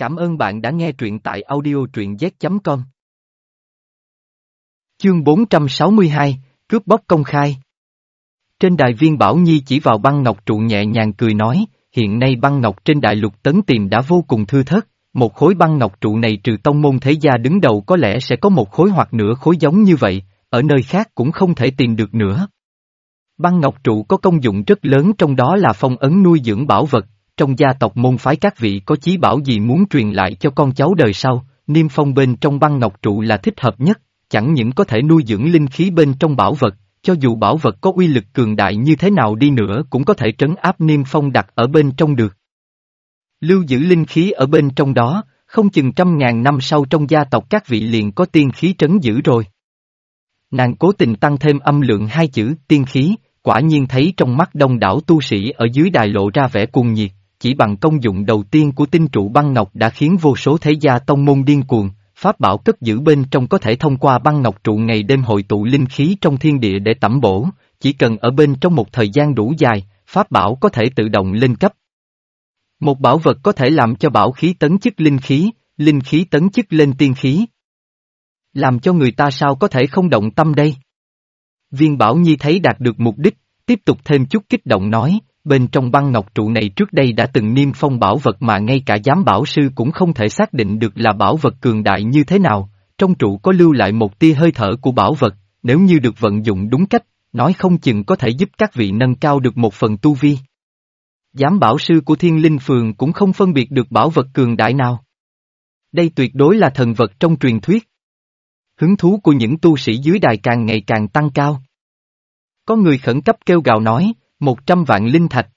Cảm ơn bạn đã nghe truyện tại audio truyện z.com. Chương 462, Cướp bóc công khai Trên đài viên Bảo Nhi chỉ vào băng ngọc trụ nhẹ nhàng cười nói, hiện nay băng ngọc trên đại lục tấn tìm đã vô cùng thư thớt, một khối băng ngọc trụ này trừ tông môn thế gia đứng đầu có lẽ sẽ có một khối hoặc nửa khối giống như vậy, ở nơi khác cũng không thể tìm được nữa. Băng ngọc trụ có công dụng rất lớn trong đó là phong ấn nuôi dưỡng bảo vật, trong gia tộc môn phái các vị có chí bảo gì muốn truyền lại cho con cháu đời sau, niêm phong bên trong băng ngọc trụ là thích hợp nhất, chẳng những có thể nuôi dưỡng linh khí bên trong bảo vật, cho dù bảo vật có uy lực cường đại như thế nào đi nữa cũng có thể trấn áp niêm phong đặt ở bên trong được. Lưu giữ linh khí ở bên trong đó, không chừng trăm ngàn năm sau trong gia tộc các vị liền có tiên khí trấn giữ rồi. Nàng cố tình tăng thêm âm lượng hai chữ tiên khí, quả nhiên thấy trong mắt đông đảo tu sĩ ở dưới đài lộ ra vẻ cuồng nhiệt, chỉ bằng công dụng đầu tiên của tinh trụ băng ngọc đã khiến vô số thế gia tông môn điên cuồng, pháp bảo cất giữ bên trong có thể thông qua băng ngọc trụ ngày đêm hội tụ linh khí trong thiên địa để tẩm bổ, chỉ cần ở bên trong một thời gian đủ dài, pháp bảo có thể tự động lên cấp. Một bảo vật có thể làm cho bảo khí tấn chức linh khí, linh khí tấn chức lên tiên khí. Làm cho người ta sao có thể không động tâm đây? Viên Bảo Nhi thấy đạt được mục đích, tiếp tục thêm chút kích động nói, bên trong băng ngọc trụ này trước đây đã từng niêm phong bảo vật mà ngay cả giám bảo sư cũng không thể xác định được là bảo vật cường đại như thế nào, trong trụ có lưu lại một tia hơi thở của bảo vật, nếu như được vận dụng đúng cách, nói không chừng có thể giúp các vị nâng cao được một phần tu vi. Giám bảo sư của thiên linh phường cũng không phân biệt được bảo vật cường đại nào. Đây tuyệt đối là thần vật trong truyền thuyết. Hứng thú của những tu sĩ dưới đài càng ngày càng tăng cao. Có người khẩn cấp kêu gào nói, một trăm vạn linh thạch.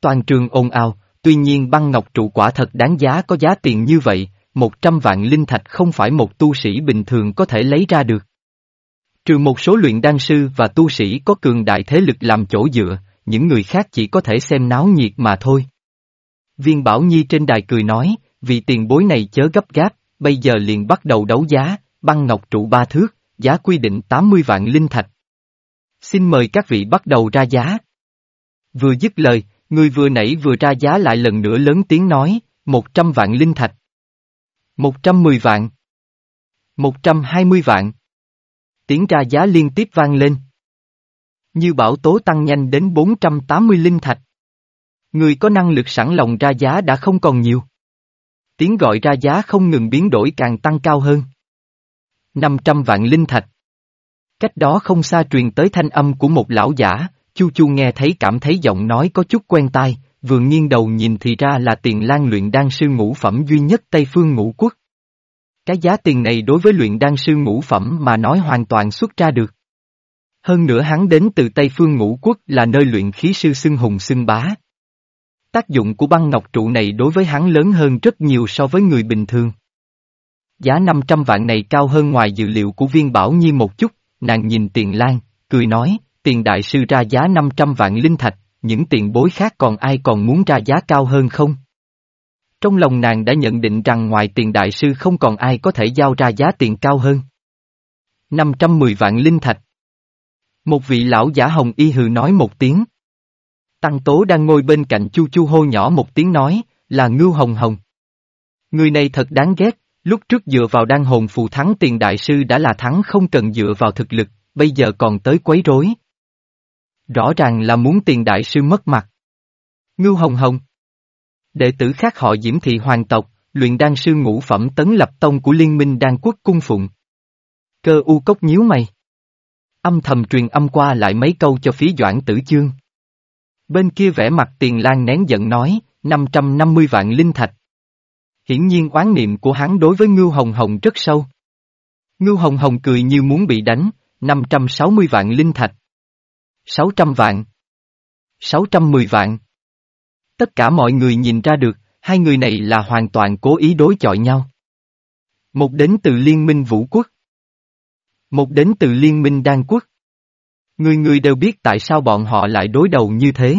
Toàn trường ồn ào, tuy nhiên băng ngọc trụ quả thật đáng giá có giá tiền như vậy, một trăm vạn linh thạch không phải một tu sĩ bình thường có thể lấy ra được. Trừ một số luyện đan sư và tu sĩ có cường đại thế lực làm chỗ dựa, những người khác chỉ có thể xem náo nhiệt mà thôi. Viên Bảo Nhi trên đài cười nói, vì tiền bối này chớ gấp gáp, bây giờ liền bắt đầu đấu giá, băng ngọc trụ ba thước, giá quy định 80 vạn linh thạch. Xin mời các vị bắt đầu ra giá. Vừa dứt lời, người vừa nãy vừa ra giá lại lần nữa lớn tiếng nói, 100 vạn linh thạch. 110 vạn. 120 vạn. Tiếng ra giá liên tiếp vang lên. Như bảo tố tăng nhanh đến 480 linh thạch. Người có năng lực sẵn lòng ra giá đã không còn nhiều. Tiếng gọi ra giá không ngừng biến đổi càng tăng cao hơn. 500 vạn linh thạch. Cách đó không xa truyền tới thanh âm của một lão giả, Chu Chu nghe thấy cảm thấy giọng nói có chút quen tai, vừa nghiêng đầu nhìn thì ra là tiền lan luyện đan sư ngũ phẩm duy nhất Tây Phương ngũ quốc. Cái giá tiền này đối với luyện đan sư ngũ phẩm mà nói hoàn toàn xuất ra được. Hơn nữa hắn đến từ Tây Phương ngũ quốc là nơi luyện khí sư xưng hùng xưng bá. Tác dụng của băng ngọc trụ này đối với hắn lớn hơn rất nhiều so với người bình thường. Giá 500 vạn này cao hơn ngoài dự liệu của viên bảo nhi một chút, nàng nhìn tiền lan, cười nói, tiền đại sư ra giá 500 vạn linh thạch, những tiền bối khác còn ai còn muốn ra giá cao hơn không? Trong lòng nàng đã nhận định rằng ngoài tiền đại sư không còn ai có thể giao ra giá tiền cao hơn. 510 vạn linh thạch. Một vị lão giả hồng y hừ nói một tiếng. Tăng tố đang ngồi bên cạnh chu chu hô nhỏ một tiếng nói, là ngưu hồng hồng. Người này thật đáng ghét, lúc trước dựa vào đan hồn phù thắng tiền đại sư đã là thắng không cần dựa vào thực lực, bây giờ còn tới quấy rối. Rõ ràng là muốn tiền đại sư mất mặt. Ngưu Hồng Hồng Đệ tử khác họ Diễm Thị Hoàng tộc, luyện đan sư ngũ phẩm tấn lập tông của Liên minh đan quốc cung phụng. Cơ u cốc nhíu mày. Âm thầm truyền âm qua lại mấy câu cho phí doãn tử chương. Bên kia vẻ mặt tiền lan nén giận nói, 550 vạn linh thạch. Hiển nhiên oán niệm của hắn đối với Ngưu Hồng Hồng rất sâu. Ngưu Hồng Hồng cười như muốn bị đánh, 560 vạn linh thạch. 600 vạn. 610 vạn. Tất cả mọi người nhìn ra được, hai người này là hoàn toàn cố ý đối chọi nhau. Một đến từ Liên minh Vũ Quốc. Một đến từ Liên minh Đan Quốc. Người người đều biết tại sao bọn họ lại đối đầu như thế.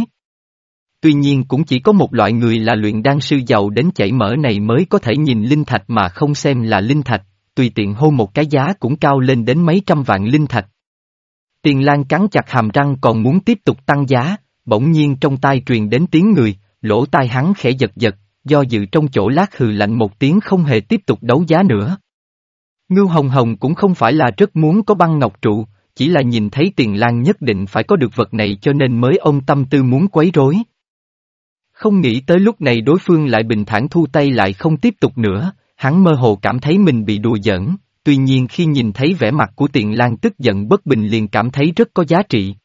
Tuy nhiên cũng chỉ có một loại người là luyện đan sư giàu đến chảy mỡ này mới có thể nhìn linh thạch mà không xem là linh thạch, tùy tiện hô một cái giá cũng cao lên đến mấy trăm vạn linh thạch. Tiền Lan cắn chặt hàm răng còn muốn tiếp tục tăng giá, bỗng nhiên trong tai truyền đến tiếng người, lỗ tai hắn khẽ giật giật, do dự trong chỗ lát hừ lạnh một tiếng không hề tiếp tục đấu giá nữa. Ngưu Hồng Hồng cũng không phải là rất muốn có băng ngọc trụ, chỉ là nhìn thấy tiền lang nhất định phải có được vật này cho nên mới ôm tâm tư muốn quấy rối. Không nghĩ tới lúc này đối phương lại bình thản thu tay lại không tiếp tục nữa, hắn mơ hồ cảm thấy mình bị đùa giỡn, tuy nhiên khi nhìn thấy vẻ mặt của tiền lang tức giận bất bình liền cảm thấy rất có giá trị.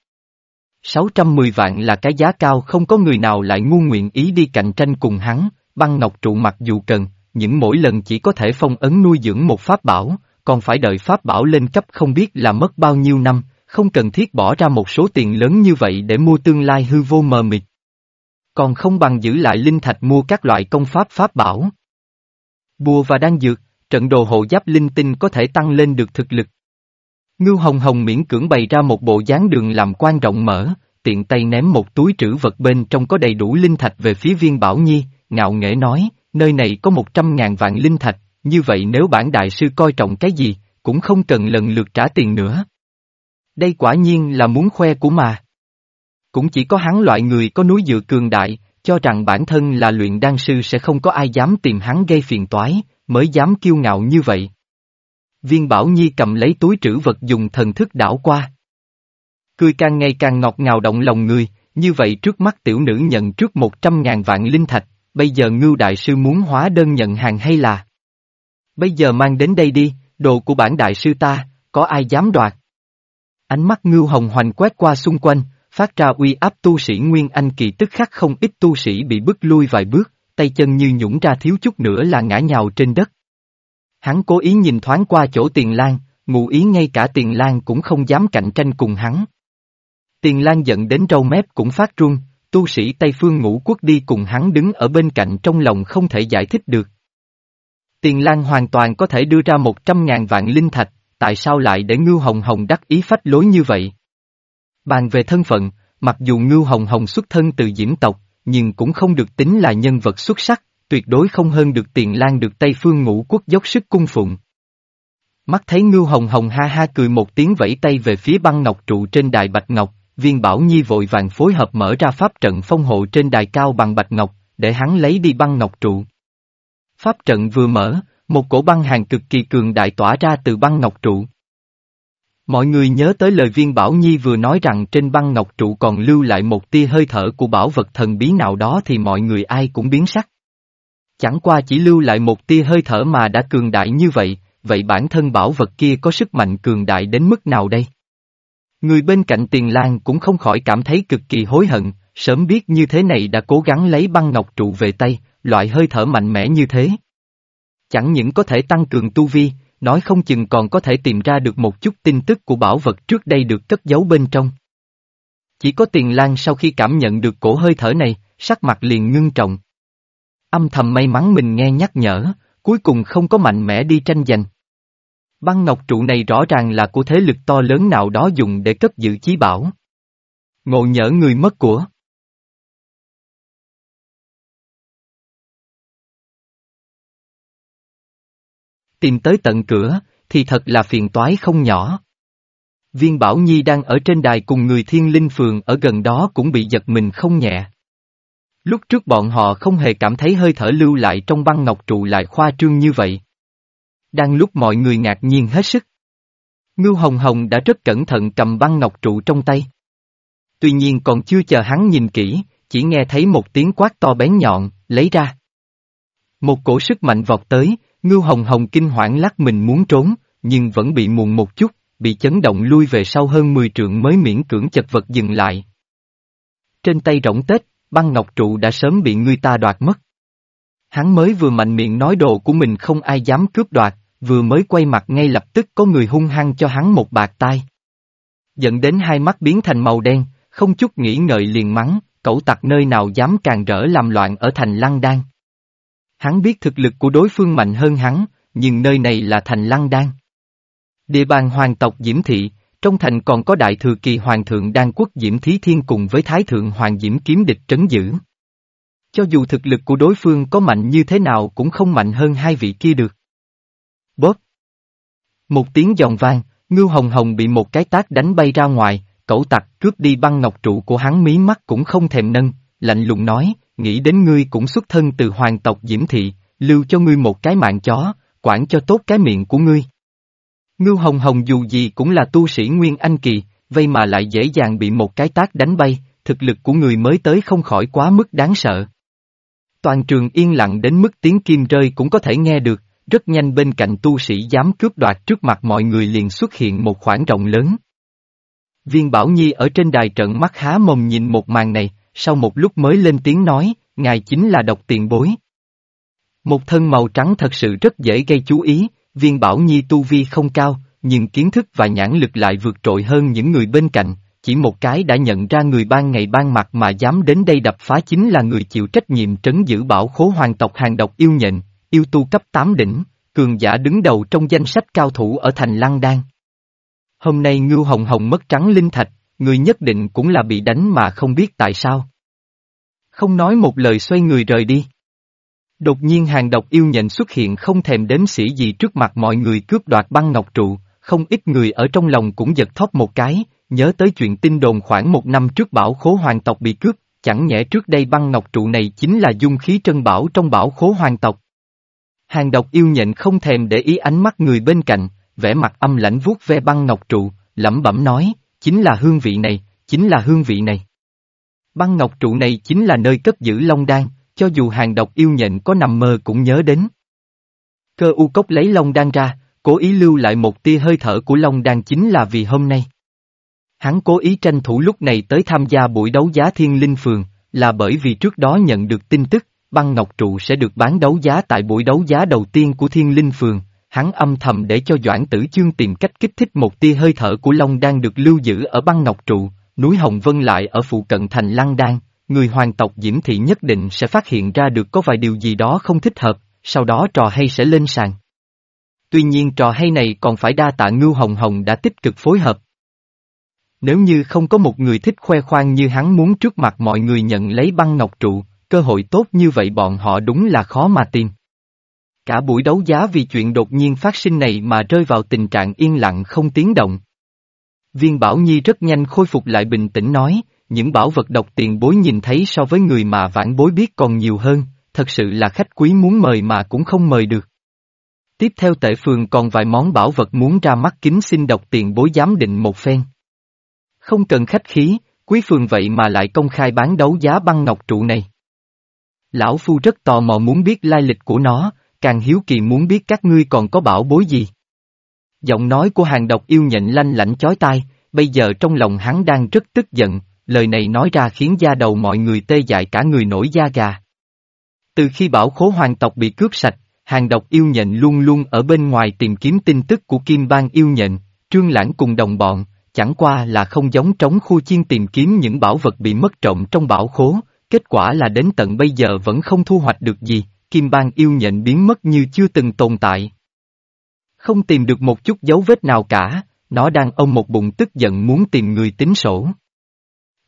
610 vạn là cái giá cao không có người nào lại ngu nguyện ý đi cạnh tranh cùng hắn, băng ngọc trụ mặc dù cần, những mỗi lần chỉ có thể phong ấn nuôi dưỡng một pháp bảo, còn phải đợi pháp bảo lên cấp không biết là mất bao nhiêu năm, không cần thiết bỏ ra một số tiền lớn như vậy để mua tương lai hư vô mờ mịt. Còn không bằng giữ lại linh thạch mua các loại công pháp pháp bảo. Bùa và đan dược, trận đồ hộ giáp linh tinh có thể tăng lên được thực lực. Ngưu Hồng Hồng miễn cưỡng bày ra một bộ dáng đường làm quan rộng mở, tiện tay ném một túi trữ vật bên trong có đầy đủ linh thạch về phía viên Bảo Nhi, ngạo nghễ nói, nơi này có một trăm ngàn vạn linh thạch, như vậy nếu bản đại sư coi trọng cái gì, cũng không cần lần lượt trả tiền nữa. Đây quả nhiên là muốn khoe của mà. Cũng chỉ có hắn loại người có núi dựa cường đại, cho rằng bản thân là luyện đan sư sẽ không có ai dám tìm hắn gây phiền toái, mới dám kiêu ngạo như vậy. Viên Bảo Nhi cầm lấy túi trữ vật dùng thần thức đảo qua. Cười càng ngày càng ngọt ngào động lòng người, như vậy trước mắt tiểu nữ nhận trước một trăm ngàn vạn linh thạch, bây giờ ngưu đại sư muốn hóa đơn nhận hàng hay là? Bây giờ mang đến đây đi, đồ của bản đại sư ta, có ai dám đoạt? Ánh mắt ngưu hồng hoành quét qua xung quanh, phát ra uy áp tu sĩ Nguyên Anh kỳ tức khắc không ít tu sĩ bị bức lui vài bước, tay chân như nhũng ra thiếu chút nữa là ngã nhào trên đất. Hắn cố ý nhìn thoáng qua chỗ tiền lan, ngụ ý ngay cả tiền lan cũng không dám cạnh tranh cùng hắn. Tiền lan giận đến râu mép cũng phát run, tu sĩ Tây Phương ngũ quốc đi cùng hắn đứng ở bên cạnh trong lòng không thể giải thích được. Tiền lan hoàn toàn có thể đưa ra một trăm ngàn vạn linh thạch, tại sao lại để Ngưu Hồng Hồng đắc ý phách lối như vậy? Bàn về thân phận, mặc dù Ngưu Hồng Hồng xuất thân từ diễm tộc, nhưng cũng không được tính là nhân vật xuất sắc, tuyệt đối không hơn được tiền lang được Tây Phương ngũ quốc dốc sức cung phụng. Mắt thấy Ngưu Hồng Hồng ha ha cười một tiếng vẫy tay về phía băng ngọc trụ trên đài Bạch Ngọc, viên bảo nhi vội vàng phối hợp mở ra pháp trận phong hộ trên đài cao bằng Bạch Ngọc, để hắn lấy đi băng ngọc trụ. Pháp trận vừa mở, một cổ băng hàng cực kỳ cường đại tỏa ra từ băng ngọc trụ. Mọi người nhớ tới lời viên Bảo Nhi vừa nói rằng trên băng ngọc trụ còn lưu lại một tia hơi thở của bảo vật thần bí nào đó thì mọi người ai cũng biến sắc. Chẳng qua chỉ lưu lại một tia hơi thở mà đã cường đại như vậy, vậy bản thân bảo vật kia có sức mạnh cường đại đến mức nào đây? Người bên cạnh tiền lan cũng không khỏi cảm thấy cực kỳ hối hận, sớm biết như thế này đã cố gắng lấy băng ngọc trụ về tay, loại hơi thở mạnh mẽ như thế. Chẳng những có thể tăng cường tu vi, nói không chừng còn có thể tìm ra được một chút tin tức của bảo vật trước đây được cất giấu bên trong. Chỉ có tiền lan sau khi cảm nhận được cổ hơi thở này, sắc mặt liền ngưng trọng. Âm thầm may mắn mình nghe nhắc nhở, cuối cùng không có mạnh mẽ đi tranh giành. Băng ngọc trụ này rõ ràng là của thế lực to lớn nào đó dùng để cất giữ chí bảo. Ngộ nhỡ người mất của. Tìm tới tận cửa, thì thật là phiền toái không nhỏ. Viên Bảo Nhi đang ở trên đài cùng người thiên linh phường ở gần đó cũng bị giật mình không nhẹ. Lúc trước bọn họ không hề cảm thấy hơi thở lưu lại trong băng ngọc trụ lại khoa trương như vậy. Đang lúc mọi người ngạc nhiên hết sức. Ngưu Hồng Hồng đã rất cẩn thận cầm băng ngọc trụ trong tay. Tuy nhiên còn chưa chờ hắn nhìn kỹ, chỉ nghe thấy một tiếng quát to bén nhọn, lấy ra. Một cổ sức mạnh vọt tới, Ngưu Hồng Hồng kinh hoảng lắc mình muốn trốn, nhưng vẫn bị muộn một chút, bị chấn động lui về sau hơn 10 trượng mới miễn cưỡng chật vật dừng lại. Trên tay rỗng tết, băng ngọc trụ đã sớm bị người ta đoạt mất. Hắn mới vừa mạnh miệng nói đồ của mình không ai dám cướp đoạt, vừa mới quay mặt ngay lập tức có người hung hăng cho hắn một bạc tai. Dẫn đến hai mắt biến thành màu đen, không chút nghĩ ngợi liền mắng, cẩu tặc nơi nào dám càng rỡ làm loạn ở thành lăng đan. Hắn biết thực lực của đối phương mạnh hơn hắn, nhưng nơi này là thành lăng đan. Địa bàn hoàng tộc Diễm Thị, trong thành còn có đại thừa kỳ hoàng thượng đan quốc Diễm Thí Thiên cùng với thái thượng hoàng Diễm kiếm địch trấn giữ. Cho dù thực lực của đối phương có mạnh như thế nào cũng không mạnh hơn hai vị kia được. Bóp! Một tiếng giòn vang, ngưu hồng hồng bị một cái tác đánh bay ra ngoài, cẩu tặc cướp đi băng ngọc trụ của hắn mí mắt cũng không thèm nâng, lạnh lùng nói, nghĩ đến ngươi cũng xuất thân từ hoàng tộc Diễm Thị, lưu cho ngươi một cái mạng chó, quản cho tốt cái miệng của ngươi. Ngưu Hồng Hồng dù gì cũng là tu sĩ Nguyên Anh Kỳ, vây mà lại dễ dàng bị một cái tác đánh bay, thực lực của người mới tới không khỏi quá mức đáng sợ. Toàn trường yên lặng đến mức tiếng kim rơi cũng có thể nghe được, rất nhanh bên cạnh tu sĩ dám cướp đoạt trước mặt mọi người liền xuất hiện một khoảng rộng lớn. Viên Bảo Nhi ở trên đài trận mắt há mồm nhìn một màn này, sau một lúc mới lên tiếng nói, ngài chính là độc tiền bối. Một thân màu trắng thật sự rất dễ gây chú ý, viên Bảo Nhi tu vi không cao, nhưng kiến thức và nhãn lực lại vượt trội hơn những người bên cạnh, chỉ một cái đã nhận ra người ban ngày ban mặt mà dám đến đây đập phá chính là người chịu trách nhiệm trấn giữ bảo khố hoàng tộc hàng độc yêu nhện, yêu tu cấp 8 đỉnh, cường giả đứng đầu trong danh sách cao thủ ở thành Lăng Đan. Hôm nay Ngưu Hồng Hồng mất trắng linh thạch, người nhất định cũng là bị đánh mà không biết tại sao. Không nói một lời xoay người rời đi. Đột nhiên hàng độc yêu nhện xuất hiện không thèm đếm sĩ gì trước mặt mọi người cướp đoạt băng ngọc trụ, không ít người ở trong lòng cũng giật thóp một cái, nhớ tới chuyện tin đồn khoảng một năm trước bảo khố hoàng tộc bị cướp, chẳng nhẽ trước đây băng ngọc trụ này chính là dung khí trân bảo trong bảo khố hoàng tộc. Hàng độc yêu nhện không thèm để ý ánh mắt người bên cạnh, vẻ mặt âm lãnh vuốt ve băng ngọc trụ, lẩm bẩm nói, chính là hương vị này, chính là hương vị này. Băng ngọc trụ này chính là nơi cất giữ long đan, cho dù hàng độc yêu nhện có nằm mơ cũng nhớ đến. Cơ u cốc lấy long đan ra, cố ý lưu lại một tia hơi thở của long đan chính là vì hôm nay. Hắn cố ý tranh thủ lúc này tới tham gia buổi đấu giá thiên linh phường, là bởi vì trước đó nhận được tin tức, băng ngọc trụ sẽ được bán đấu giá tại buổi đấu giá đầu tiên của thiên linh phường, hắn âm thầm để cho Doãn Tử Chương tìm cách kích thích một tia hơi thở của Long đang được lưu giữ ở băng ngọc trụ, núi Hồng Vân lại ở phụ cận thành Lăng Đan, người hoàng tộc Diễm Thị nhất định sẽ phát hiện ra được có vài điều gì đó không thích hợp, sau đó trò hay sẽ lên sàn. Tuy nhiên trò hay này còn phải đa tạ Ngưu Hồng Hồng đã tích cực phối hợp. Nếu như không có một người thích khoe khoang như hắn muốn trước mặt mọi người nhận lấy băng ngọc trụ, cơ hội tốt như vậy bọn họ đúng là khó mà tìm. Cả buổi đấu giá vì chuyện đột nhiên phát sinh này mà rơi vào tình trạng yên lặng không tiếng động. Viên Bảo Nhi rất nhanh khôi phục lại bình tĩnh nói, những bảo vật độc tiền bối nhìn thấy so với người mà vãn bối biết còn nhiều hơn, thật sự là khách quý muốn mời mà cũng không mời được. Tiếp theo tệ phường còn vài món bảo vật muốn ra mắt kính xin độc tiền bối giám định một phen. Không cần khách khí, quý phường vậy mà lại công khai bán đấu giá băng ngọc trụ này. Lão Phu rất tò mò muốn biết lai lịch của nó, càng hiếu kỳ muốn biết các ngươi còn có bảo bối gì. Giọng nói của hàng độc yêu nhện lanh lảnh chói tai, bây giờ trong lòng hắn đang rất tức giận, lời này nói ra khiến da đầu mọi người tê dại cả người nổi da gà. Từ khi bảo khố hoàng tộc bị cướp sạch, hàng độc yêu nhện luôn luôn ở bên ngoài tìm kiếm tin tức của kim bang yêu nhện, trương lãng cùng đồng bọn, chẳng qua là không giống trống khu chiên tìm kiếm những bảo vật bị mất trộm trong bảo khố, kết quả là đến tận bây giờ vẫn không thu hoạch được gì, kim bang yêu nhện biến mất như chưa từng tồn tại. Không tìm được một chút dấu vết nào cả, nó đang ôm một bụng tức giận muốn tìm người tính sổ.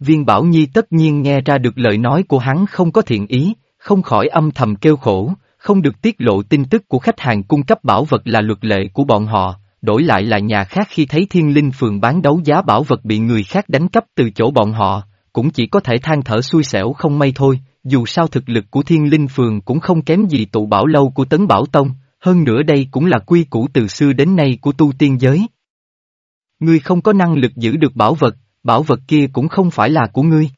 Viên Bảo Nhi tất nhiên nghe ra được lời nói của hắn không có thiện ý, không khỏi âm thầm kêu khổ, không được tiết lộ tin tức của khách hàng cung cấp bảo vật là luật lệ của bọn họ, đổi lại là nhà khác khi thấy thiên linh phường bán đấu giá bảo vật bị người khác đánh cắp từ chỗ bọn họ, cũng chỉ có thể than thở xui xẻo không may thôi, dù sao thực lực của thiên linh phường cũng không kém gì tụ bảo lâu của tấn bảo tông, hơn nữa đây cũng là quy củ từ xưa đến nay của tu tiên giới. Ngươi không có năng lực giữ được bảo vật, bảo vật kia cũng không phải là của ngươi.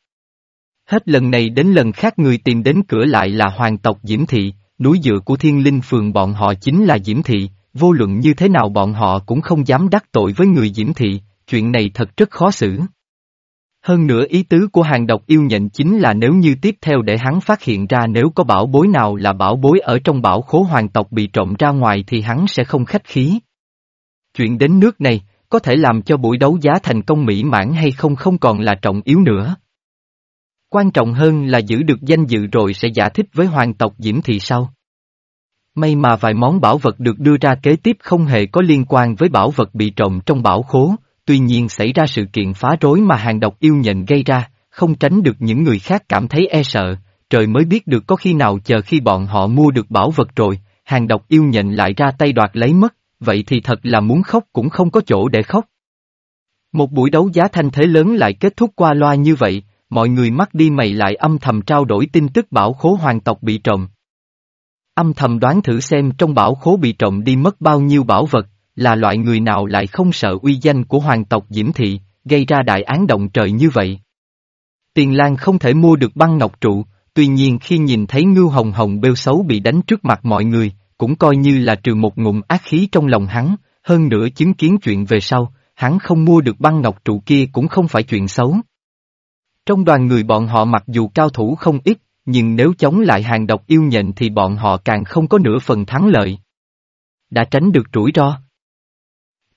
Hết lần này đến lần khác người tìm đến cửa lại là hoàng tộc Diễm Thị, núi dựa của thiên linh phường bọn họ chính là Diễm Thị, vô luận như thế nào bọn họ cũng không dám đắc tội với người Diễm Thị, chuyện này thật rất khó xử. Hơn nữa ý tứ của hàng độc yêu nhận chính là nếu như tiếp theo để hắn phát hiện ra nếu có bảo bối nào là bảo bối ở trong bảo khố hoàng tộc bị trộm ra ngoài thì hắn sẽ không khách khí. Chuyện đến nước này, có thể làm cho buổi đấu giá thành công mỹ mãn hay không không còn là trọng yếu nữa. Quan trọng hơn là giữ được danh dự rồi sẽ giải thích với hoàng tộc Diễm thị sau May mà vài món bảo vật được đưa ra kế tiếp không hề có liên quan với bảo vật bị trộm trong bảo khố, tuy nhiên xảy ra sự kiện phá rối mà hàng độc yêu nhận gây ra, không tránh được những người khác cảm thấy e sợ, trời mới biết được có khi nào chờ khi bọn họ mua được bảo vật rồi, hàng độc yêu nhận lại ra tay đoạt lấy mất, vậy thì thật là muốn khóc cũng không có chỗ để khóc. Một buổi đấu giá thanh thế lớn lại kết thúc qua loa như vậy, mọi người mắt đi mày lại âm thầm trao đổi tin tức bảo khố hoàng tộc bị trộm. Âm thầm đoán thử xem trong bảo khố bị trộm đi mất bao nhiêu bảo vật, là loại người nào lại không sợ uy danh của hoàng tộc Diễm Thị, gây ra đại án động trời như vậy. Tiền Lan không thể mua được băng ngọc trụ, tuy nhiên khi nhìn thấy ngưu hồng hồng bêu xấu bị đánh trước mặt mọi người, cũng coi như là trừ một ngụm ác khí trong lòng hắn, hơn nữa chứng kiến chuyện về sau, hắn không mua được băng ngọc trụ kia cũng không phải chuyện xấu. Trong đoàn người bọn họ mặc dù cao thủ không ít, nhưng nếu chống lại hàng độc yêu nhện thì bọn họ càng không có nửa phần thắng lợi. Đã tránh được rủi ro.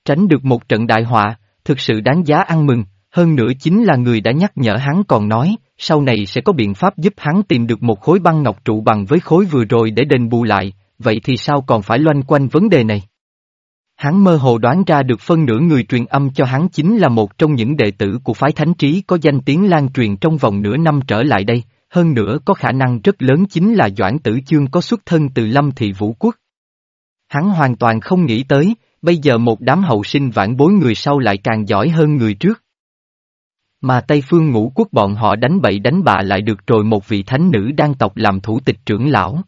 Tránh được một trận đại họa, thực sự đáng giá ăn mừng, hơn nữa chính là người đã nhắc nhở hắn còn nói, sau này sẽ có biện pháp giúp hắn tìm được một khối băng ngọc trụ bằng với khối vừa rồi để đền bù lại, vậy thì sao còn phải loanh quanh vấn đề này? Hắn mơ hồ đoán ra được phân nửa người truyền âm cho hắn chính là một trong những đệ tử của phái thánh trí có danh tiếng lan truyền trong vòng nửa năm trở lại đây, hơn nữa có khả năng rất lớn chính là Doãn Tử Chương có xuất thân từ Lâm Thị Vũ Quốc. Hắn hoàn toàn không nghĩ tới, bây giờ một đám hậu sinh vãn bối người sau lại càng giỏi hơn người trước. Mà Tây Phương ngũ quốc bọn họ đánh bậy đánh bạ lại được rồi một vị thánh nữ đang tộc làm thủ tịch trưởng lão.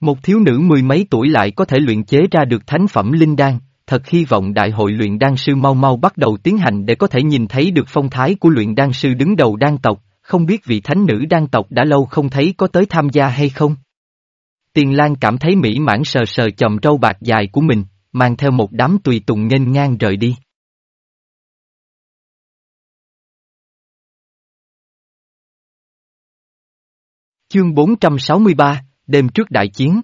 Một thiếu nữ mười mấy tuổi lại có thể luyện chế ra được thánh phẩm linh đan, thật hy vọng đại hội luyện đan sư mau mau bắt đầu tiến hành để có thể nhìn thấy được phong thái của luyện đan sư đứng đầu đan tộc, không biết vị thánh nữ đan tộc đã lâu không thấy có tới tham gia hay không. Tiền Lan cảm thấy mỹ mãn sờ sờ chòm râu bạc dài của mình, mang theo một đám tùy tùng nghênh ngang rời đi. Chương 463, đêm trước đại chiến.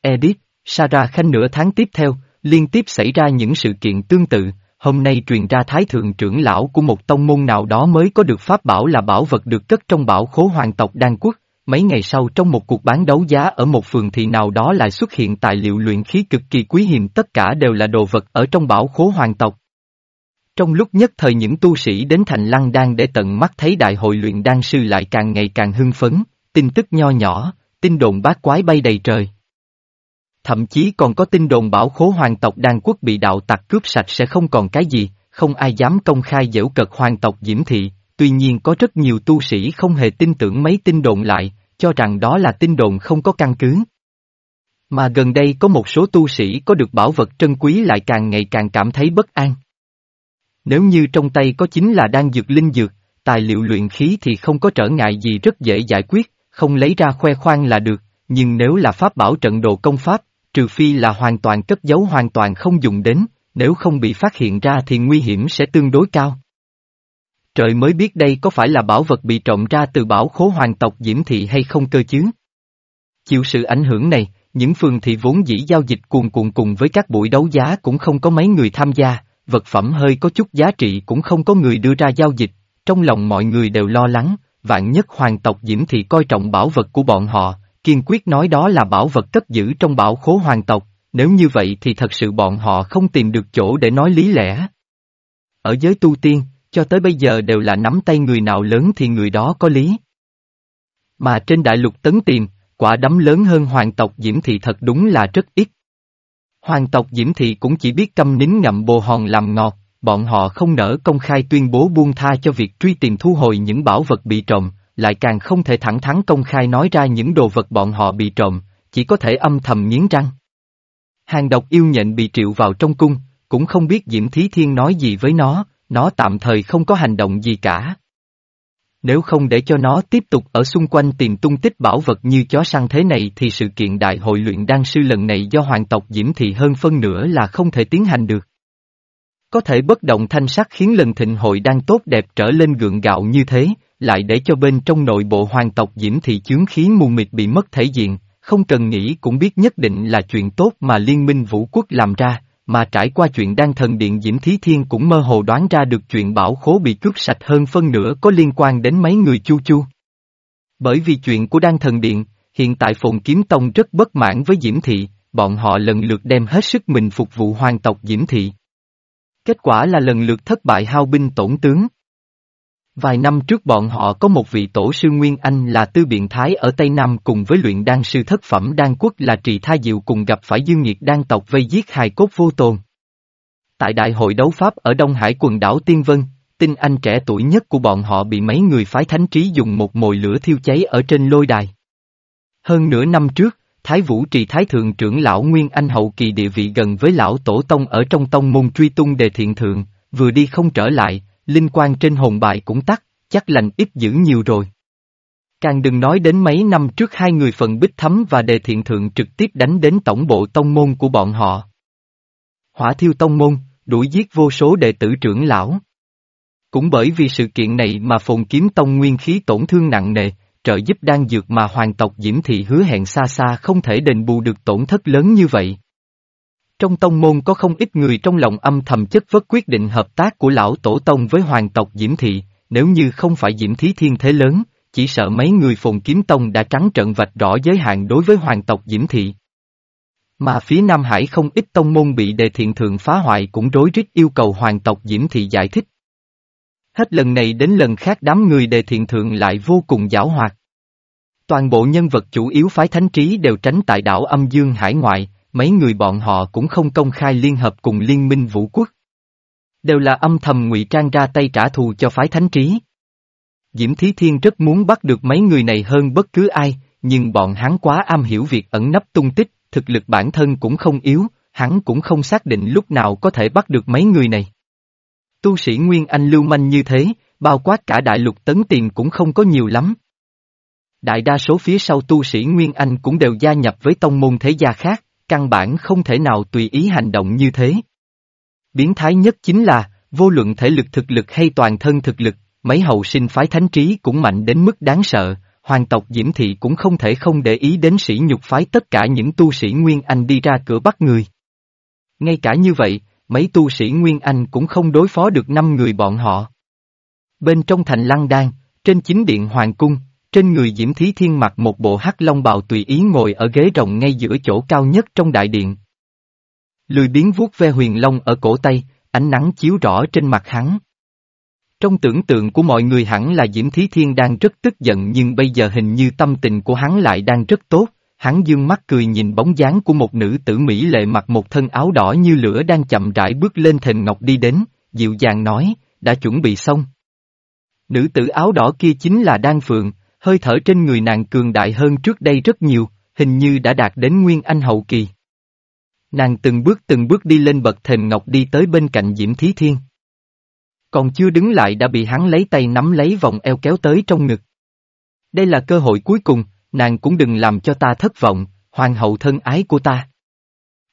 Edith, Sarah Khanh nửa tháng tiếp theo, liên tiếp xảy ra những sự kiện tương tự, hôm nay truyền ra thái thượng trưởng lão của một tông môn nào đó mới có được pháp bảo là bảo vật được cất trong bảo khố hoàng tộc Đan Quốc, mấy ngày sau trong một cuộc bán đấu giá ở một phường thị nào đó lại xuất hiện tài liệu luyện khí cực kỳ quý hiếm tất cả đều là đồ vật ở trong bảo khố hoàng tộc. Trong lúc nhất thời những tu sĩ đến thành lăng đan để tận mắt thấy đại hội luyện đan sư lại càng ngày càng hưng phấn, tin tức nho nhỏ, tin đồn bát quái bay đầy trời. Thậm chí còn có tin đồn bảo khố hoàng tộc đan quốc bị đạo tặc cướp sạch sẽ không còn cái gì, không ai dám công khai dễu cật hoàng tộc Diễm Thị, tuy nhiên có rất nhiều tu sĩ không hề tin tưởng mấy tin đồn lại, cho rằng đó là tin đồn không có căn cứ. Mà gần đây có một số tu sĩ có được bảo vật trân quý lại càng ngày càng cảm thấy bất an. Nếu như trong tay có chính là đan dược linh dược, tài liệu luyện khí thì không có trở ngại gì rất dễ giải quyết, không lấy ra khoe khoang là được, nhưng nếu là pháp bảo trận đồ công pháp, trừ phi là hoàn toàn cất giấu hoàn toàn không dùng đến, nếu không bị phát hiện ra thì nguy hiểm sẽ tương đối cao. Trời mới biết đây có phải là bảo vật bị trộm ra từ bảo khố hoàng tộc Diễm Thị hay không cơ chứ? Chịu sự ảnh hưởng này, những phường thị vốn dĩ giao dịch cuồn cuộn cùng với các buổi đấu giá cũng không có mấy người tham gia, vật phẩm hơi có chút giá trị cũng không có người đưa ra giao dịch, trong lòng mọi người đều lo lắng, vạn nhất hoàng tộc Diễm Thị coi trọng bảo vật của bọn họ, kiên quyết nói đó là bảo vật cất giữ trong bảo khố hoàng tộc, nếu như vậy thì thật sự bọn họ không tìm được chỗ để nói lý lẽ. Ở giới tu tiên, cho tới bây giờ đều là nắm tay người nào lớn thì người đó có lý. Mà trên đại lục tấn tìm, quả đấm lớn hơn hoàng tộc Diễm Thị thật đúng là rất ít. Hoàng tộc Diễm Thị cũng chỉ biết câm nín ngậm bồ hòn làm ngọt, bọn họ không nỡ công khai tuyên bố buông tha cho việc truy tìm thu hồi những bảo vật bị trộm, lại càng không thể thẳng thắn công khai nói ra những đồ vật bọn họ bị trộm, chỉ có thể âm thầm nghiến răng. Hàng độc yêu nhện bị triệu vào trong cung, cũng không biết Diễm Thí Thiên nói gì với nó, nó tạm thời không có hành động gì cả. Nếu không để cho nó tiếp tục ở xung quanh tìm tung tích bảo vật như chó săn thế này thì sự kiện đại hội luyện đan sư lần này do hoàng tộc Diễm Thị hơn phân nửa là không thể tiến hành được. Có thể bất động thanh sắc khiến lần thịnh hội đang tốt đẹp trở lên gượng gạo như thế, lại để cho bên trong nội bộ hoàng tộc Diễm Thị chướng khí mù mịt bị mất thể diện, không cần nghĩ cũng biết nhất định là chuyện tốt mà liên minh vũ quốc làm ra, mà trải qua chuyện đan thần điện Diễm Thí Thiên cũng mơ hồ đoán ra được chuyện bảo khố bị cướp sạch hơn phân nửa có liên quan đến mấy người chu chu. Bởi vì chuyện của đan thần điện, hiện tại Phồn Kiếm Tông rất bất mãn với Diễm Thị, bọn họ lần lượt đem hết sức mình phục vụ hoàng tộc Diễm Thị. Kết quả là lần lượt thất bại hao binh tổn tướng. Vài năm trước bọn họ có một vị tổ sư Nguyên Anh là tư biện thái ở Tây Nam cùng với luyện đan sư thất phẩm đan quốc là trì tha diệu cùng gặp phải dương nhiệt đan tộc vây giết hài cốt vô tồn. Tại đại hội đấu pháp ở Đông Hải quần đảo Tiên Vân, tinh anh trẻ tuổi nhất của bọn họ bị mấy người phái thánh trí dùng một mồi lửa thiêu cháy ở trên lôi đài. Hơn nửa năm trước, Thái Vũ Trì Thái Thượng trưởng lão Nguyên Anh hậu kỳ địa vị gần với lão tổ tông ở trong tông môn truy tung đề thiện thượng, vừa đi không trở lại, linh quan trên hồn bài cũng tắt, chắc lành ít dữ nhiều rồi. Càng đừng nói đến mấy năm trước hai người phần bích thấm và đề thiện thượng trực tiếp đánh đến tổng bộ tông môn của bọn họ. Hỏa thiêu tông môn, đuổi giết vô số đệ tử trưởng lão. Cũng bởi vì sự kiện này mà phồn kiếm tông nguyên khí tổn thương nặng nề, trợ giúp đang dược mà hoàng tộc Diễm Thị hứa hẹn xa xa không thể đền bù được tổn thất lớn như vậy. Trong tông môn có không ít người trong lòng âm thầm chất vất quyết định hợp tác của lão tổ tông với hoàng tộc Diễm Thị, nếu như không phải Diễm Thí Thiên thế lớn, chỉ sợ mấy người phồn kiếm tông đã trắng trận vạch rõ giới hạn đối với hoàng tộc Diễm Thị. Mà phía Nam Hải không ít tông môn bị đề thiện thượng phá hoại cũng rối rít yêu cầu hoàng tộc Diễm Thị giải thích. Hết lần này đến lần khác đám người đề thiện thượng lại vô cùng giảo hoạt. Toàn bộ nhân vật chủ yếu phái thánh trí đều tránh tại đảo âm dương hải ngoại, mấy người bọn họ cũng không công khai liên hợp cùng liên minh vũ quốc. Đều là âm thầm ngụy trang ra tay trả thù cho phái thánh trí. Diễm Thí Thiên rất muốn bắt được mấy người này hơn bất cứ ai, nhưng bọn hắn quá am hiểu việc ẩn nấp tung tích, thực lực bản thân cũng không yếu, hắn cũng không xác định lúc nào có thể bắt được mấy người này. Tu sĩ Nguyên Anh lưu manh như thế, bao quát cả đại lục tấn tiền cũng không có nhiều lắm. Đại đa số phía sau tu sĩ Nguyên Anh cũng đều gia nhập với tông môn thế gia khác, căn bản không thể nào tùy ý hành động như thế. Biến thái nhất chính là, vô luận thể lực thực lực hay toàn thân thực lực, mấy hậu sinh phái thánh trí cũng mạnh đến mức đáng sợ, hoàng tộc Diễm Thị cũng không thể không để ý đến sĩ nhục phái tất cả những tu sĩ Nguyên Anh đi ra cửa bắt người. Ngay cả như vậy, mấy tu sĩ Nguyên Anh cũng không đối phó được năm người bọn họ. Bên trong thành lăng đan, trên chính điện hoàng cung, trên người Diễm Thí Thiên mặc một bộ hắc long bào tùy ý ngồi ở ghế rồng ngay giữa chỗ cao nhất trong đại điện. Lười biến vuốt ve huyền long ở cổ tay, ánh nắng chiếu rõ trên mặt hắn. Trong tưởng tượng của mọi người hẳn là Diễm Thí Thiên đang rất tức giận nhưng bây giờ hình như tâm tình của hắn lại đang rất tốt, hắn dương mắt cười nhìn bóng dáng của một nữ tử Mỹ lệ mặc một thân áo đỏ như lửa đang chậm rãi bước lên thềm ngọc đi đến, dịu dàng nói, đã chuẩn bị xong. Nữ tử áo đỏ kia chính là Đan Phượng, hơi thở trên người nàng cường đại hơn trước đây rất nhiều, hình như đã đạt đến Nguyên Anh hậu kỳ. Nàng từng bước từng bước đi lên bậc thềm ngọc đi tới bên cạnh Diễm Thí Thiên. Còn chưa đứng lại đã bị hắn lấy tay nắm lấy vòng eo kéo tới trong ngực. Đây là cơ hội cuối cùng, nàng cũng đừng làm cho ta thất vọng, hoàng hậu thân ái của ta.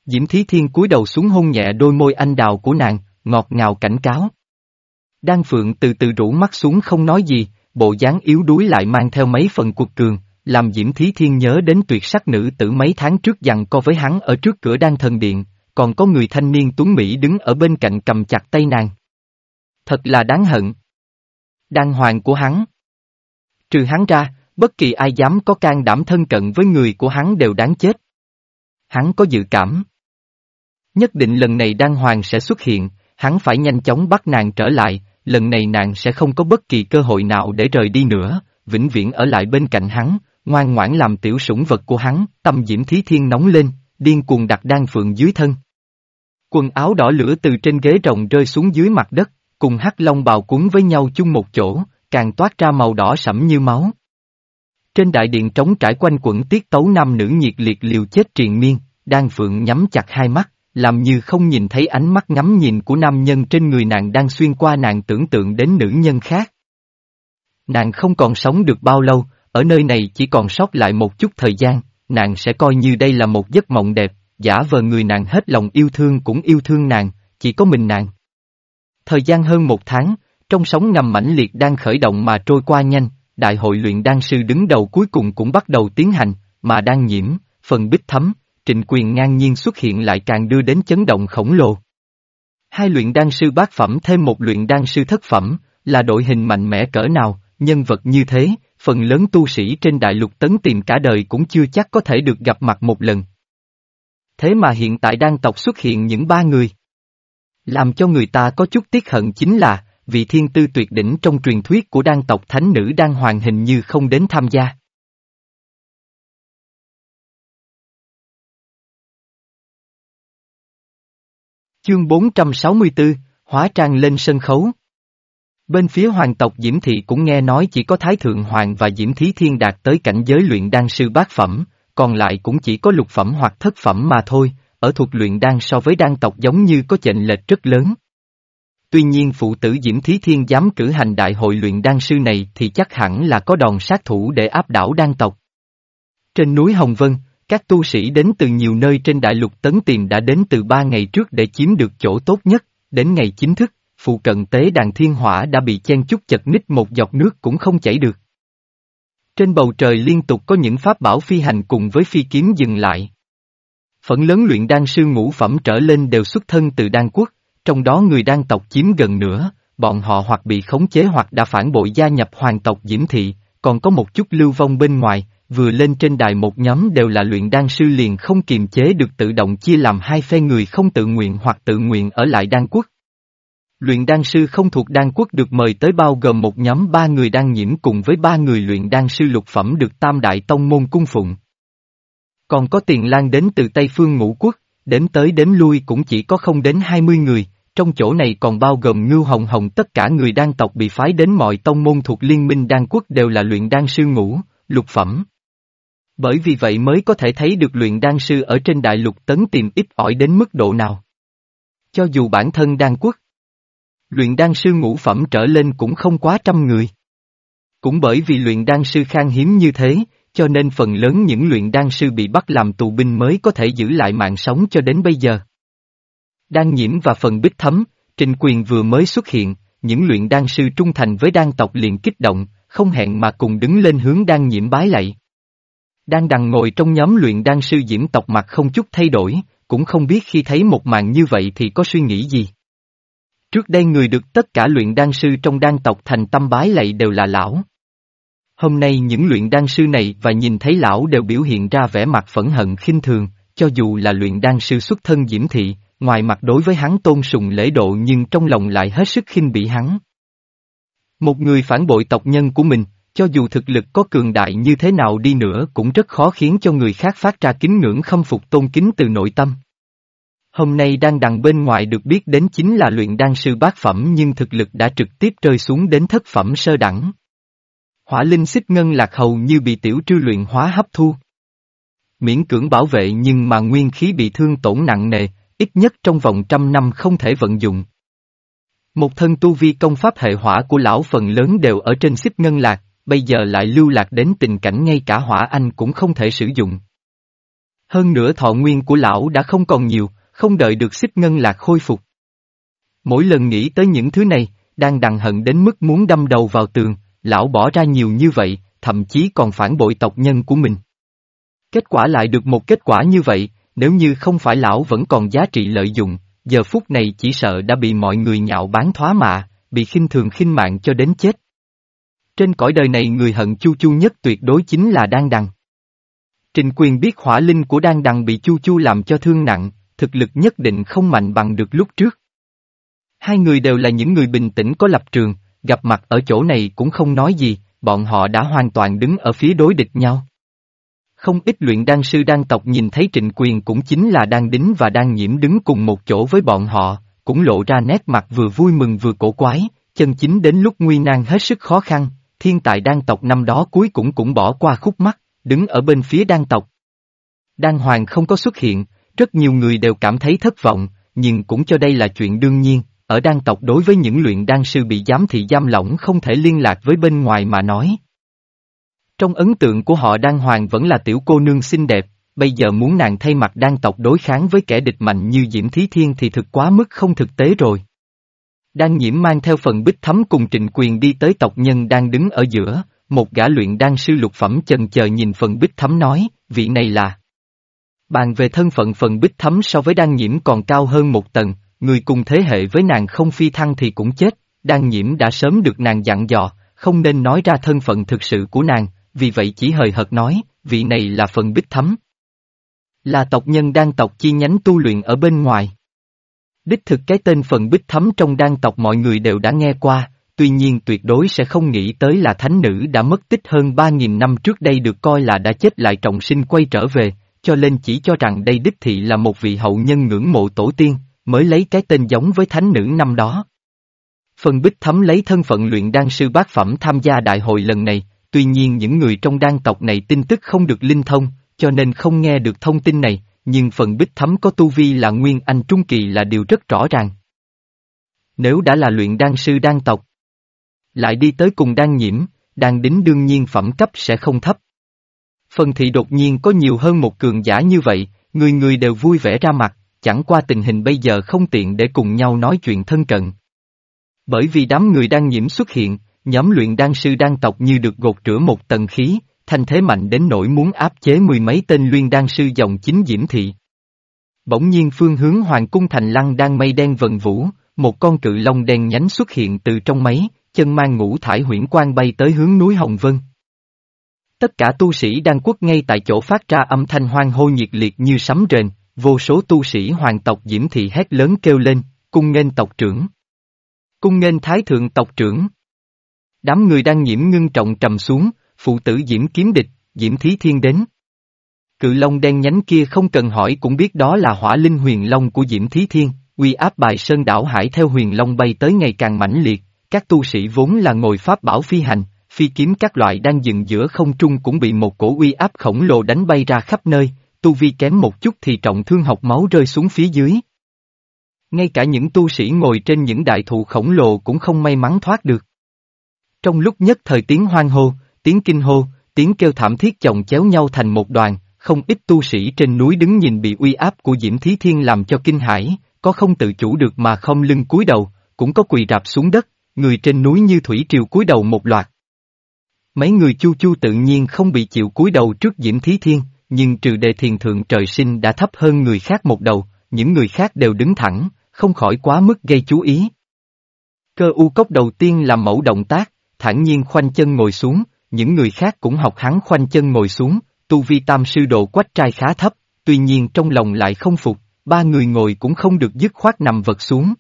Diễm Thí Thiên cúi đầu xuống hôn nhẹ đôi môi anh đào của nàng, ngọt ngào cảnh cáo. Đan Phượng từ từ rủ mắt xuống không nói gì, bộ dáng yếu đuối lại mang theo mấy phần cuộc cường, làm Diễm Thí Thiên nhớ đến tuyệt sắc nữ tử mấy tháng trước dằn co với hắn ở trước cửa đan thần điện, còn có người thanh niên tuấn Mỹ đứng ở bên cạnh cầm chặt tay nàng. Thật là đáng hận. Đan hoàng của hắn. Trừ hắn ra, bất kỳ ai dám có can đảm thân cận với người của hắn đều đáng chết. Hắn có dự cảm. Nhất định lần này đan hoàng sẽ xuất hiện, hắn phải nhanh chóng bắt nàng trở lại, lần này nàng sẽ không có bất kỳ cơ hội nào để rời đi nữa, vĩnh viễn ở lại bên cạnh hắn, ngoan ngoãn làm tiểu sủng vật của hắn, tâm diễm thí thiên nóng lên, điên cuồng đặt đan phượng dưới thân. Quần áo đỏ lửa từ trên ghế rồng rơi xuống dưới mặt đất, cùng hắc long bào cuốn với nhau chung một chỗ, càng toát ra màu đỏ sẫm như máu. Trên đại điện trống trải quanh quẩn tiết tấu nam nữ nhiệt liệt liều chết triền miên, đan phượng nhắm chặt hai mắt, làm như không nhìn thấy ánh mắt ngắm nhìn của nam nhân trên người nàng đang xuyên qua nàng tưởng tượng đến nữ nhân khác. Nàng không còn sống được bao lâu, ở nơi này chỉ còn sót lại một chút thời gian, nàng sẽ coi như đây là một giấc mộng đẹp, giả vờ người nàng hết lòng yêu thương cũng yêu thương nàng, chỉ có mình nàng. Thời gian hơn một tháng, trong sóng ngầm mãnh liệt đang khởi động mà trôi qua nhanh, đại hội luyện đan sư đứng đầu cuối cùng cũng bắt đầu tiến hành, mà đang nhiễm, phần bích thấm, trịnh quyền ngang nhiên xuất hiện lại càng đưa đến chấn động khổng lồ. Hai luyện đan sư bát phẩm thêm một luyện đan sư thất phẩm, là đội hình mạnh mẽ cỡ nào, nhân vật như thế, phần lớn tu sĩ trên đại lục tấn tìm cả đời cũng chưa chắc có thể được gặp mặt một lần. Thế mà hiện tại đan tộc xuất hiện những ba người. Làm cho người ta có chút tiếc hận chính là, vị thiên tư tuyệt đỉnh trong truyền thuyết của đan tộc thánh nữ đan hoàng hình như không đến tham gia. Chương 464, Hóa trang lên sân khấu. Bên phía hoàng tộc Diễm Thị cũng nghe nói chỉ có Thái Thượng Hoàng và Diễm Thí Thiên đạt tới cảnh giới luyện đan sư bát phẩm, còn lại cũng chỉ có lục phẩm hoặc thất phẩm mà thôi, ở thuộc luyện đan so với đan tộc giống như có chệnh lệch rất lớn. Tuy nhiên phụ tử Diễm Thí Thiên dám cử hành đại hội luyện đan sư này thì chắc hẳn là có đòn sát thủ để áp đảo đan tộc. Trên núi Hồng Vân, các tu sĩ đến từ nhiều nơi trên đại lục tấn tiền đã đến từ ba ngày trước để chiếm được chỗ tốt nhất, đến ngày chính thức, phụ cận tế đàn thiên hỏa đã bị chen chút chật ních một giọt nước cũng không chảy được. Trên bầu trời liên tục có những pháp bảo phi hành cùng với phi kiếm dừng lại. Phần lớn luyện đan sư ngũ phẩm trở lên đều xuất thân từ đan quốc, trong đó người đan tộc chiếm gần nửa, bọn họ hoặc bị khống chế hoặc đã phản bội gia nhập hoàng tộc Diễm Thị, còn có một chút lưu vong bên ngoài, vừa lên trên đài một nhóm đều là luyện đan sư liền không kiềm chế được tự động chia làm hai phe người không tự nguyện hoặc tự nguyện ở lại đan quốc. Luyện đan sư không thuộc đan quốc được mời tới bao gồm một nhóm ba người đan nhiễm cùng với ba người luyện đan sư lục phẩm được tam đại tông môn cung phụng. Còn có tiền lan đến từ Tây Phương ngũ quốc, đến tới đếm lui cũng chỉ có không đến 20 người, trong chỗ này còn bao gồm ngưu hồng hồng tất cả người đan tộc bị phái đến mọi tông môn thuộc liên minh đan quốc đều là luyện đan sư ngũ, lục phẩm. Bởi vì vậy mới có thể thấy được luyện đan sư ở trên đại lục tấn tìm ít ỏi đến mức độ nào. Cho dù bản thân đan quốc, luyện đan sư ngũ phẩm trở lên cũng không quá trăm người. Cũng bởi vì luyện đan sư khan hiếm như thế, cho nên phần lớn những luyện đan sư bị bắt làm tù binh mới có thể giữ lại mạng sống cho đến bây giờ. Đan nhiễm và phần bích thấm, trình quyền vừa mới xuất hiện, những luyện đan sư trung thành với đan tộc liền kích động, không hẹn mà cùng đứng lên hướng đan nhiễm bái lạy. Đang đằng ngồi trong nhóm luyện đan sư diễm tộc mặt không chút thay đổi, cũng không biết khi thấy một màn như vậy thì có suy nghĩ gì. Trước đây người được tất cả luyện đan sư trong đan tộc thành tâm bái lạy đều là lão. Hôm nay những luyện đan sư này và nhìn thấy lão đều biểu hiện ra vẻ mặt phẫn hận khinh thường, cho dù là luyện đan sư xuất thân diễm thị, ngoài mặt đối với hắn tôn sùng lễ độ nhưng trong lòng lại hết sức khinh bỉ hắn. Một người phản bội tộc nhân của mình, cho dù thực lực có cường đại như thế nào đi nữa cũng rất khó khiến cho người khác phát ra kính ngưỡng khâm phục tôn kính từ nội tâm. Hôm nay đang đằng bên ngoài được biết đến chính là luyện đan sư bát phẩm nhưng thực lực đã trực tiếp rơi xuống đến thất phẩm sơ đẳng. Hỏa linh xích ngân lạc hầu như bị tiểu trư luyện hóa hấp thu. Miễn cưỡng bảo vệ nhưng mà nguyên khí bị thương tổn nặng nề, ít nhất trong vòng trăm năm không thể vận dụng. Một thân tu vi công pháp hệ hỏa của lão phần lớn đều ở trên xích ngân lạc, bây giờ lại lưu lạc đến tình cảnh ngay cả hỏa anh cũng không thể sử dụng. Hơn nữa thọ nguyên của lão đã không còn nhiều, không đợi được xích ngân lạc khôi phục. Mỗi lần nghĩ tới những thứ này, đang đằng hận đến mức muốn đâm đầu vào tường, lão bỏ ra nhiều như vậy, thậm chí còn phản bội tộc nhân của mình. Kết quả lại được một kết quả như vậy, nếu như không phải lão vẫn còn giá trị lợi dụng, giờ phút này chỉ sợ đã bị mọi người nhạo bán thoá mạ, bị khinh thường khinh mạng cho đến chết. Trên cõi đời này người hận Chu Chu nhất tuyệt đối chính là Đan Đằng. Trình quyền biết hỏa linh của Đan Đằng bị Chu Chu làm cho thương nặng, thực lực nhất định không mạnh bằng được lúc trước. Hai người đều là những người bình tĩnh có lập trường, gặp mặt ở chỗ này cũng không nói gì, bọn họ đã hoàn toàn đứng ở phía đối địch nhau. Không ít luyện đan sư đan tộc nhìn thấy trịnh quyền cũng chính là đan đính và đan nhiễm đứng cùng một chỗ với bọn họ, cũng lộ ra nét mặt vừa vui mừng vừa cổ quái, chân chính đến lúc nguy nan hết sức khó khăn, thiên tài đan tộc năm đó cuối cùng cũng bỏ qua khúc mắt, đứng ở bên phía đan tộc. Đan hoàng không có xuất hiện, rất nhiều người đều cảm thấy thất vọng, nhưng cũng cho đây là chuyện đương nhiên, ở đan tộc đối với những luyện đan sư bị giám thị giam lỏng không thể liên lạc với bên ngoài mà nói. Trong ấn tượng của họ đan hoàng vẫn là tiểu cô nương xinh đẹp, bây giờ muốn nàng thay mặt đan tộc đối kháng với kẻ địch mạnh như Diễm Thí Thiên thì thực quá mức không thực tế rồi. Đan nhiễm mang theo phần bích thấm cùng trịnh quyền đi tới tộc nhân đang đứng ở giữa, một gã luyện đan sư lục phẩm chần chờ nhìn phần bích thấm nói, vị này là. Bàn về thân phận phần bích thấm so với đan nhiễm còn cao hơn một tầng, người cùng thế hệ với nàng không phi thăng thì cũng chết, đan nhiễm đã sớm được nàng dặn dò, không nên nói ra thân phận thực sự của nàng, vì vậy chỉ hời hợt nói, vị này là phần bích thấm. Là tộc nhân đan tộc chi nhánh tu luyện ở bên ngoài. Đích thực cái tên phần bích thấm trong đan tộc mọi người đều đã nghe qua, tuy nhiên tuyệt đối sẽ không nghĩ tới là thánh nữ đã mất tích hơn 3.000 năm trước đây được coi là đã chết lại trọng sinh quay trở về, cho nên chỉ cho rằng đây đích thị là một vị hậu nhân ngưỡng mộ tổ tiên, mới lấy cái tên giống với thánh nữ năm đó. Phần bích thấm lấy thân phận luyện đan sư bát phẩm tham gia đại hội lần này, tuy nhiên những người trong đan tộc này tin tức không được linh thông, cho nên không nghe được thông tin này, nhưng phần bích thấm có tu vi là nguyên anh trung kỳ là điều rất rõ ràng. Nếu đã là luyện đan sư đan tộc, lại đi tới cùng đan nhiễm, đan đính đương nhiên phẩm cấp sẽ không thấp. Phần thị đột nhiên có nhiều hơn một cường giả như vậy, người người đều vui vẻ ra mặt, chẳng qua tình hình bây giờ không tiện để cùng nhau nói chuyện thân cận. Bởi vì đám người đan nhiễm xuất hiện, nhóm luyện đan sư đan tộc như được gột rửa một tầng khí, thanh thế mạnh đến nỗi muốn áp chế mười mấy tên luyện đan sư dòng chính diễm thị. Bỗng nhiên phương hướng hoàng cung thành lăng đang mây đen vần vũ, một con cự long đen nhánh xuất hiện từ trong máy, chân mang ngũ thải huyễn quang bay tới hướng núi Hồng Vân. Tất cả tu sĩ đang quất ngay tại chỗ phát ra âm thanh hoang hô nhiệt liệt như sấm rền, vô số tu sĩ hoàng tộc Diễm Thị hét lớn kêu lên, cung nghênh tộc trưởng. Cung nghênh thái thượng tộc trưởng. Đám người đang nhiễm ngưng trọng trầm xuống, phụ tử Diễm kiếm địch, Diễm Thí Thiên đến. Cự long đen nhánh kia không cần hỏi cũng biết đó là hỏa linh huyền long của Diễm Thí Thiên, uy áp bài sơn đảo hải theo huyền long bay tới ngày càng mãnh liệt, các tu sĩ vốn là ngồi pháp bảo phi hành, phi kiếm các loại đang dừng giữa không trung cũng bị một cổ uy áp khổng lồ đánh bay ra khắp nơi, tu vi kém một chút thì trọng thương học máu rơi xuống phía dưới. Ngay cả những tu sĩ ngồi trên những đại thụ khổng lồ cũng không may mắn thoát được. Trong lúc nhất thời tiếng hoang hô, tiếng kinh hô, tiếng kêu thảm thiết chồng chéo nhau thành một đoàn, không ít tu sĩ trên núi đứng nhìn bị uy áp của Diễm Thí Thiên làm cho kinh hãi, có không tự chủ được mà không lưng cúi đầu, cũng có quỳ rạp xuống đất, người trên núi như thủy triều cúi đầu một loạt. Mấy người chu chu tự nhiên không bị chịu cúi đầu trước Diễm Thí Thiên, nhưng trừ đề thiền thượng trời sinh đã thấp hơn người khác một đầu, những người khác đều đứng thẳng, không khỏi quá mức gây chú ý. Cơ u cốc đầu tiên làm mẫu động tác, thản nhiên khoanh chân ngồi xuống, những người khác cũng học hắn khoanh chân ngồi xuống, tu vi tam sư độ quách trai khá thấp, tuy nhiên trong lòng lại không phục, ba người ngồi cũng không được dứt khoát nằm vật xuống.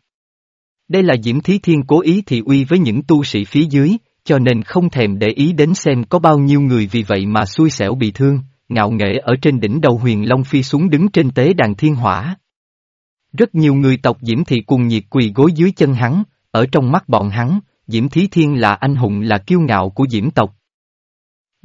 Đây là Diễm Thí Thiên cố ý thị uy với những tu sĩ phía dưới, cho nên không thèm để ý đến xem có bao nhiêu người vì vậy mà xui xẻo bị thương, ngạo nghễ ở trên đỉnh đầu huyền Long Phi xuống đứng trên tế đàn thiên hỏa. Rất nhiều người tộc Diễm Thị cùng nhiệt quỳ gối dưới chân hắn, ở trong mắt bọn hắn, Diễm Thí Thiên là anh hùng là kiêu ngạo của Diễm tộc.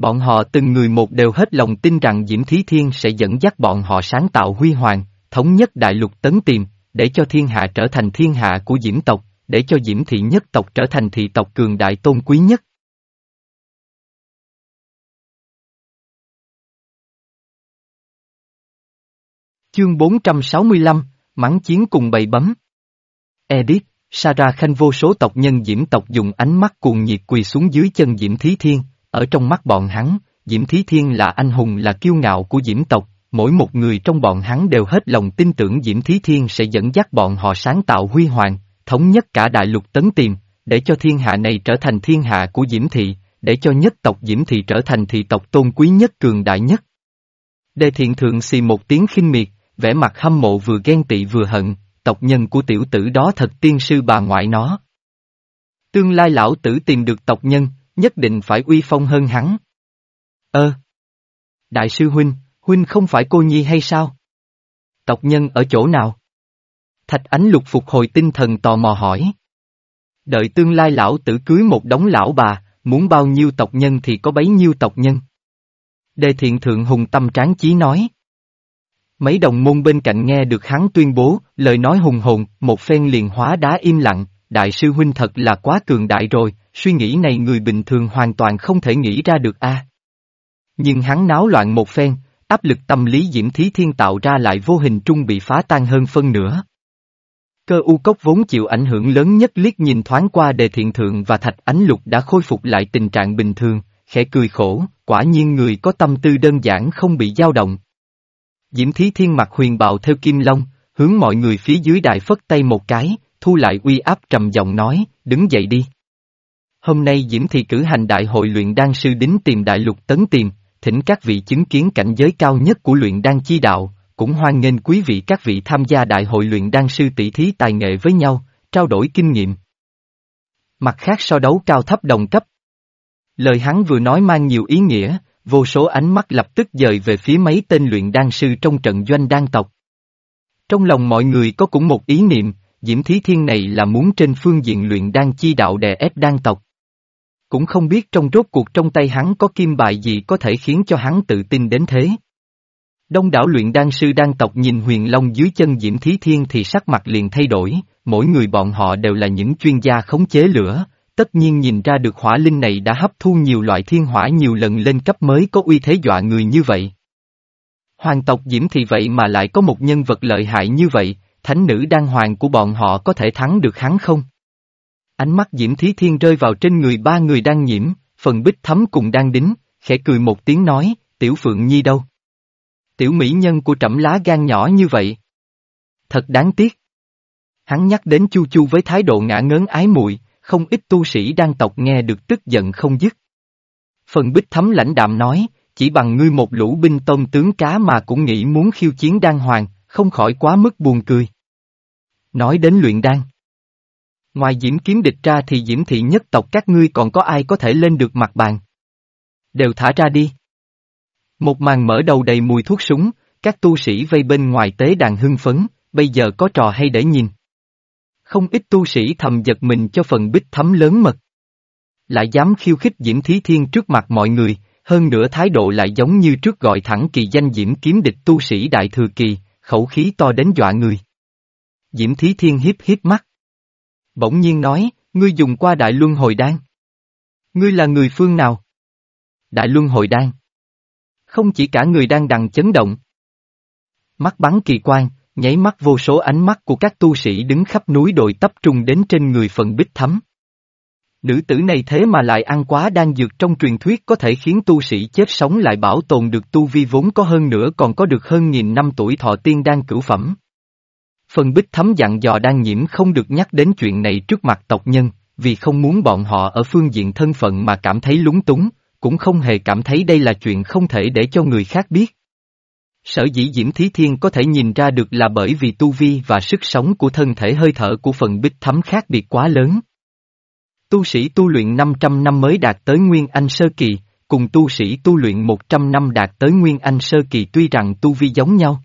Bọn họ từng người một đều hết lòng tin rằng Diễm Thí Thiên sẽ dẫn dắt bọn họ sáng tạo huy hoàng, thống nhất đại lục tấn tìm, để cho thiên hạ trở thành thiên hạ của Diễm tộc, để cho Diễm Thị nhất tộc trở thành thị tộc cường đại tôn quý nhất. Chương 465, Mắng chiến cùng bầy bấm. Edit, Sarah Khanh vô số tộc nhân Diễm tộc dùng ánh mắt cuồng nhiệt quỳ xuống dưới chân Diễm Thí Thiên, ở trong mắt bọn hắn, Diễm Thí Thiên là anh hùng là kiêu ngạo của Diễm tộc, mỗi một người trong bọn hắn đều hết lòng tin tưởng Diễm Thí Thiên sẽ dẫn dắt bọn họ sáng tạo huy hoàng, thống nhất cả đại lục tấn tìm, để cho thiên hạ này trở thành thiên hạ của Diễm Thị, để cho nhất tộc Diễm Thị trở thành thị tộc tôn quý nhất cường đại nhất. Đề thiện thượng xì một tiếng khinh miệt, vẻ mặt hâm mộ vừa ghen tị vừa hận, tộc nhân của tiểu tử đó thật tiên sư bà ngoại nó. Tương lai lão tử tìm được tộc nhân, nhất định phải uy phong hơn hắn. Ơ! Đại sư Huynh, Huynh không phải cô nhi hay sao? Tộc nhân ở chỗ nào? Thạch ánh lục phục hồi tinh thần tò mò hỏi. Đợi tương lai lão tử cưới một đống lão bà, muốn bao nhiêu tộc nhân thì có bấy nhiêu tộc nhân. Đề thiện thượng hùng tâm tráng chí nói. Mấy đồng môn bên cạnh nghe được hắn tuyên bố, lời nói hùng hồn, một phen liền hóa đá im lặng, đại sư huynh thật là quá cường đại rồi, suy nghĩ này người bình thường hoàn toàn không thể nghĩ ra được a. Nhưng hắn náo loạn một phen, áp lực tâm lý Diễm Thí Thiên tạo ra lại vô hình trung bị phá tan hơn phân nửa. Cơ u cốc vốn chịu ảnh hưởng lớn nhất liếc nhìn thoáng qua đề thiện thượng và thạch ánh lục đã khôi phục lại tình trạng bình thường, khẽ cười khổ, quả nhiên người có tâm tư đơn giản không bị dao động. Diễm Thí Thiên mặt huyền bạo theo kim long, hướng mọi người phía dưới đại phất tay một cái, thu lại uy áp trầm giọng nói, đứng dậy đi. Hôm nay Diễm Thị cử hành đại hội luyện đan sư đính tìm đại lục tấn tìm, thỉnh các vị chứng kiến cảnh giới cao nhất của luyện đan chi đạo, cũng hoan nghênh quý vị các vị tham gia đại hội luyện đan sư tỷ thí tài nghệ với nhau, trao đổi kinh nghiệm. Mặt khác so đấu cao thấp đồng cấp. Lời hắn vừa nói mang nhiều ý nghĩa, vô số ánh mắt lập tức dời về phía mấy tên luyện đan sư trong trận doanh đan tộc. Trong lòng mọi người có cũng một ý niệm, Diễm Thí Thiên này là muốn trên phương diện luyện đan chi đạo đè ép đan tộc. Cũng không biết trong rốt cuộc trong tay hắn có kim bài gì có thể khiến cho hắn tự tin đến thế. Đông đảo luyện đan sư đan tộc nhìn huyền long dưới chân Diễm Thí Thiên thì sắc mặt liền thay đổi, mỗi người bọn họ đều là những chuyên gia khống chế lửa, tất nhiên nhìn ra được hỏa linh này đã hấp thu nhiều loại thiên hỏa nhiều lần lên cấp mới có uy thế dọa người như vậy. Hoàng tộc Diễm thì vậy mà lại có một nhân vật lợi hại như vậy, thánh nữ đan hoàng của bọn họ có thể thắng được hắn không? Ánh mắt Diễm Thí Thiên rơi vào trên người ba người đang nhiễm, phần bích thấm cùng đang đính, khẽ cười một tiếng nói, tiểu phượng nhi đâu? Tiểu mỹ nhân của trẫm lá gan nhỏ như vậy. Thật đáng tiếc. Hắn nhắc đến Chu Chu với thái độ ngã ngớn ái muội, không ít tu sĩ đang tộc nghe được tức giận không dứt. Phần bích thấm lãnh đạm nói, chỉ bằng ngươi một lũ binh tôm tướng cá mà cũng nghĩ muốn khiêu chiến đan hoàng, không khỏi quá mức buồn cười. Nói đến luyện đan. Ngoài diễm kiếm địch ra thì diễm thị nhất tộc các ngươi còn có ai có thể lên được mặt bàn. Đều thả ra đi. Một màn mở đầu đầy mùi thuốc súng, các tu sĩ vây bên ngoài tế đàn hưng phấn, bây giờ có trò hay để nhìn. Không ít tu sĩ thầm giật mình cho phần bích thấm lớn mật. Lại dám khiêu khích Diễm Thí Thiên trước mặt mọi người, hơn nữa thái độ lại giống như trước gọi thẳng kỳ danh Diễm kiếm địch tu sĩ Đại Thừa Kỳ, khẩu khí to đến dọa người. Diễm Thí Thiên hiếp hiếp mắt. Bỗng nhiên nói, ngươi dùng qua Đại Luân Hồi Đan. Ngươi là người phương nào? Đại Luân Hồi Đan. Không chỉ cả người đang đằng chấn động. Mắt bắn kỳ quan, nháy mắt vô số ánh mắt của các tu sĩ đứng khắp núi đồi tập trung đến trên người phần bích thấm. Nữ tử này thế mà lại ăn quá đang dược trong truyền thuyết có thể khiến tu sĩ chết sống lại bảo tồn được tu vi vốn có hơn nữa còn có được hơn nghìn năm tuổi thọ tiên đang cửu phẩm. Phần bích thấm dặn dò đang nhiễm không được nhắc đến chuyện này trước mặt tộc nhân, vì không muốn bọn họ ở phương diện thân phận mà cảm thấy lúng túng, cũng không hề cảm thấy đây là chuyện không thể để cho người khác biết. Sở dĩ Diễm Thí Thiên có thể nhìn ra được là bởi vì tu vi và sức sống của thân thể hơi thở của phần bích thấm khác biệt quá lớn. Tu sĩ tu luyện 500 năm mới đạt tới Nguyên Anh Sơ Kỳ, cùng tu sĩ tu luyện 100 năm đạt tới Nguyên Anh Sơ Kỳ tuy rằng tu vi giống nhau.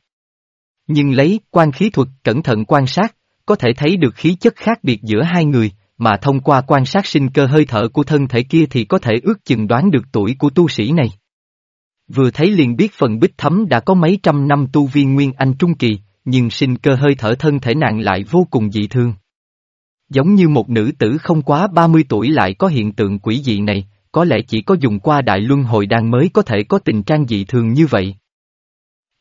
Nhưng lấy quan khí thuật cẩn thận quan sát, có thể thấy được khí chất khác biệt giữa hai người, mà thông qua quan sát sinh cơ hơi thở của thân thể kia thì có thể ước chừng đoán được tuổi của tu sĩ này. Vừa thấy liền biết phần bích thấm đã có mấy trăm năm tu viên Nguyên Anh Trung Kỳ, nhưng sinh cơ hơi thở thân thể nạn lại vô cùng dị thương. Giống như một nữ tử không quá 30 tuổi lại có hiện tượng quỷ dị này, có lẽ chỉ có dùng qua đại luân hồi đan mới có thể có tình trạng dị thường như vậy.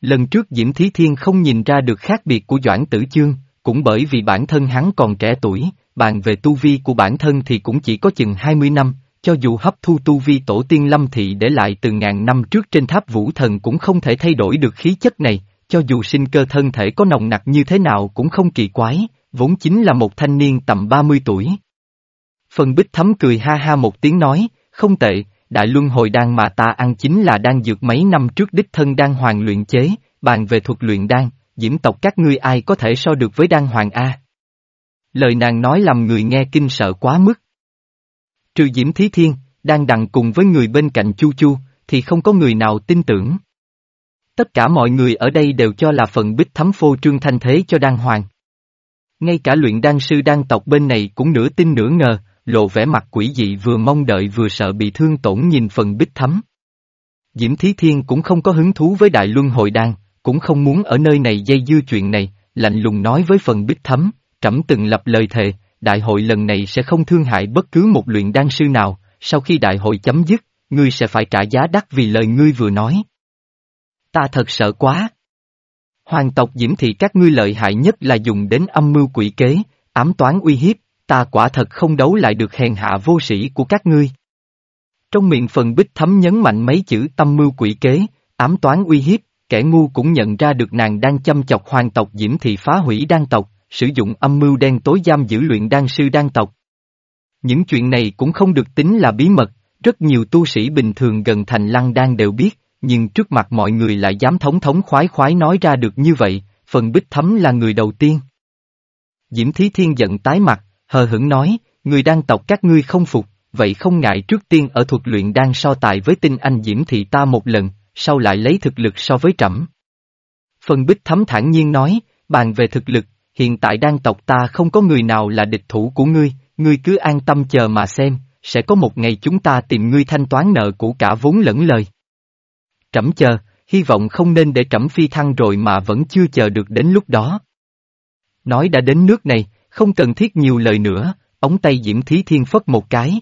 Lần trước Diễm Thí Thiên không nhìn ra được khác biệt của Doãn Tử Chương, cũng bởi vì bản thân hắn còn trẻ tuổi, bàn về tu vi của bản thân thì cũng chỉ có chừng 20 năm, cho dù hấp thu tu vi tổ tiên lâm thị để lại từ ngàn năm trước trên tháp vũ thần cũng không thể thay đổi được khí chất này, cho dù sinh cơ thân thể có nồng nặc như thế nào cũng không kỳ quái, vốn chính là một thanh niên tầm 30 tuổi. Phần bích thấm cười ha ha một tiếng nói, không tệ, đại luân hồi đan mà ta ăn chính là đan dược mấy năm trước đích thân đan hoàng luyện chế, bàn về thuật luyện đan, diễm tộc các ngươi ai có thể so được với đan hoàng A. Lời nàng nói làm người nghe kinh sợ quá mức. Trừ Diễm Thí Thiên, đang đằng cùng với người bên cạnh Chu Chu, thì không có người nào tin tưởng. Tất cả mọi người ở đây đều cho là phần bích thấm phô trương thanh thế cho đan hoàng. Ngay cả luyện đan sư đan tộc bên này cũng nửa tin nửa ngờ, lộ vẻ mặt quỷ dị vừa mong đợi vừa sợ bị thương tổn nhìn phần bích thấm. Diễm Thí Thiên cũng không có hứng thú với đại luân hồi đan, cũng không muốn ở nơi này dây dưa chuyện này, lạnh lùng nói với phần bích thấm, trẫm từng lập lời thề, đại hội lần này sẽ không thương hại bất cứ một luyện đan sư nào, sau khi đại hội chấm dứt, ngươi sẽ phải trả giá đắt vì lời ngươi vừa nói. Ta thật sợ quá. Hoàng tộc Diễm Thị các ngươi lợi hại nhất là dùng đến âm mưu quỷ kế, ám toán uy hiếp, ta quả thật không đấu lại được hèn hạ vô sĩ của các ngươi. Trong miệng phần bích thấm nhấn mạnh mấy chữ tâm mưu quỷ kế, ám toán uy hiếp, kẻ ngu cũng nhận ra được nàng đang chăm chọc hoàng tộc Diễm Thị phá hủy đan tộc, sử dụng âm mưu đen tối giam giữ luyện đan sư đan tộc. Những chuyện này cũng không được tính là bí mật, rất nhiều tu sĩ bình thường gần thành lăng đan đều biết, nhưng trước mặt mọi người lại dám thống thống khoái khoái nói ra được như vậy, phần bích thấm là người đầu tiên. Diễm Thí Thiên giận tái mặt, hờ hững nói, người đang tộc các ngươi không phục, vậy không ngại trước tiên ở thuật luyện đang so tài với tinh anh Diễm Thị ta một lần, sau lại lấy thực lực so với trẫm. Phần bích thấm thản nhiên nói, bàn về thực lực, hiện tại đang tộc ta không có người nào là địch thủ của ngươi, ngươi cứ an tâm chờ mà xem, sẽ có một ngày chúng ta tìm ngươi thanh toán nợ của cả vốn lẫn lời. Trẫm chờ, hy vọng không nên để trẫm phi thăng rồi mà vẫn chưa chờ được đến lúc đó. Nói đã đến nước này, không cần thiết nhiều lời nữa, ống tay Diễm Thí Thiên phất một cái.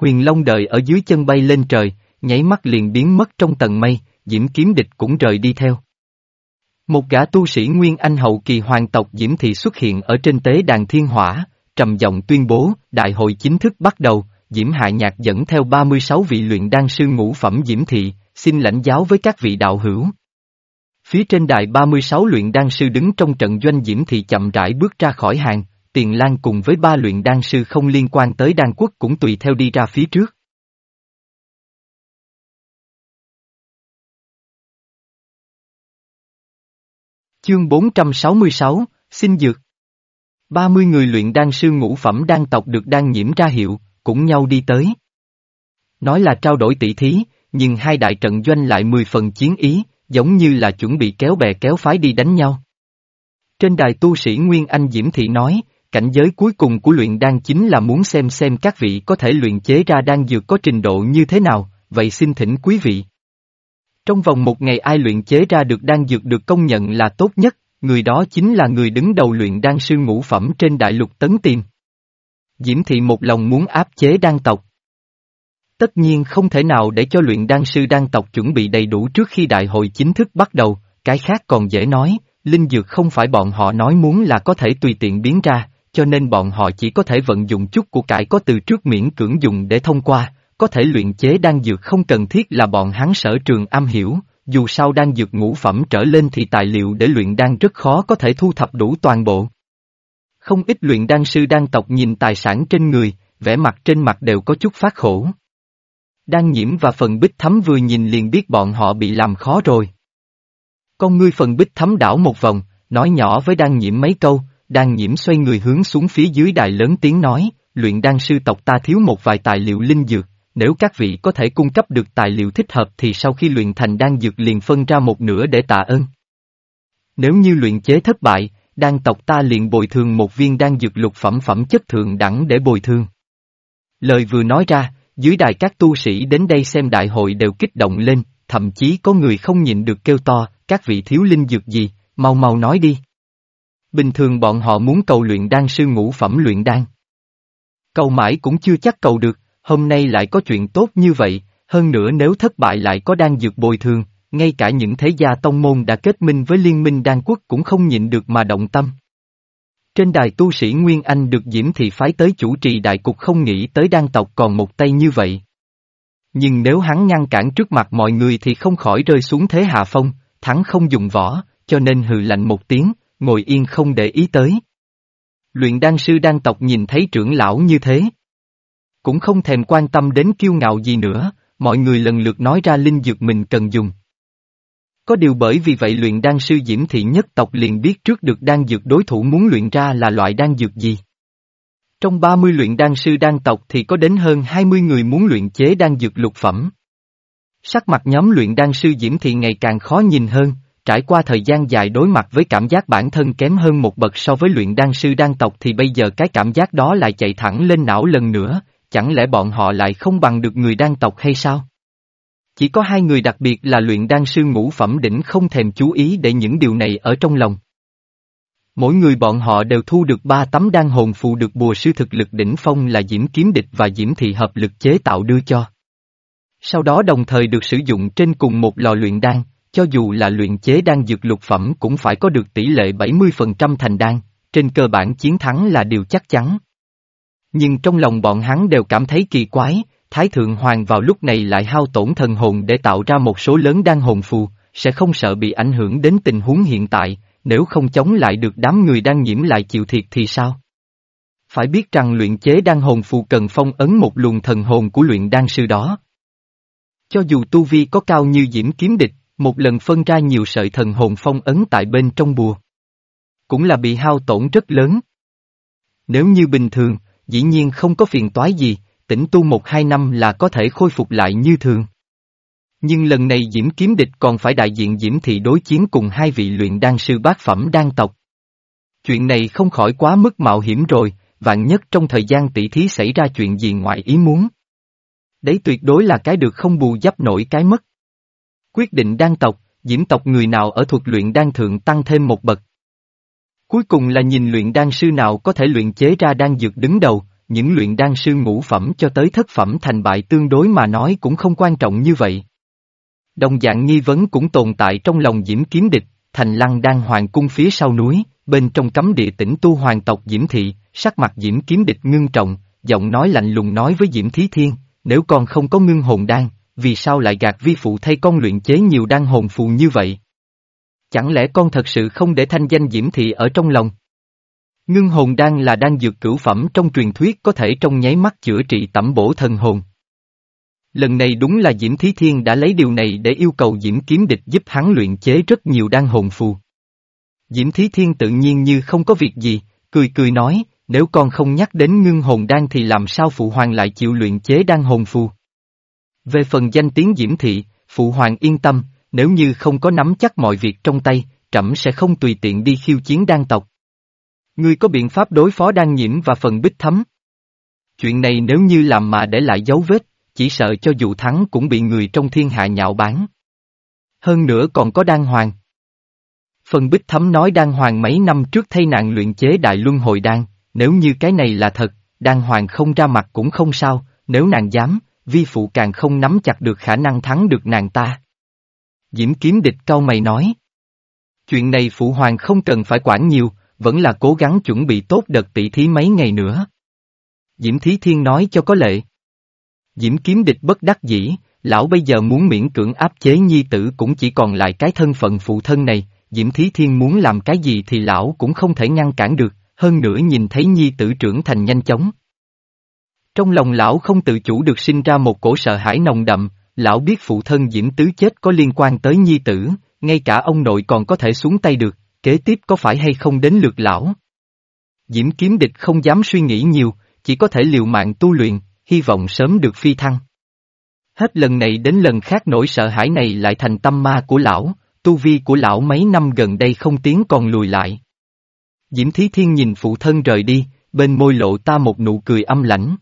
Huyền Long đợi ở dưới chân bay lên trời, nháy mắt liền biến mất trong tầng mây, Diễm Kiếm Địch cũng rời đi theo. Một gã tu sĩ Nguyên Anh hậu kỳ hoàng tộc Diễm Thị xuất hiện ở trên tế đàn thiên hỏa, trầm giọng tuyên bố, đại hội chính thức bắt đầu, Diễm Hạ Nhạc dẫn theo 36 vị luyện đan sư ngũ phẩm Diễm Thị, xin lãnh giáo với các vị đạo hữu. Phía trên đài 36 luyện đan sư đứng trong trận doanh Diễm Thị chậm rãi bước ra khỏi hàng, Tiền Lan cùng với ba luyện đan sư không liên quan tới đan quốc cũng tùy theo đi ra phía trước. Chương 466, xin dược. 30 người luyện đan sư ngũ phẩm đan tộc được đan nhiễm ra hiệu, cũng nhau đi tới. Nói là trao đổi tỷ thí, nhưng hai đại trận doanh lại 10 phần chiến ý, giống như là chuẩn bị kéo bè kéo phái đi đánh nhau. Trên đài tu sĩ Nguyên Anh Diễm Thị nói, cảnh giới cuối cùng của luyện đan chính là muốn xem xem các vị có thể luyện chế ra đan dược có trình độ như thế nào, vậy xin thỉnh quý vị. Trong vòng một ngày ai luyện chế ra được đan dược được công nhận là tốt nhất, người đó chính là người đứng đầu luyện đan sư ngũ phẩm trên đại lục tấn tiền Diễm thị một lòng muốn áp chế đan tộc. Tất nhiên không thể nào để cho luyện đan sư đan tộc chuẩn bị đầy đủ trước khi đại hội chính thức bắt đầu, cái khác còn dễ nói, linh dược không phải bọn họ nói muốn là có thể tùy tiện biến ra, cho nên bọn họ chỉ có thể vận dụng chút của cải có từ trước miễn cưỡng dùng để thông qua, có thể luyện chế đan dược không cần thiết là bọn hắn sở trường am hiểu, dù sao đan dược ngũ phẩm trở lên thì tài liệu để luyện đan rất khó có thể thu thập đủ toàn bộ. Không ít luyện đan sư đan tộc nhìn tài sản trên người, vẻ mặt trên mặt đều có chút phát khổ. Đan nhiễm và phần bích thấm vừa nhìn liền biết bọn họ bị làm khó rồi. Con ngươi phần bích thấm đảo một vòng, nói nhỏ với đan nhiễm mấy câu, đan nhiễm xoay người hướng xuống phía dưới đài lớn tiếng nói, luyện đan sư tộc ta thiếu một vài tài liệu linh dược, nếu các vị có thể cung cấp được tài liệu thích hợp thì sau khi luyện thành đan dược liền phân ra một nửa để tạ ơn. Nếu như luyện chế thất bại, đan tộc ta liền bồi thường một viên đan dược lục phẩm phẩm chất thượng đẳng để bồi thường. Lời vừa nói ra, dưới đài các tu sĩ đến đây xem đại hội đều kích động lên, thậm chí có người không nhịn được kêu to, các vị thiếu linh dược gì, mau mau nói đi. Bình thường bọn họ muốn cầu luyện đan sư ngũ phẩm luyện đan. Cầu mãi cũng chưa chắc cầu được, hôm nay lại có chuyện tốt như vậy, hơn nữa nếu thất bại lại có đan dược bồi thường, ngay cả những thế gia tông môn đã kết minh với liên minh đan quốc cũng không nhịn được mà động tâm. Trên đài tu sĩ Nguyên Anh được Diễm Thị phái tới chủ trì đại cục không nghĩ tới đan tộc còn một tay như vậy. Nhưng nếu hắn ngăn cản trước mặt mọi người thì không khỏi rơi xuống thế hạ phong, thắng không dùng võ, cho nên hừ lạnh một tiếng, ngồi yên không để ý tới. Luyện đan sư đan tộc nhìn thấy trưởng lão như thế. Cũng không thèm quan tâm đến kiêu ngạo gì nữa, mọi người lần lượt nói ra linh dược mình cần dùng. Có điều bởi vì vậy luyện đan sư Diễm Thị nhất tộc liền biết trước được đan dược đối thủ muốn luyện ra là loại đan dược gì. Trong 30 luyện đan sư đan tộc thì có đến hơn 20 người muốn luyện chế đan dược lục phẩm. Sắc mặt nhóm luyện đan sư Diễm Thị ngày càng khó nhìn hơn, trải qua thời gian dài đối mặt với cảm giác bản thân kém hơn một bậc so với luyện đan sư đan tộc thì bây giờ cái cảm giác đó lại chạy thẳng lên não lần nữa, chẳng lẽ bọn họ lại không bằng được người đan tộc hay sao? Chỉ có hai người đặc biệt là luyện đan sư ngũ phẩm đỉnh không thèm chú ý để những điều này ở trong lòng. Mỗi người bọn họ đều thu được ba tấm đan hồn phù được bùa sư thực lực đỉnh phong là Diễm Kiếm Địch và Diễm Thị hợp lực chế tạo đưa cho. Sau đó đồng thời được sử dụng trên cùng một lò luyện đan, cho dù là luyện chế đan dược lục phẩm cũng phải có được tỷ lệ 70% thành đan, trên cơ bản chiến thắng là điều chắc chắn. Nhưng trong lòng bọn hắn đều cảm thấy kỳ quái, Thái Thượng Hoàng vào lúc này lại hao tổn thần hồn để tạo ra một số lớn đan hồn phù, sẽ không sợ bị ảnh hưởng đến tình huống hiện tại, nếu không chống lại được đám người đang nhiễm lại chịu thiệt thì sao? Phải biết rằng luyện chế đan hồn phù cần phong ấn một luồng thần hồn của luyện đan sư đó. Cho dù tu vi có cao như diễm kiếm địch, một lần phân ra nhiều sợi thần hồn phong ấn tại bên trong bùa. Cũng là bị hao tổn rất lớn. Nếu như bình thường, dĩ nhiên không có phiền toái gì, tĩnh tu một hai năm là có thể khôi phục lại như thường. Nhưng lần này Diễm Kiếm Địch còn phải đại diện Diễm Thị đối chiến cùng hai vị luyện đan sư bát phẩm đan tộc. Chuyện này không khỏi quá mức mạo hiểm rồi, vạn nhất trong thời gian tỷ thí xảy ra chuyện gì ngoài ý muốn. Đấy tuyệt đối là cái được không bù dắp nổi cái mất. Quyết định đan tộc, diễm tộc người nào ở thuật luyện đan thượng tăng thêm một bậc. Cuối cùng là nhìn luyện đan sư nào có thể luyện chế ra đan dược đứng đầu, những luyện đan sư ngũ phẩm cho tới thất phẩm thành bại tương đối mà nói cũng không quan trọng như vậy. Đồng dạng nghi vấn cũng tồn tại trong lòng Diễm Kiếm Địch, thành lăng đan hoàng cung phía sau núi, bên trong cấm địa tỉnh tu hoàng tộc Diễm Thị, sắc mặt Diễm Kiếm Địch ngưng trọng, giọng nói lạnh lùng nói với Diễm Thí Thiên, nếu con không có ngưng hồn đan, vì sao lại gạt vi phụ thay con luyện chế nhiều đan hồn phù như vậy? Chẳng lẽ con thật sự không để thanh danh Diễm Thị ở trong lòng? Ngưng hồn đan là đan dược cửu phẩm trong truyền thuyết có thể trong nháy mắt chữa trị tẩm bổ thần hồn. Lần này đúng là Diễm Thí Thiên đã lấy điều này để yêu cầu Diễm Kiếm Địch giúp hắn luyện chế rất nhiều đan hồn phù. Diễm Thí Thiên tự nhiên như không có việc gì, cười cười nói, nếu con không nhắc đến ngưng hồn đan thì làm sao Phụ Hoàng lại chịu luyện chế đan hồn phù. Về phần danh tiếng Diễm Thị, Phụ Hoàng yên tâm, nếu như không có nắm chắc mọi việc trong tay, trẫm sẽ không tùy tiện đi khiêu chiến đan tộc. Ngươi có biện pháp đối phó đan nhiễm và phần bích thấm. Chuyện này nếu như làm mà để lại dấu vết, chỉ sợ cho dù thắng cũng bị người trong thiên hạ nhạo báng. Hơn nữa còn có đan hoàng. Phần bích thấm nói đan hoàng mấy năm trước thay nạn luyện chế đại luân hồi đan, nếu như cái này là thật, đan hoàng không ra mặt cũng không sao, nếu nàng dám, vi phụ càng không nắm chặt được khả năng thắng được nàng ta. Diễm kiếm địch cau mày nói. Chuyện này phụ hoàng không cần phải quản nhiều, vẫn là cố gắng chuẩn bị tốt đợt tỷ thí mấy ngày nữa. Diễm Thí Thiên nói cho có lệ. Diễm kiếm địch bất đắc dĩ, lão bây giờ muốn miễn cưỡng áp chế nhi tử cũng chỉ còn lại cái thân phận phụ thân này, Diễm Thí Thiên muốn làm cái gì thì lão cũng không thể ngăn cản được, hơn nữa nhìn thấy nhi tử trưởng thành nhanh chóng. Trong lòng lão không tự chủ được sinh ra một cổ sợ hãi nồng đậm, lão biết phụ thân Diễm Tứ chết có liên quan tới nhi tử, ngay cả ông nội còn có thể xuống tay được, kế tiếp có phải hay không đến lượt lão. Diễm kiếm địch không dám suy nghĩ nhiều, chỉ có thể liều mạng tu luyện, hy vọng sớm được phi thăng. Hết lần này đến lần khác nỗi sợ hãi này lại thành tâm ma của lão, tu vi của lão mấy năm gần đây không tiến còn lùi lại. Diễm Thí Thiên nhìn phụ thân rời đi, bên môi lộ ta một nụ cười âm lãnh.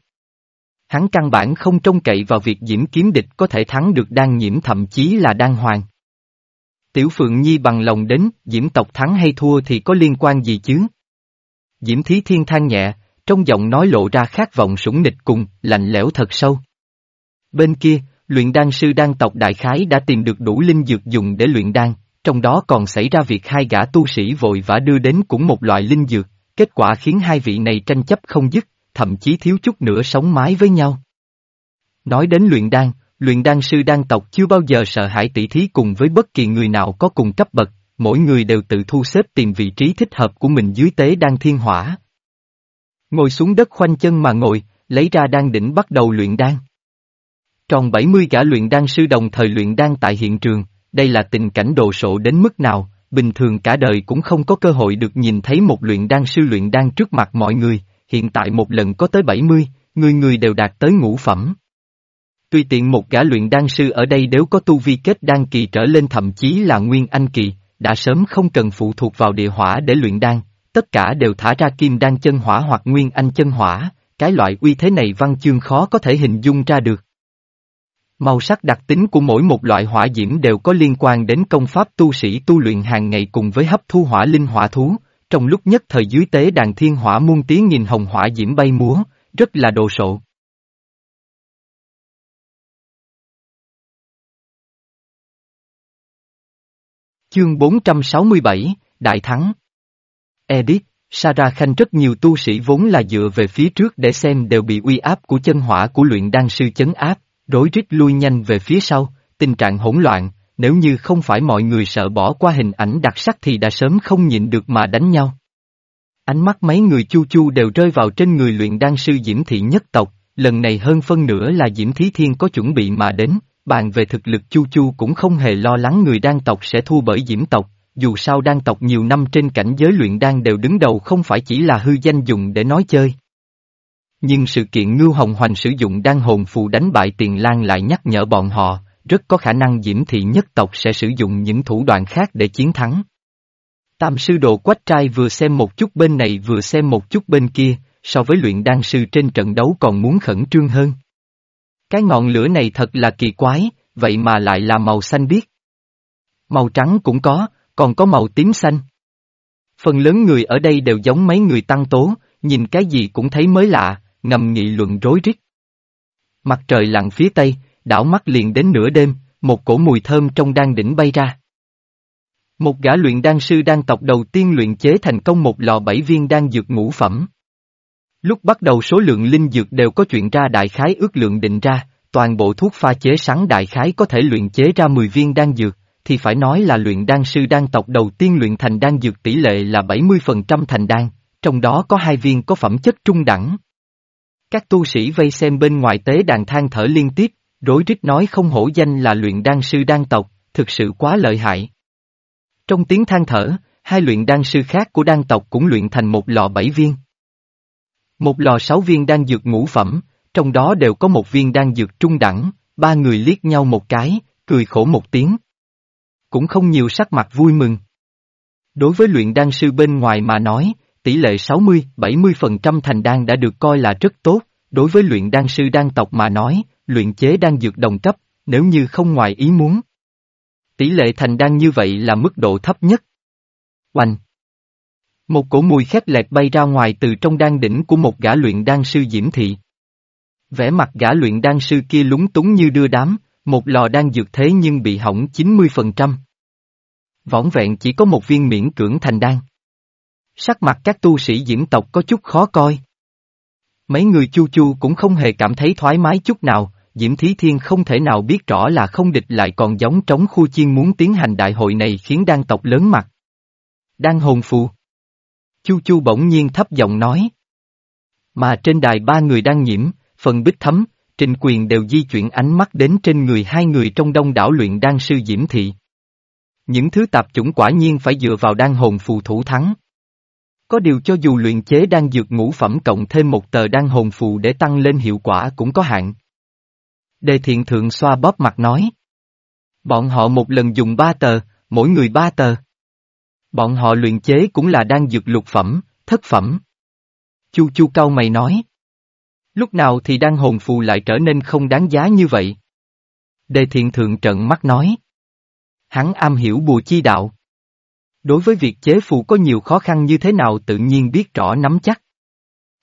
Hắn căn bản không trông cậy vào việc Diễm kiếm địch có thể thắng được đan nhiễm thậm chí là đan hoàng. Tiểu Phượng Nhi bằng lòng đến, Diễm tộc thắng hay thua thì có liên quan gì chứ? Diễm Thí Thiên than nhẹ, trong giọng nói lộ ra khát vọng sủng nịch cùng, lạnh lẽo thật sâu. Bên kia, luyện đan sư đan tộc đại khái đã tìm được đủ linh dược dùng để luyện đan, trong đó còn xảy ra việc hai gã tu sĩ vội vã đưa đến cũng một loại linh dược, kết quả khiến hai vị này tranh chấp không dứt, thậm chí thiếu chút nữa sống mái với nhau. Nói đến luyện đan, luyện đan sư đan tộc chưa bao giờ sợ hãi tỷ thí cùng với bất kỳ người nào có cùng cấp bậc, mỗi người đều tự thu xếp tìm vị trí thích hợp của mình dưới tế đan thiên hỏa. Ngồi xuống đất khoanh chân mà ngồi, lấy ra đan đỉnh bắt đầu luyện đan. Tròn 70 gã luyện đan sư đồng thời luyện đan tại hiện trường, đây là tình cảnh đồ sộ đến mức nào, bình thường cả đời cũng không có cơ hội được nhìn thấy một luyện đan sư luyện đan trước mặt mọi người, hiện tại một lần có tới 70, người người đều đạt tới ngũ phẩm. Tuy tiện một gã luyện đan sư ở đây nếu có tu vi kết đan kỳ trở lên thậm chí là nguyên anh kỳ, đã sớm không cần phụ thuộc vào địa hỏa để luyện đan, tất cả đều thả ra kim đan chân hỏa hoặc nguyên anh chân hỏa, cái loại uy thế này văn chương khó có thể hình dung ra được. Màu sắc đặc tính của mỗi một loại hỏa diễm đều có liên quan đến công pháp tu sĩ tu luyện hàng ngày cùng với hấp thu hỏa linh hỏa thú, trong lúc nhất thời dưới tế đàn thiên hỏa muôn tiếng nhìn hồng hỏa diễm bay múa, rất là đồ sộ. Chương 467, Đại Thắng Edith, Sarah Khanh rất nhiều tu sĩ vốn là dựa về phía trước để xem đều bị uy áp của chân hỏa của luyện đan sư chấn áp, rối rít lui nhanh về phía sau, tình trạng hỗn loạn, nếu như không phải mọi người sợ bỏ qua hình ảnh đặc sắc thì đã sớm không nhịn được mà đánh nhau. Ánh mắt mấy người chu chu đều rơi vào trên người luyện đan sư Diễm Thị nhất tộc, lần này hơn phân nửa là Diễm Thí Thiên có chuẩn bị mà đến, bàn về thực lực Chu Chu cũng không hề lo lắng người đan tộc sẽ thua bởi diễm tộc, dù sao đan tộc nhiều năm trên cảnh giới luyện đan đều đứng đầu không phải chỉ là hư danh dùng để nói chơi. Nhưng sự kiện Ngưu Hồng Hoành sử dụng đan hồn phù đánh bại tiền lang lại nhắc nhở bọn họ, rất có khả năng diễm thị nhất tộc sẽ sử dụng những thủ đoạn khác để chiến thắng. Tam sư đồ quách trai vừa xem một chút bên này vừa xem một chút bên kia, so với luyện đan sư trên trận đấu còn muốn khẩn trương hơn. Cái ngọn lửa này thật là kỳ quái, vậy mà lại là màu xanh biếc. Màu trắng cũng có, còn có màu tím xanh. Phần lớn người ở đây đều giống mấy người tăng tố, nhìn cái gì cũng thấy mới lạ, ngầm nghị luận rối rít. Mặt trời lặn phía tây, đảo mắt liền đến nửa đêm, một cổ mùi thơm trong đan đỉnh bay ra. Một gã luyện đan sư đan tộc đầu tiên luyện chế thành công một lò bảy viên đan dược ngũ phẩm. Lúc bắt đầu số lượng linh dược đều có chuyện ra đại khái ước lượng định ra, toàn bộ thuốc pha chế sắn đại khái có thể luyện chế ra 10 viên đan dược, thì phải nói là luyện đan sư đan tộc đầu tiên luyện thành đan dược tỷ lệ là 70% thành đan, trong đó có hai viên có phẩm chất trung đẳng. Các tu sĩ vây xem bên ngoài tế đàn than thở liên tiếp, rối rít nói không hổ danh là luyện đan sư đan tộc, thực sự quá lợi hại. Trong tiếng than thở, hai luyện đan sư khác của đan tộc cũng luyện thành một lò bảy viên. Một lò sáu viên đan dược ngũ phẩm, trong đó đều có một viên đan dược trung đẳng, ba người liếc nhau một cái, cười khổ một tiếng. Cũng không nhiều sắc mặt vui mừng. Đối với luyện đan sư bên ngoài mà nói, tỷ lệ 60-70% thành đan đã được coi là rất tốt, đối với luyện đan sư đan tộc mà nói, luyện chế đan dược đồng cấp, nếu như không ngoài ý muốn. Tỷ lệ thành đan như vậy là mức độ thấp nhất. Oanh! Một cổ mùi khét lẹt bay ra ngoài từ trong đan đỉnh của một gã luyện đan sư diễm thị. Vẻ mặt gã luyện đan sư kia lúng túng như đưa đám, một lò đan dược thế nhưng bị hỏng 90%. Võng vẹn chỉ có một viên miễn cưỡng thành đan. Sắc mặt các tu sĩ diễm tộc có chút khó coi. Mấy người chu chu cũng không hề cảm thấy thoải mái chút nào, Diễm Thí Thiên không thể nào biết rõ là không địch lại còn giống trống khu chiên muốn tiến hành đại hội này khiến đan tộc lớn mặt. Đan hồn phù. Chu Chu bỗng nhiên thấp giọng nói. Mà trên đài ba người đang nhiễm, phần bích thấm, trình quyền đều di chuyển ánh mắt đến trên người hai người trong đông đảo luyện đan sư Diễm Thị. Những thứ tạp chủng quả nhiên phải dựa vào đan hồn phù thủ thắng. Có điều cho dù luyện chế đan dược ngũ phẩm cộng thêm một tờ đan hồn phù để tăng lên hiệu quả cũng có hạn. Đề thiện thượng xoa bóp mặt nói. Bọn họ một lần dùng ba tờ, mỗi người ba tờ. Bọn họ luyện chế cũng là đang dược lục phẩm, thất phẩm. Chu chu cao mày nói. Lúc nào thì đan hồn phù lại trở nên không đáng giá như vậy? Đề thiện thượng trận mắt nói. Hắn am hiểu bùa chi đạo. Đối với việc chế phù có nhiều khó khăn như thế nào tự nhiên biết rõ nắm chắc.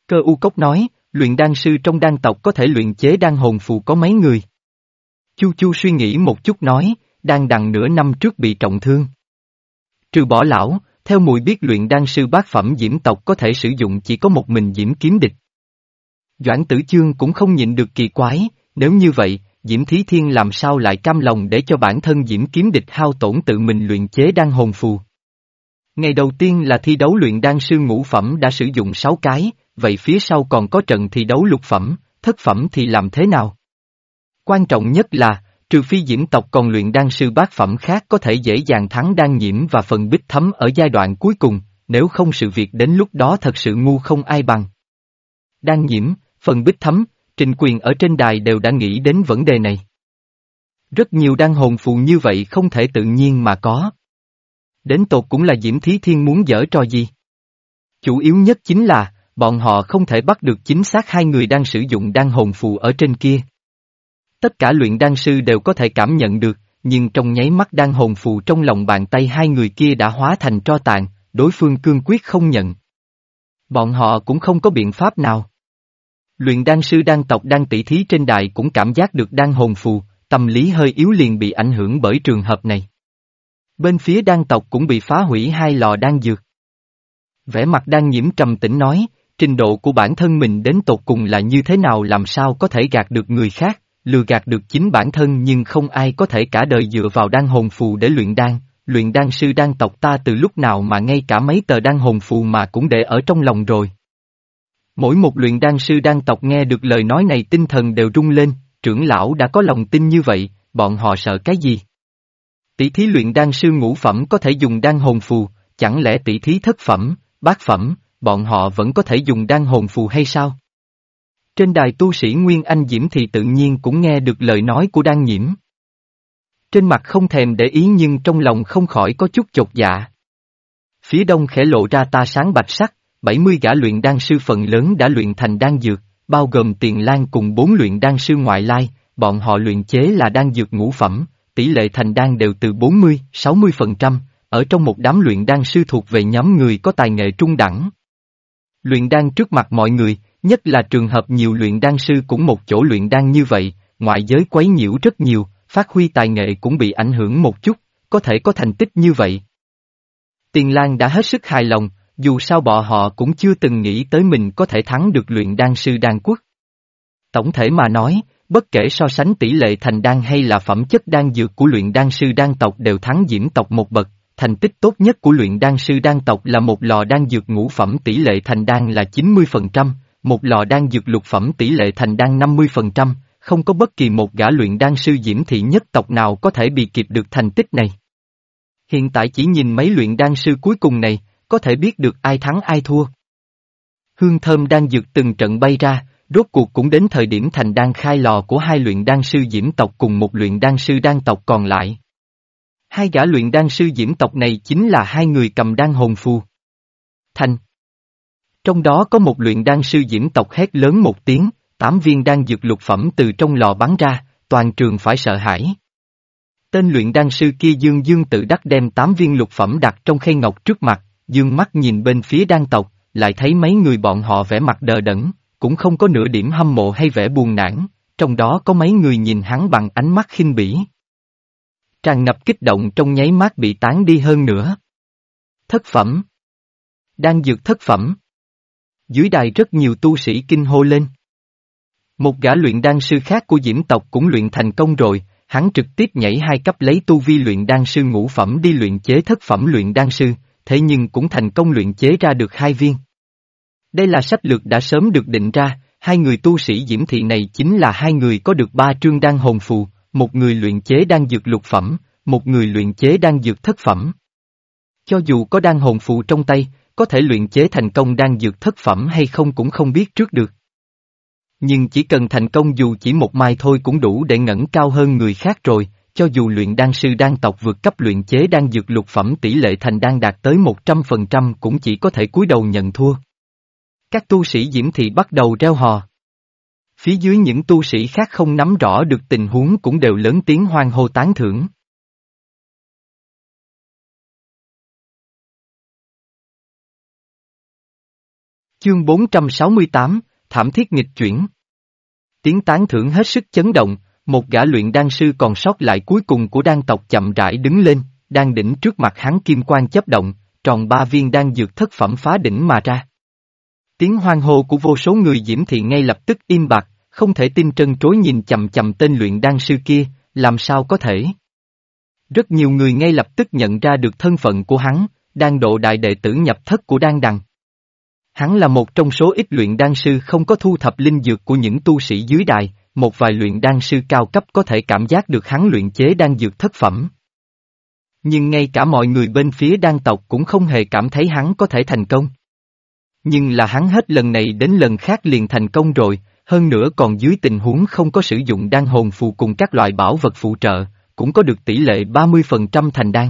Cơ u cốc nói, luyện đan sư trong đan tộc có thể luyện chế đan hồn phù có mấy người. Chu Chu suy nghĩ một chút nói, đang đằng nửa năm trước bị trọng thương. Trừ bỏ lão, theo mùi biết luyện đan sư bát phẩm diễm tộc có thể sử dụng chỉ có một mình diễm kiếm địch. Doãn tử chương cũng không nhịn được kỳ quái, nếu như vậy, Diễm Thí Thiên làm sao lại cam lòng để cho bản thân Diễm Kiếm Địch hao tổn tự mình luyện chế đan hồn phù. Ngày đầu tiên là thi đấu luyện đan sư ngũ phẩm đã sử dụng 6 cái, vậy phía sau còn có trận thi đấu lục phẩm, thất phẩm thì làm thế nào? Quan trọng nhất là, trừ phi diễm tộc còn luyện đan sư bát phẩm khác có thể dễ dàng thắng đan nhiễm và phần bích thấm ở giai đoạn cuối cùng, nếu không sự việc đến lúc đó thật sự ngu không ai bằng. Đan nhiễm, phần bích thấm, trình quyền ở trên đài đều đã nghĩ đến vấn đề này. Rất nhiều đan hồn phù như vậy không thể tự nhiên mà có. Đến tột cũng là Diễm Thí Thiên muốn dở trò gì. Chủ yếu nhất chính là, bọn họ không thể bắt được chính xác hai người đang sử dụng đan hồn phù ở trên kia. Tất cả luyện đan sư đều có thể cảm nhận được, nhưng trong nháy mắt đan hồn phù trong lòng bàn tay hai người kia đã hóa thành tro tàn, đối phương cương quyết không nhận. Bọn họ cũng không có biện pháp nào. Luyện đan sư đan tộc đang tỷ thí trên đài cũng cảm giác được đan hồn phù, tâm lý hơi yếu liền bị ảnh hưởng bởi trường hợp này. Bên phía đan tộc cũng bị phá hủy hai lò đan dược. Vẻ mặt đan nhiễm trầm tĩnh nói, trình độ của bản thân mình đến tột cùng là như thế nào làm sao có thể gạt được người khác, lừa gạt được chính bản thân nhưng không ai có thể cả đời dựa vào đan hồn phù để luyện đan, luyện đan sư đan tộc ta từ lúc nào mà ngay cả mấy tờ đan hồn phù mà cũng để ở trong lòng rồi. Mỗi một luyện đan sư đan tộc nghe được lời nói này tinh thần đều rung lên, trưởng lão đã có lòng tin như vậy, bọn họ sợ cái gì? Tỷ thí luyện đan sư ngũ phẩm có thể dùng đan hồn phù, chẳng lẽ tỷ thí thất phẩm, bát phẩm, bọn họ vẫn có thể dùng đan hồn phù hay sao? Trên đài tu sĩ Nguyên Anh Diễm thì tự nhiên cũng nghe được lời nói của đan nhiễm. Trên mặt không thèm để ý nhưng trong lòng không khỏi có chút chột dạ. Phía đông khẽ lộ ra ta sáng bạch sắc, 70 gã luyện đan sư phần lớn đã luyện thành đan dược, bao gồm tiền lan cùng bốn luyện đan sư ngoại lai, bọn họ luyện chế là đan dược ngũ phẩm, tỷ lệ thành đan đều từ 40-60%, ở trong một đám luyện đan sư thuộc về nhóm người có tài nghệ trung đẳng. Luyện đan trước mặt mọi người, nhất là trường hợp nhiều luyện đan sư cũng một chỗ luyện đan như vậy, ngoại giới quấy nhiễu rất nhiều, phát huy tài nghệ cũng bị ảnh hưởng một chút, có thể có thành tích như vậy. Tiền Lan đã hết sức hài lòng, dù sao bọn họ cũng chưa từng nghĩ tới mình có thể thắng được luyện đan sư đan quốc. Tổng thể mà nói, bất kể so sánh tỷ lệ thành đan hay là phẩm chất đan dược của luyện đan sư đan tộc đều thắng diễm tộc một bậc, thành tích tốt nhất của luyện đan sư đan tộc là một lò đan dược ngũ phẩm tỷ lệ thành đan là 90%, một lò đan dược lục phẩm tỷ lệ thành đan 50%, không có bất kỳ một gã luyện đan sư diễm thị nhất tộc nào có thể bị kịp được thành tích này. Hiện tại chỉ nhìn mấy luyện đan sư cuối cùng này, có thể biết được ai thắng ai thua. Hương thơm đan dược từng trận bay ra, rốt cuộc cũng đến thời điểm thành đan khai lò của hai luyện đan sư diễm tộc cùng một luyện đan sư đan tộc còn lại. Hai gã luyện đan sư diễm tộc này chính là hai người cầm đan hồn phù. Thành. Trong đó có một luyện đan sư diễm tộc hét lớn một tiếng, tám viên đan dược lục phẩm từ trong lò bắn ra, toàn trường phải sợ hãi. Tên luyện đan sư kia dương dương tự đắc đem tám viên lục phẩm đặt trong khay ngọc trước mặt, dương mắt nhìn bên phía đan tộc, lại thấy mấy người bọn họ vẻ mặt đờ đẫn, cũng không có nửa điểm hâm mộ hay vẻ buồn nản, trong đó có mấy người nhìn hắn bằng ánh mắt khinh bỉ. Tràn ngập kích động trong nháy mắt bị tán đi hơn nữa. Thất phẩm. đan dược thất phẩm. Dưới đài rất nhiều tu sĩ kinh hô lên. Một gã luyện đan sư khác của diễm tộc cũng luyện thành công rồi, hắn trực tiếp nhảy hai cấp lấy tu vi luyện đan sư ngũ phẩm đi luyện chế thất phẩm luyện đan sư, thế nhưng cũng thành công luyện chế ra được hai viên. Đây là sách lược đã sớm được định ra, hai người tu sĩ diễm thị này chính là hai người có được ba trương đan hồn phù, một người luyện chế đan dược lục phẩm, một người luyện chế đan dược thất phẩm. Cho dù có đan hồn phù trong tay, có thể luyện chế thành công đan dược thất phẩm hay không cũng không biết trước được. Nhưng chỉ cần thành công dù chỉ một mai thôi cũng đủ để ngẩng cao hơn người khác rồi, cho dù luyện đan sư đan tộc vượt cấp luyện chế đan dược lục phẩm tỷ lệ thành đan đạt tới 100% cũng chỉ có thể cúi đầu nhận thua. Các tu sĩ diễm thị bắt đầu reo hò. Phía dưới những tu sĩ khác không nắm rõ được tình huống cũng đều lớn tiếng hoan hô tán thưởng. Chương 468, Thảm thiết nghịch chuyển. Tiếng tán thưởng hết sức chấn động, một gã luyện đan sư còn sót lại cuối cùng của đan tộc chậm rãi đứng lên, đang đỉnh trước mặt hắn kim quang chấp động, tròn ba viên đan dược thất phẩm phá đỉnh mà ra. Tiếng hoang hô của vô số người diễm thị ngay lập tức im bặt, không thể tin trân trối nhìn chầm chầm tên luyện đan sư kia, làm sao có thể. Rất nhiều người ngay lập tức nhận ra được thân phận của hắn, đang độ đại đệ tử nhập thất của đan đằng. Hắn là một trong số ít luyện đan sư không có thu thập linh dược của những tu sĩ dưới đài, một vài luyện đan sư cao cấp có thể cảm giác được hắn luyện chế đan dược thất phẩm. Nhưng ngay cả mọi người bên phía đan tộc cũng không hề cảm thấy hắn có thể thành công. Nhưng là hắn hết lần này đến lần khác liền thành công rồi, hơn nữa còn dưới tình huống không có sử dụng đan hồn phù cùng các loại bảo vật phụ trợ, cũng có được tỷ lệ 30% thành đan.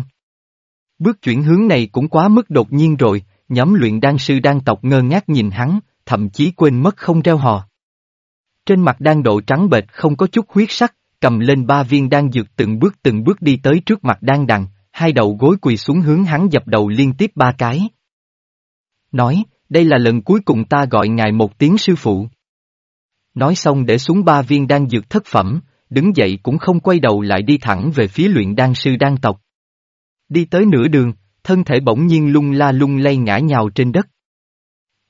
Bước chuyển hướng này cũng quá mức đột nhiên rồi, nhóm luyện đan sư đan tộc ngơ ngác nhìn hắn, thậm chí quên mất không reo hò. Trên mặt đan độ trắng bệch không có chút huyết sắc, cầm lên ba viên đan dược từng bước từng bước đi tới trước mặt đan đằng, hai đầu gối quỳ xuống hướng hắn dập đầu liên tiếp ba cái. Nói, đây là lần cuối cùng ta gọi ngài một tiếng sư phụ. Nói xong để xuống ba viên đan dược thất phẩm, đứng dậy cũng không quay đầu lại đi thẳng về phía luyện đan sư đan tộc. Đi tới nửa đường, thân thể bỗng nhiên lung la lung lay ngã nhào trên đất.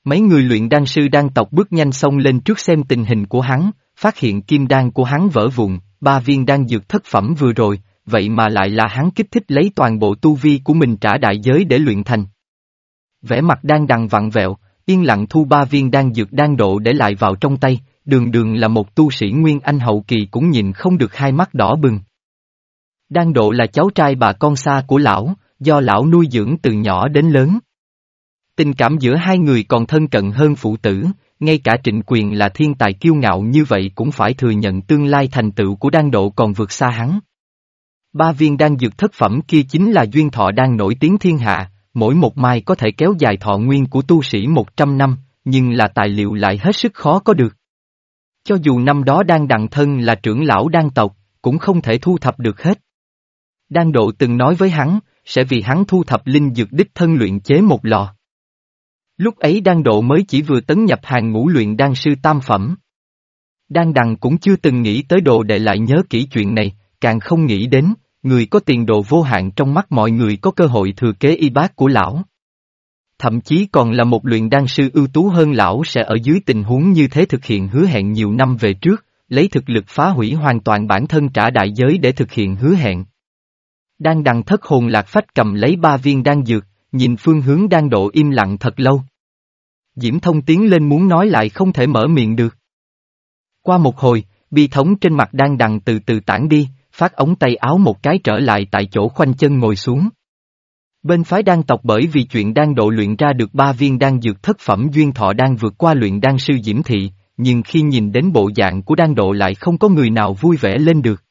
Mấy người luyện đan sư đan tộc bước nhanh xông lên trước xem tình hình của hắn, phát hiện kim đan của hắn vỡ vụn, ba viên đan dược thất phẩm vừa rồi, vậy mà lại là hắn kích thích lấy toàn bộ tu vi của mình trả đại giới để luyện thành. Vẻ mặt đang đằng vặn vẹo, yên lặng thu ba viên đan dược đan độ để lại vào trong tay, đường đường là một tu sĩ Nguyên Anh hậu kỳ cũng nhìn không được hai mắt đỏ bừng. Đan độ là cháu trai bà con xa của lão, do lão nuôi dưỡng từ nhỏ đến lớn. Tình cảm giữa hai người còn thân cận hơn phụ tử, ngay cả trịnh quyền là thiên tài kiêu ngạo như vậy cũng phải thừa nhận tương lai thành tựu của đan độ còn vượt xa hắn. Ba viên đan dược thất phẩm kia chính là duyên thọ đang nổi tiếng thiên hạ, mỗi một mai có thể kéo dài thọ nguyên của tu sĩ 100 năm, nhưng là tài liệu lại hết sức khó có được. Cho dù năm đó đang đặng thân là trưởng lão đan tộc, cũng không thể thu thập được hết. Đan độ từng nói với hắn, sẽ vì hắn thu thập linh dược đích thân luyện chế một lò. Lúc ấy đan độ mới chỉ vừa tấn nhập hàng ngũ luyện đan sư tam phẩm. Đan đằng cũng chưa từng nghĩ tới đồ để lại nhớ kỹ chuyện này, càng không nghĩ đến, người có tiền đồ vô hạn trong mắt mọi người có cơ hội thừa kế y bác của lão. Thậm chí còn là một luyện đan sư ưu tú hơn lão sẽ ở dưới tình huống như thế thực hiện hứa hẹn nhiều năm về trước, lấy thực lực phá hủy hoàn toàn bản thân trả đại giới để thực hiện hứa hẹn. Đang đằng thất hồn lạc phách cầm lấy ba viên đan dược, nhìn phương hướng đang độ im lặng thật lâu. Diễm thông tiến lên muốn nói lại không thể mở miệng được. Qua một hồi, bi thống trên mặt đang đằng từ từ tản đi, phát ống tay áo một cái trở lại tại chỗ khoanh chân ngồi xuống. Bên phái đan tộc bởi vì chuyện đang độ luyện ra được ba viên đan dược thất phẩm duyên thọ đang vượt qua luyện đan sư Diễm Thị, nhưng khi nhìn đến bộ dạng của đan độ lại không có người nào vui vẻ lên được.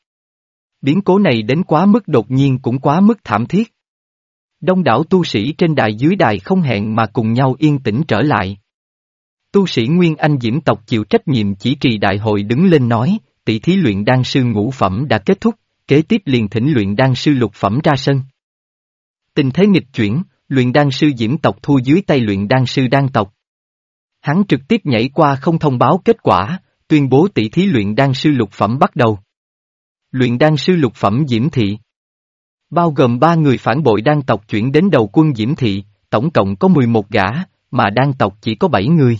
Biến cố này đến quá mức đột nhiên cũng quá mức thảm thiết. Đông đảo tu sĩ trên đài dưới đài không hẹn mà cùng nhau yên tĩnh trở lại. Tu sĩ Nguyên Anh Diễm tộc chịu trách nhiệm chỉ trì đại hội đứng lên nói, tỷ thí luyện đan sư ngũ phẩm đã kết thúc, kế tiếp liền thỉnh luyện đan sư lục phẩm ra sân. Tình thế nghịch chuyển, luyện đan sư Diễm tộc thua dưới tay luyện đan sư đan tộc. Hắn trực tiếp nhảy qua không thông báo kết quả, tuyên bố tỷ thí luyện đan sư lục phẩm bắt đầu. Luyện đan sư lục phẩm Diễm Thị Bao gồm ba người phản bội đan tộc chuyển đến đầu quân Diễm Thị, tổng cộng có 11 gã, mà đan tộc chỉ có 7 người.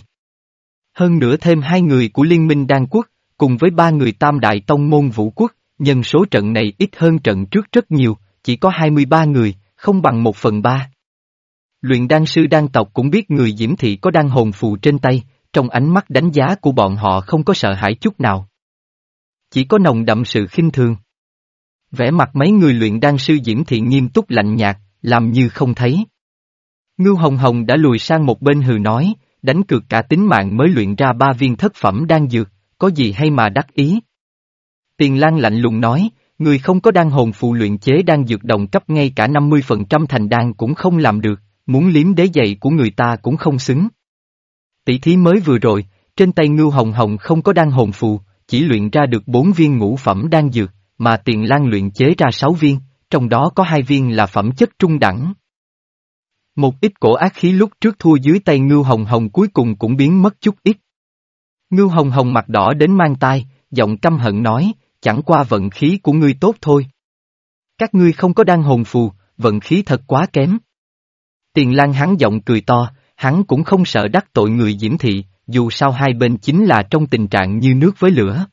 Hơn nữa thêm hai người của Liên minh đan quốc, cùng với ba người tam đại tông môn vũ quốc, nhân số trận này ít hơn trận trước rất nhiều, chỉ có 23 người, không bằng một phần ba. Luyện đan sư đan tộc cũng biết người Diễm Thị có đan hồn phù trên tay, trong ánh mắt đánh giá của bọn họ không có sợ hãi chút nào. Chỉ có nồng đậm sự khinh thường. Vẻ mặt mấy người luyện đan sư Diễm Thị nghiêm túc lạnh nhạt, làm như không thấy. Ngưu Hồng Hồng đã lùi sang một bên hừ nói, đánh cược cả tính mạng mới luyện ra ba viên thất phẩm đan dược, có gì hay mà đắc ý. Tiền Lan lạnh lùng nói, người không có đan hồn phù luyện chế đan dược đồng cấp ngay cả 50% thành đan cũng không làm được, muốn liếm đế dày của người ta cũng không xứng. Tỷ thí mới vừa rồi, trên tay Ngưu Hồng Hồng không có đan hồn phù, chỉ luyện ra được bốn viên ngũ phẩm đan dược, mà Tiền Lan luyện chế ra sáu viên, trong đó có hai viên là phẩm chất trung đẳng. Một ít cổ ác khí lúc trước thua dưới tay Ngưu Hồng Hồng cuối cùng cũng biến mất chút ít. Ngưu Hồng Hồng mặt đỏ đến mang tai, giọng căm hận nói, chẳng qua vận khí của ngươi tốt thôi. Các ngươi không có đan hồn phù, vận khí thật quá kém. Tiền Lan hắn giọng cười to, hắn cũng không sợ đắc tội người diễm thị, dù sao hai bên chính là trong tình trạng như nước với lửa.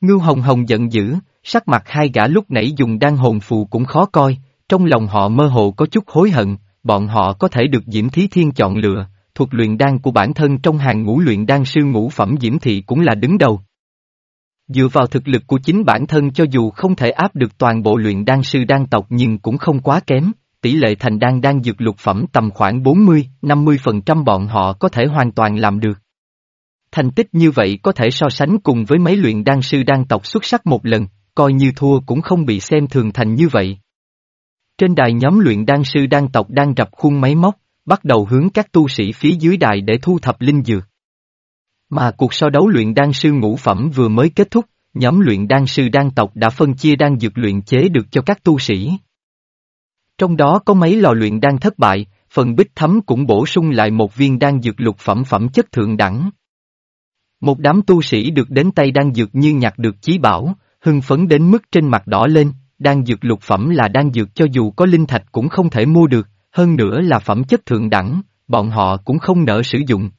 Ngưu Hồng Hồng giận dữ, sắc mặt hai gã lúc nãy dùng đan hồn phù cũng khó coi, trong lòng họ mơ hồ có chút hối hận, bọn họ có thể được Diễm Thí Thiên chọn lựa, thuộc luyện đan của bản thân trong hàng ngũ luyện đan sư ngũ phẩm Diễm Thị cũng là đứng đầu. Dựa vào thực lực của chính bản thân cho dù không thể áp được toàn bộ luyện đan sư đan tộc nhưng cũng không quá kém, tỷ lệ thành đan đang dược lục phẩm tầm khoảng 40-50% bọn họ có thể hoàn toàn làm được. Thành tích như vậy có thể so sánh cùng với mấy luyện đan sư đan tộc xuất sắc một lần, coi như thua cũng không bị xem thường thành như vậy. Trên đài nhóm luyện đan sư đan tộc đang rập khuôn máy móc, bắt đầu hướng các tu sĩ phía dưới đài để thu thập linh dược. Mà cuộc so đấu luyện đan sư ngũ phẩm vừa mới kết thúc, nhóm luyện đan sư đan tộc đã phân chia đan dược luyện chế được cho các tu sĩ. Trong đó có mấy lò luyện đang thất bại, phần bích thấm cũng bổ sung lại một viên đan dược lục phẩm phẩm chất thượng đẳng. Một đám tu sĩ được đến tay đan dược như nhặt được chí bảo, hưng phấn đến mức trên mặt đỏ lên, đan dược lục phẩm là đan dược cho dù có linh thạch cũng không thể mua được, hơn nữa là phẩm chất thượng đẳng, bọn họ cũng không nỡ sử dụng.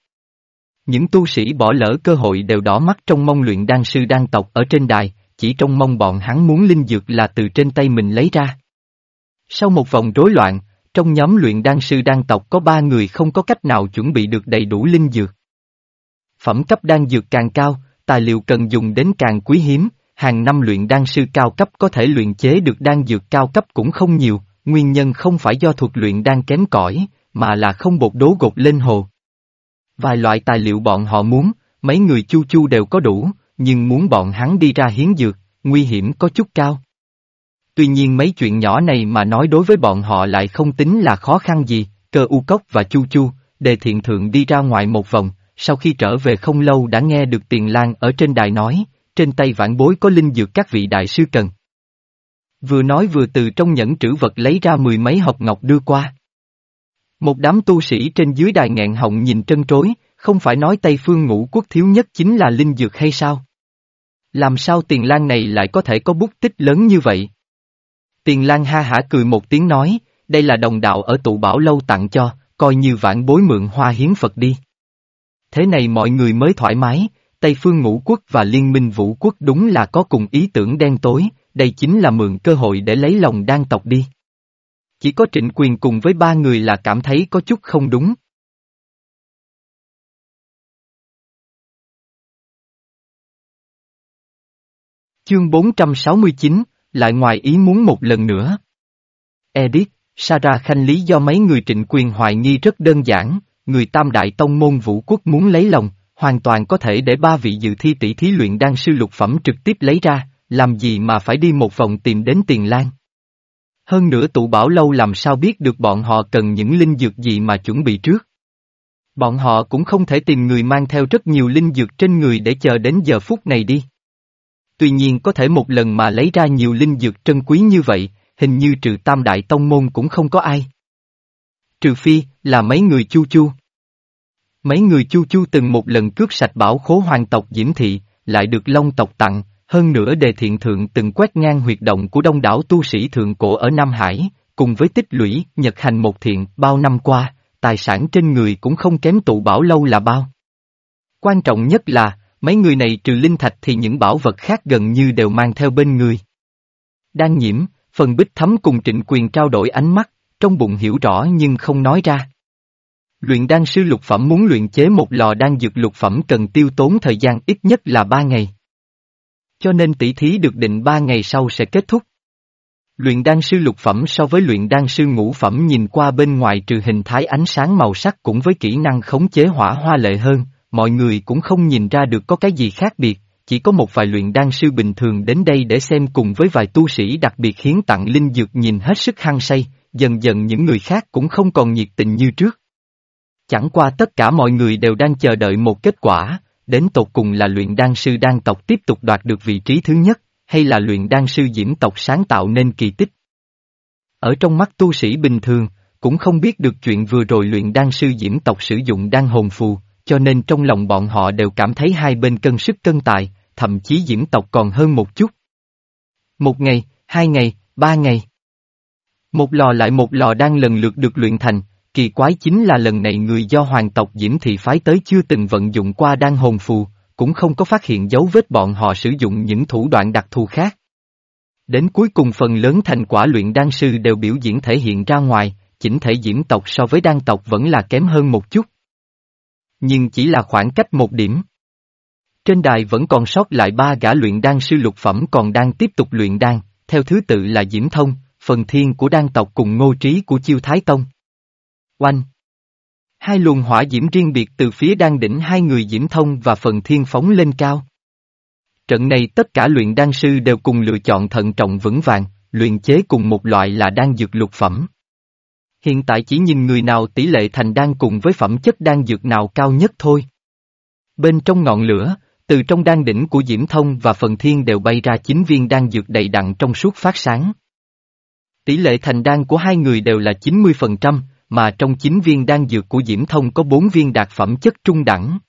Những tu sĩ bỏ lỡ cơ hội đều đỏ mắt trong mong luyện đan sư đan tộc ở trên đài, chỉ trong mong bọn hắn muốn linh dược là từ trên tay mình lấy ra. Sau một vòng rối loạn, trong nhóm luyện đan sư đan tộc có ba người không có cách nào chuẩn bị được đầy đủ linh dược. Phẩm cấp đan dược càng cao, tài liệu cần dùng đến càng quý hiếm, hàng năm luyện đan sư cao cấp có thể luyện chế được đan dược cao cấp cũng không nhiều, nguyên nhân không phải do thuật luyện đan kém cỏi, mà là không bột đố gột lên hồ. Vài loại tài liệu bọn họ muốn, mấy người chu chu đều có đủ, nhưng muốn bọn hắn đi ra hiến dược, nguy hiểm có chút cao. Tuy nhiên mấy chuyện nhỏ này mà nói đối với bọn họ lại không tính là khó khăn gì, cơ u cốc và chu chu, đề thiện thượng đi ra ngoài một vòng, sau khi trở về không lâu đã nghe được tiền lang ở trên đài nói, trên tay vãn bối có linh dược các vị đại sư cần. Vừa nói vừa từ trong nhẫn trữ vật lấy ra mười mấy hộp ngọc đưa qua. Một đám tu sĩ trên dưới đài nghẹn họng nhìn trân trối, không phải nói Tây Phương ngũ quốc thiếu nhất chính là linh dược hay sao? Làm sao tiền lang này lại có thể có bút tích lớn như vậy? Tiền lang ha hả cười một tiếng nói, đây là đồng đạo ở tụ bảo lâu tặng cho, coi như vãn bối mượn hoa hiến Phật đi. Thế này mọi người mới thoải mái, Tây Phương Ngũ Quốc và Liên minh Vũ Quốc đúng là có cùng ý tưởng đen tối, đây chính là mượn cơ hội để lấy lòng đan tộc đi. Chỉ có trịnh quyền cùng với ba người là cảm thấy có chút không đúng. Chương 469, lại ngoài ý muốn một lần nữa. Edith, Sarah Khanh lý do mấy người trịnh quyền hoài nghi rất đơn giản, người tam đại tông môn vũ quốc muốn lấy lòng, hoàn toàn có thể để ba vị dự thi tỷ thí luyện đan sư lục phẩm trực tiếp lấy ra, làm gì mà phải đi một vòng tìm đến tiền lan. Hơn nữa tụ bảo lâu làm sao biết được bọn họ cần những linh dược gì mà chuẩn bị trước. Bọn họ cũng không thể tìm người mang theo rất nhiều linh dược trên người để chờ đến giờ phút này đi. Tuy nhiên có thể một lần mà lấy ra nhiều linh dược trân quý như vậy, hình như trừ tam đại tông môn cũng không có ai. Trừ phi, là mấy người chu chu. Mấy người chu chu từng một lần cướp sạch bảo khố hoàng tộc Diễm Thị, lại được Long tộc tặng, hơn nữa đề thiện thượng từng quét ngang huyệt động của đông đảo tu sĩ thượng cổ ở Nam Hải, cùng với tích lũy, nhật hành một thiện, bao năm qua, tài sản trên người cũng không kém tụ bảo lâu là bao. Quan trọng nhất là, mấy người này trừ linh thạch thì những bảo vật khác gần như đều mang theo bên người. Đang nhiễm, phần bích thấm cùng trịnh quyền trao đổi ánh mắt, trong bụng hiểu rõ nhưng không nói ra. Luyện đan sư lục phẩm muốn luyện chế một lò đan dược lục phẩm cần tiêu tốn thời gian ít nhất là ba ngày. Cho nên tỷ thí được định ba ngày sau sẽ kết thúc. Luyện đan sư lục phẩm so với luyện đan sư ngũ phẩm nhìn qua bên ngoài trừ hình thái ánh sáng màu sắc cũng với kỹ năng khống chế hỏa hoa lệ hơn, mọi người cũng không nhìn ra được có cái gì khác biệt, chỉ có một vài luyện đan sư bình thường đến đây để xem cùng với vài tu sĩ đặc biệt hiến tặng linh dược nhìn hết sức hăng say, dần dần những người khác cũng không còn nhiệt tình như trước. Chẳng qua tất cả mọi người đều đang chờ đợi một kết quả, đến tột cùng là luyện đan sư đan tộc tiếp tục đoạt được vị trí thứ nhất, hay là luyện đan sư diễm tộc sáng tạo nên kỳ tích. Ở trong mắt tu sĩ bình thường, cũng không biết được chuyện vừa rồi luyện đan sư diễm tộc sử dụng đan hồn phù, cho nên trong lòng bọn họ đều cảm thấy hai bên cân sức cân tài, thậm chí diễm tộc còn hơn một chút. Một ngày, hai ngày, ba ngày. Một lò lại một lò đang lần lượt được luyện thành, kỳ quái chính là lần này người do hoàng tộc Diễm Thị phái tới chưa từng vận dụng qua đan hồn phù, cũng không có phát hiện dấu vết bọn họ sử dụng những thủ đoạn đặc thù khác. Đến cuối cùng phần lớn thành quả luyện đan sư đều biểu diễn thể hiện ra ngoài, chỉnh thể diễm tộc so với đan tộc vẫn là kém hơn một chút. Nhưng chỉ là khoảng cách một điểm. Trên đài vẫn còn sót lại ba gã luyện đan sư lục phẩm còn đang tiếp tục luyện đan, theo thứ tự là Diễm Thông, phần thiên của đan tộc cùng ngô trí của chiêu Thái Tông. Oanh! Hai luồng hỏa diễm riêng biệt từ phía đan đỉnh hai người Diễm Thông và phần thiên phóng lên cao. Trận này tất cả luyện đan sư đều cùng lựa chọn thận trọng vững vàng, luyện chế cùng một loại là đan dược lục phẩm. Hiện tại chỉ nhìn người nào tỷ lệ thành đan cùng với phẩm chất đan dược nào cao nhất thôi. Bên trong ngọn lửa, từ trong đan đỉnh của Diễm Thông và Phần Thiên đều bay ra chín viên đan dược đầy đặn trong suốt phát sáng. Tỷ lệ thành đan của hai người đều là 90%, mà trong chín viên đan dược của Diễm Thông có bốn viên đạt phẩm chất trung đẳng.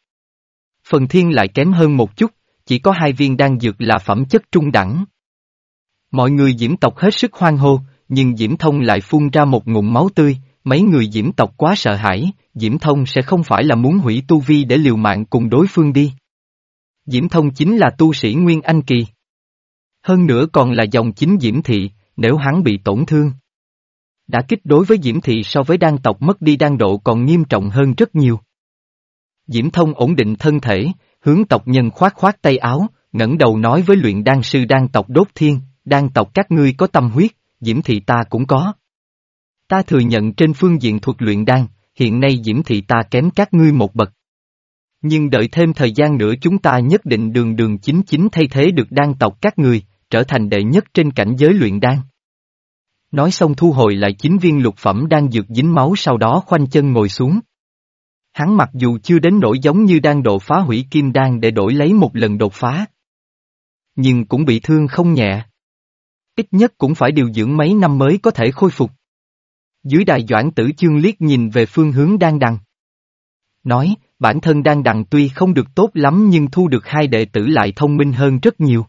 Phần Thiên lại kém hơn một chút, chỉ có hai viên đan dược là phẩm chất trung đẳng. Mọi người Diễm tộc hết sức hoang hô, nhưng Diễm Thông lại phun ra một ngụm máu tươi, mấy người Diễm tộc quá sợ hãi, Diễm Thông sẽ không phải là muốn hủy tu vi để liều mạng cùng đối phương đi. Diễm Thông chính là tu sĩ Nguyên Anh Kỳ. Hơn nữa còn là dòng chính Diễm Thị, nếu hắn bị tổn thương. Đã kích đối với Diễm Thị so với đan tộc mất đi đan độ còn nghiêm trọng hơn rất nhiều. Diễm Thông ổn định thân thể, hướng tộc nhân khoát khoát tay áo, ngẩng đầu nói với luyện đan sư đan tộc đốt thiên, đan tộc các ngươi có tâm huyết, Diễm Thị ta cũng có. Ta thừa nhận trên phương diện thuật luyện đan, hiện nay Diễm Thị ta kém các ngươi một bậc. Nhưng đợi thêm thời gian nữa chúng ta nhất định đường đường chính chính thay thế được đan tộc các người, trở thành đệ nhất trên cảnh giới luyện đan. Nói xong thu hồi lại chính viên lục phẩm đang dược dính máu sau đó khoanh chân ngồi xuống. Hắn mặc dù chưa đến nỗi giống như đang độ phá hủy kim đan để đổi lấy một lần đột phá. Nhưng cũng bị thương không nhẹ. Ít nhất cũng phải điều dưỡng mấy năm mới có thể khôi phục. Dưới đài doãn tử chương liếc nhìn về phương hướng đang đằng. Nói, bản thân đang đằng tuy không được tốt lắm nhưng thu được hai đệ tử lại thông minh hơn rất nhiều.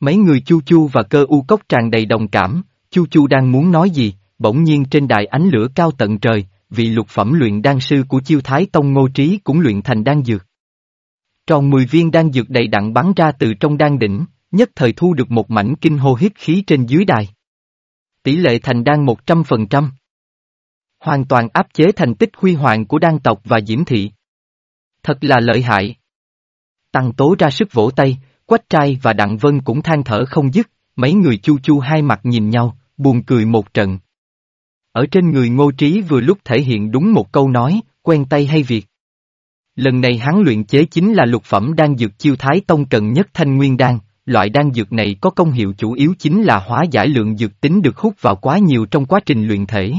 Mấy người chu chu và cơ u cốc tràn đầy đồng cảm, chu chu đang muốn nói gì, bỗng nhiên trên đài ánh lửa cao tận trời, vị lục phẩm luyện đan sư của chiêu thái tông ngô trí cũng luyện thành đan dược. Tròn 10 viên đan dược đầy đặn bắn ra từ trong đan đỉnh, nhất thời thu được một mảnh kinh hô hít khí trên dưới đài. Tỷ lệ thành đan 100%. Hoàn toàn áp chế thành tích huy hoàng của đan tộc và diễm thị. Thật là lợi hại. Tăng tố ra sức vỗ tay, Quách trai và Đặng Vân cũng than thở không dứt, mấy người chu chu hai mặt nhìn nhau, buồn cười một trận. Ở trên người ngô trí vừa lúc thể hiện đúng một câu nói, quen tay hay việc. Lần này hắn luyện chế chính là lục phẩm đan dược chiêu thái tông cần nhất thanh nguyên đan, loại đan dược này có công hiệu chủ yếu chính là hóa giải lượng dược tính được hút vào quá nhiều trong quá trình luyện thể.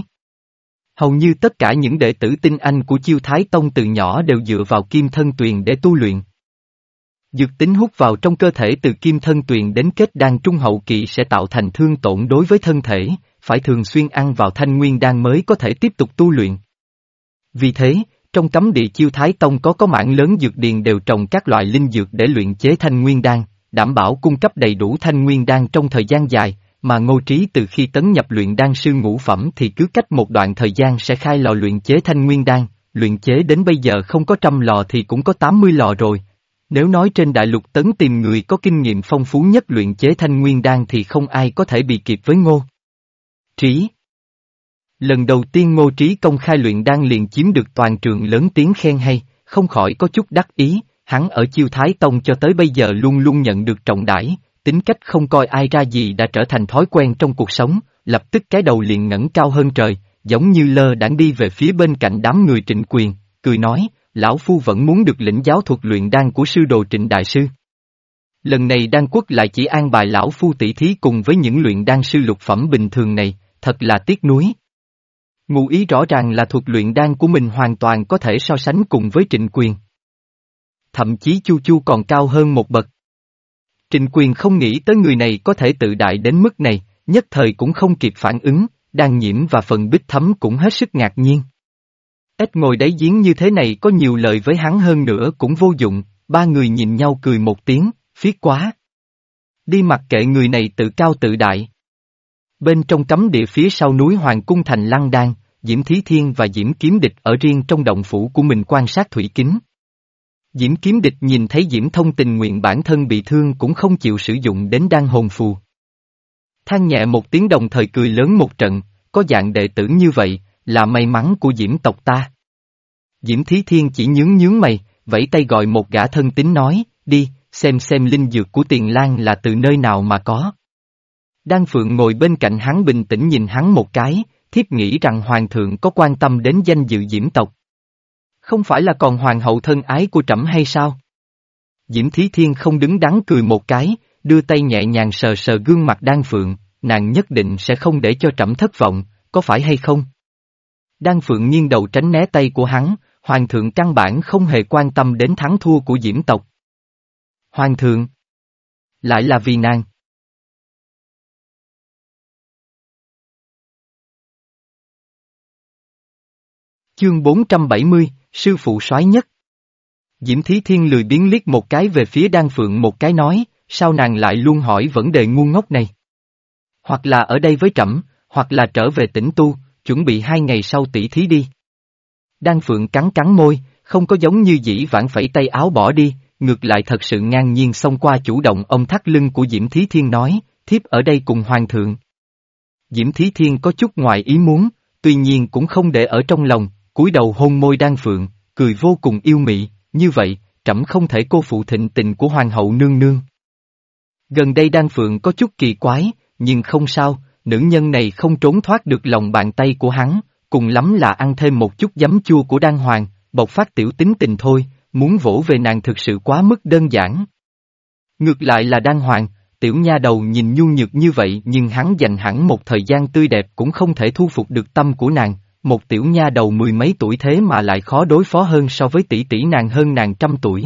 Hầu như tất cả những đệ tử tinh anh của chiêu thái tông từ nhỏ đều dựa vào kim thân tuyền để tu luyện. Dược tính hút vào trong cơ thể từ kim thân tuyền đến kết đan trung hậu kỳ sẽ tạo thành thương tổn đối với thân thể, phải thường xuyên ăn vào thanh nguyên đan mới có thể tiếp tục tu luyện. Vì thế, trong cấm địa chiêu Thái Tông có có mảng lớn dược điền đều trồng các loại linh dược để luyện chế thanh nguyên đan, đảm bảo cung cấp đầy đủ thanh nguyên đan trong thời gian dài, mà ngô trí từ khi tấn nhập luyện đan sư ngũ phẩm thì cứ cách một đoạn thời gian sẽ khai lò luyện chế thanh nguyên đan, luyện chế đến bây giờ không có trăm lò thì cũng có 80 lò rồi. Nếu nói trên đại lục tấn tìm người có kinh nghiệm phong phú nhất luyện chế thanh nguyên đan thì không ai có thể bị kịp với ngô. Trí Lần đầu tiên ngô trí công khai luyện đan liền chiếm được toàn trường lớn tiếng khen hay, không khỏi có chút đắc ý, hắn ở chiêu thái tông cho tới bây giờ luôn luôn nhận được trọng đãi, tính cách không coi ai ra gì đã trở thành thói quen trong cuộc sống, lập tức cái đầu liền ngẩng cao hơn trời, giống như lơ đãng đi về phía bên cạnh đám người trịnh quyền, cười nói, lão phu vẫn muốn được lĩnh giáo thuật luyện đan của sư đồ trịnh đại sư. Lần này đan quốc lại chỉ an bài lão phu tỷ thí cùng với những luyện đan sư lục phẩm bình thường này, thật là tiếc nuối. Ngụ ý rõ ràng là thuật luyện đan của mình hoàn toàn có thể so sánh cùng với trịnh quyền. Thậm chí Chu Chu còn cao hơn một bậc. Trịnh quyền không nghĩ tới người này có thể tự đại đến mức này, nhất thời cũng không kịp phản ứng, Đang nhiễm và phần bích thấm cũng hết sức ngạc nhiên. Ít ngồi đáy giếng như thế này có nhiều lời với hắn hơn nữa cũng vô dụng, ba người nhìn nhau cười một tiếng, phiết quá. Đi mặc kệ người này tự cao tự đại. Bên trong cấm địa phía sau núi Hoàng Cung Thành Lăng Đan, Diễm Thí Thiên và Diễm Kiếm Địch ở riêng trong động phủ của mình quan sát thủy kính. Diễm Kiếm Địch nhìn thấy Diễm Thông tình nguyện bản thân bị thương cũng không chịu sử dụng đến đan hồn phù. Than nhẹ một tiếng đồng thời cười lớn một trận, có dạng đệ tử như vậy, là may mắn của Diễm tộc ta. Diễm Thí Thiên chỉ nhướng nhướng mày, vẫy tay gọi một gã thân tín nói, đi, xem xem linh dược của tiền lang là từ nơi nào mà có. Đan Phượng ngồi bên cạnh hắn bình tĩnh nhìn hắn một cái, thiếp nghĩ rằng Hoàng thượng có quan tâm đến danh dự Diễm tộc. Không phải là còn Hoàng hậu thân ái của trẫm hay sao? Diễm Thí Thiên không đứng đắn cười một cái, đưa tay nhẹ nhàng sờ sờ gương mặt Đan Phượng, nàng nhất định sẽ không để cho trẫm thất vọng, có phải hay không? Đan Phượng nghiêng đầu tránh né tay của hắn, Hoàng thượng căn bản không hề quan tâm đến thắng thua của Diễm tộc. Hoàng thượng! Lại là vì nàng. Chương 470, Sư phụ soái nhất. Diễm Thí Thiên lười biến liếc một cái về phía Đan Phượng một cái nói, sao nàng lại luôn hỏi vấn đề ngu ngốc này? Hoặc là ở đây với trẫm, hoặc là trở về tỉnh tu, chuẩn bị hai ngày sau tỷ thí đi. Đan Phượng cắn cắn môi, không có giống như dĩ vãn phẩy tay áo bỏ đi, ngược lại thật sự ngang nhiên xông qua chủ động ông thắt lưng của Diễm Thí Thiên nói, thiếp ở đây cùng Hoàng thượng. Diễm Thí Thiên có chút ngoài ý muốn, tuy nhiên cũng không để ở trong lòng, cúi đầu hôn môi Đan Phượng, cười vô cùng yêu mị, như vậy, trẫm không thể cô phụ thịnh tình của Hoàng hậu nương nương. Gần đây Đan Phượng có chút kỳ quái, nhưng không sao, nữ nhân này không trốn thoát được lòng bàn tay của hắn, cùng lắm là ăn thêm một chút giấm chua của Đan Hoàng, bộc phát tiểu tính tình thôi, muốn vỗ về nàng thực sự quá mức đơn giản. Ngược lại là Đan Hoàng, tiểu nha đầu nhìn nhu nhược như vậy nhưng hắn dành hẳn một thời gian tươi đẹp cũng không thể thu phục được tâm của nàng, một tiểu nha đầu mười mấy tuổi thế mà lại khó đối phó hơn so với tỷ tỷ nàng hơn nàng trăm tuổi.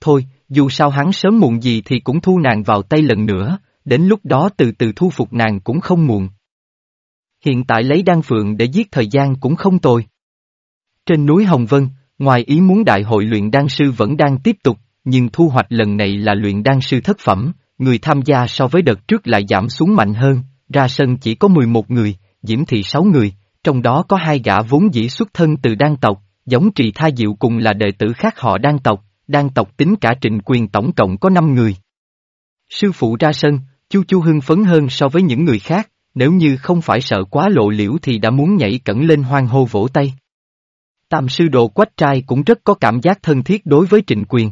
Thôi, dù sao hắn sớm muộn gì thì cũng thu nàng vào tay lần nữa, đến lúc đó từ từ thu phục nàng cũng không muộn. Hiện tại lấy đan phượng để giết thời gian cũng không tồi. Trên núi Hồng Vân, ngoài ý muốn đại hội luyện đan sư vẫn đang tiếp tục, nhưng thu hoạch lần này là luyện đan sư thất phẩm, người tham gia so với đợt trước lại giảm xuống mạnh hơn, ra sân chỉ có 11 người, diễm thị 6 người, trong đó có hai gã vốn dĩ xuất thân từ đan tộc, giống trì tha diệu cùng là đệ tử khác họ đan tộc, đan tộc tính cả trịnh quyền tổng cộng có 5 người. Sư phụ ra sân, Chu Chu hưng phấn hơn so với những người khác, nếu như không phải sợ quá lộ liễu thì đã muốn nhảy cẩn lên hoang hô vỗ tay. Tam sư đồ quách trai cũng rất có cảm giác thân thiết đối với trịnh quyền.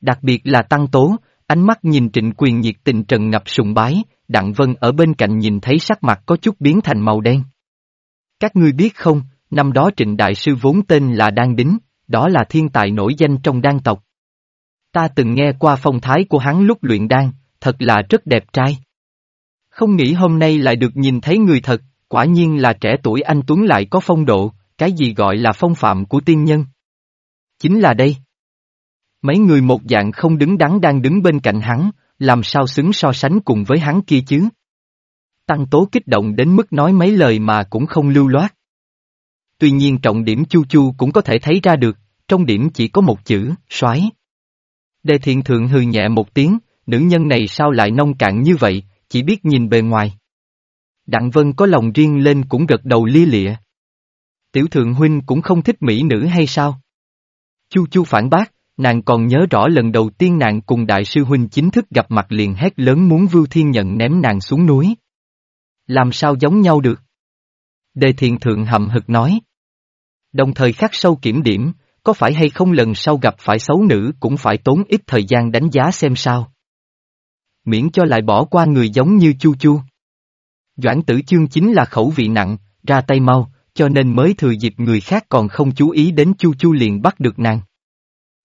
Đặc biệt là tăng tố, ánh mắt nhìn trịnh quyền nhiệt tình trần ngập sùng bái, Đặng Vân ở bên cạnh nhìn thấy sắc mặt có chút biến thành màu đen. Các ngươi biết không, năm đó trịnh đại sư vốn tên là Đan Đính, đó là thiên tài nổi danh trong đan tộc. Ta từng nghe qua phong thái của hắn lúc luyện đan, thật là rất đẹp trai. Không nghĩ hôm nay lại được nhìn thấy người thật, quả nhiên là trẻ tuổi anh Tuấn lại có phong độ, cái gì gọi là phong phạm của tiên nhân. Chính là đây. Mấy người một dạng không đứng đắn đang đứng bên cạnh hắn, làm sao xứng so sánh cùng với hắn kia chứ? Tăng tố kích động đến mức nói mấy lời mà cũng không lưu loát. Tuy nhiên trọng điểm chu chu cũng có thể thấy ra được, trong điểm chỉ có một chữ, soái. Đề thiện thượng hừ nhẹ một tiếng, nữ nhân này sao lại nông cạn như vậy, chỉ biết nhìn bề ngoài. Đặng Vân có lòng riêng lên cũng gật đầu lia lịa. Tiểu thượng huynh cũng không thích mỹ nữ hay sao? Chu chu phản bác, nàng còn nhớ rõ lần đầu tiên nàng cùng đại sư huynh chính thức gặp mặt liền hét lớn muốn vưu thiên nhận ném nàng xuống núi. Làm sao giống nhau được? Đề thiện thượng hậm hực nói. Đồng thời khắc sâu kiểm điểm, có phải hay không lần sau gặp phải xấu nữ cũng phải tốn ít thời gian đánh giá xem sao. Miễn cho lại bỏ qua người giống như Chu Chu. Doãn tử chương chính là khẩu vị nặng, ra tay mau, cho nên mới thừa dịp người khác còn không chú ý đến Chu Chu liền bắt được nàng.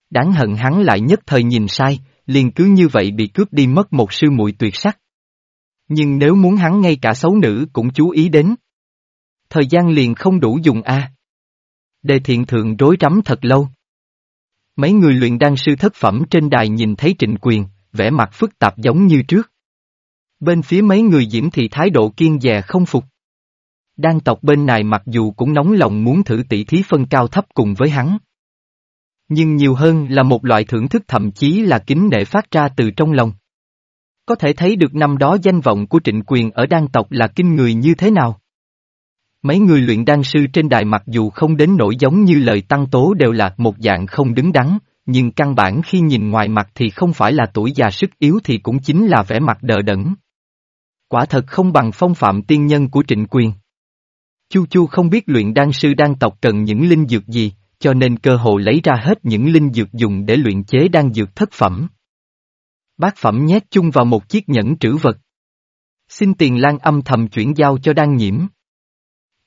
Đáng hận hắn lại nhất thời nhìn sai, liền cứ như vậy bị cướp đi mất một sư muội tuyệt sắc. Nhưng nếu muốn hắn ngay cả xấu nữ cũng chú ý đến. Thời gian liền không đủ dùng a. Đề thiện thượng rối rắm thật lâu. Mấy người luyện đan sư thất phẩm trên đài nhìn thấy trịnh quyền, vẻ mặt phức tạp giống như trước. Bên phía mấy người diễm thì thái độ kiên dè không phục. Đan tộc bên này mặc dù cũng nóng lòng muốn thử tỷ thí phân cao thấp cùng với hắn. Nhưng nhiều hơn là một loại thưởng thức thậm chí là kính nể phát ra từ trong lòng. Có thể thấy được năm đó danh vọng của trịnh quyền ở đan tộc là kinh người như thế nào. Mấy người luyện đan sư trên đài mặc dù không đến nỗi giống như lời tăng tố đều là một dạng không đứng đắn, nhưng căn bản khi nhìn ngoài mặt thì không phải là tuổi già sức yếu thì cũng chính là vẻ mặt đờ đẫn. Quả thật không bằng phong phạm tiên nhân của trịnh quyền. Chu Chu không biết luyện đan sư đan tộc cần những linh dược gì, cho nên cơ hội lấy ra hết những linh dược dùng để luyện chế đan dược thất phẩm. Bát phẩm nhét chung vào một chiếc nhẫn trữ vật. Xin tiền lan âm thầm chuyển giao cho đan nhiễm.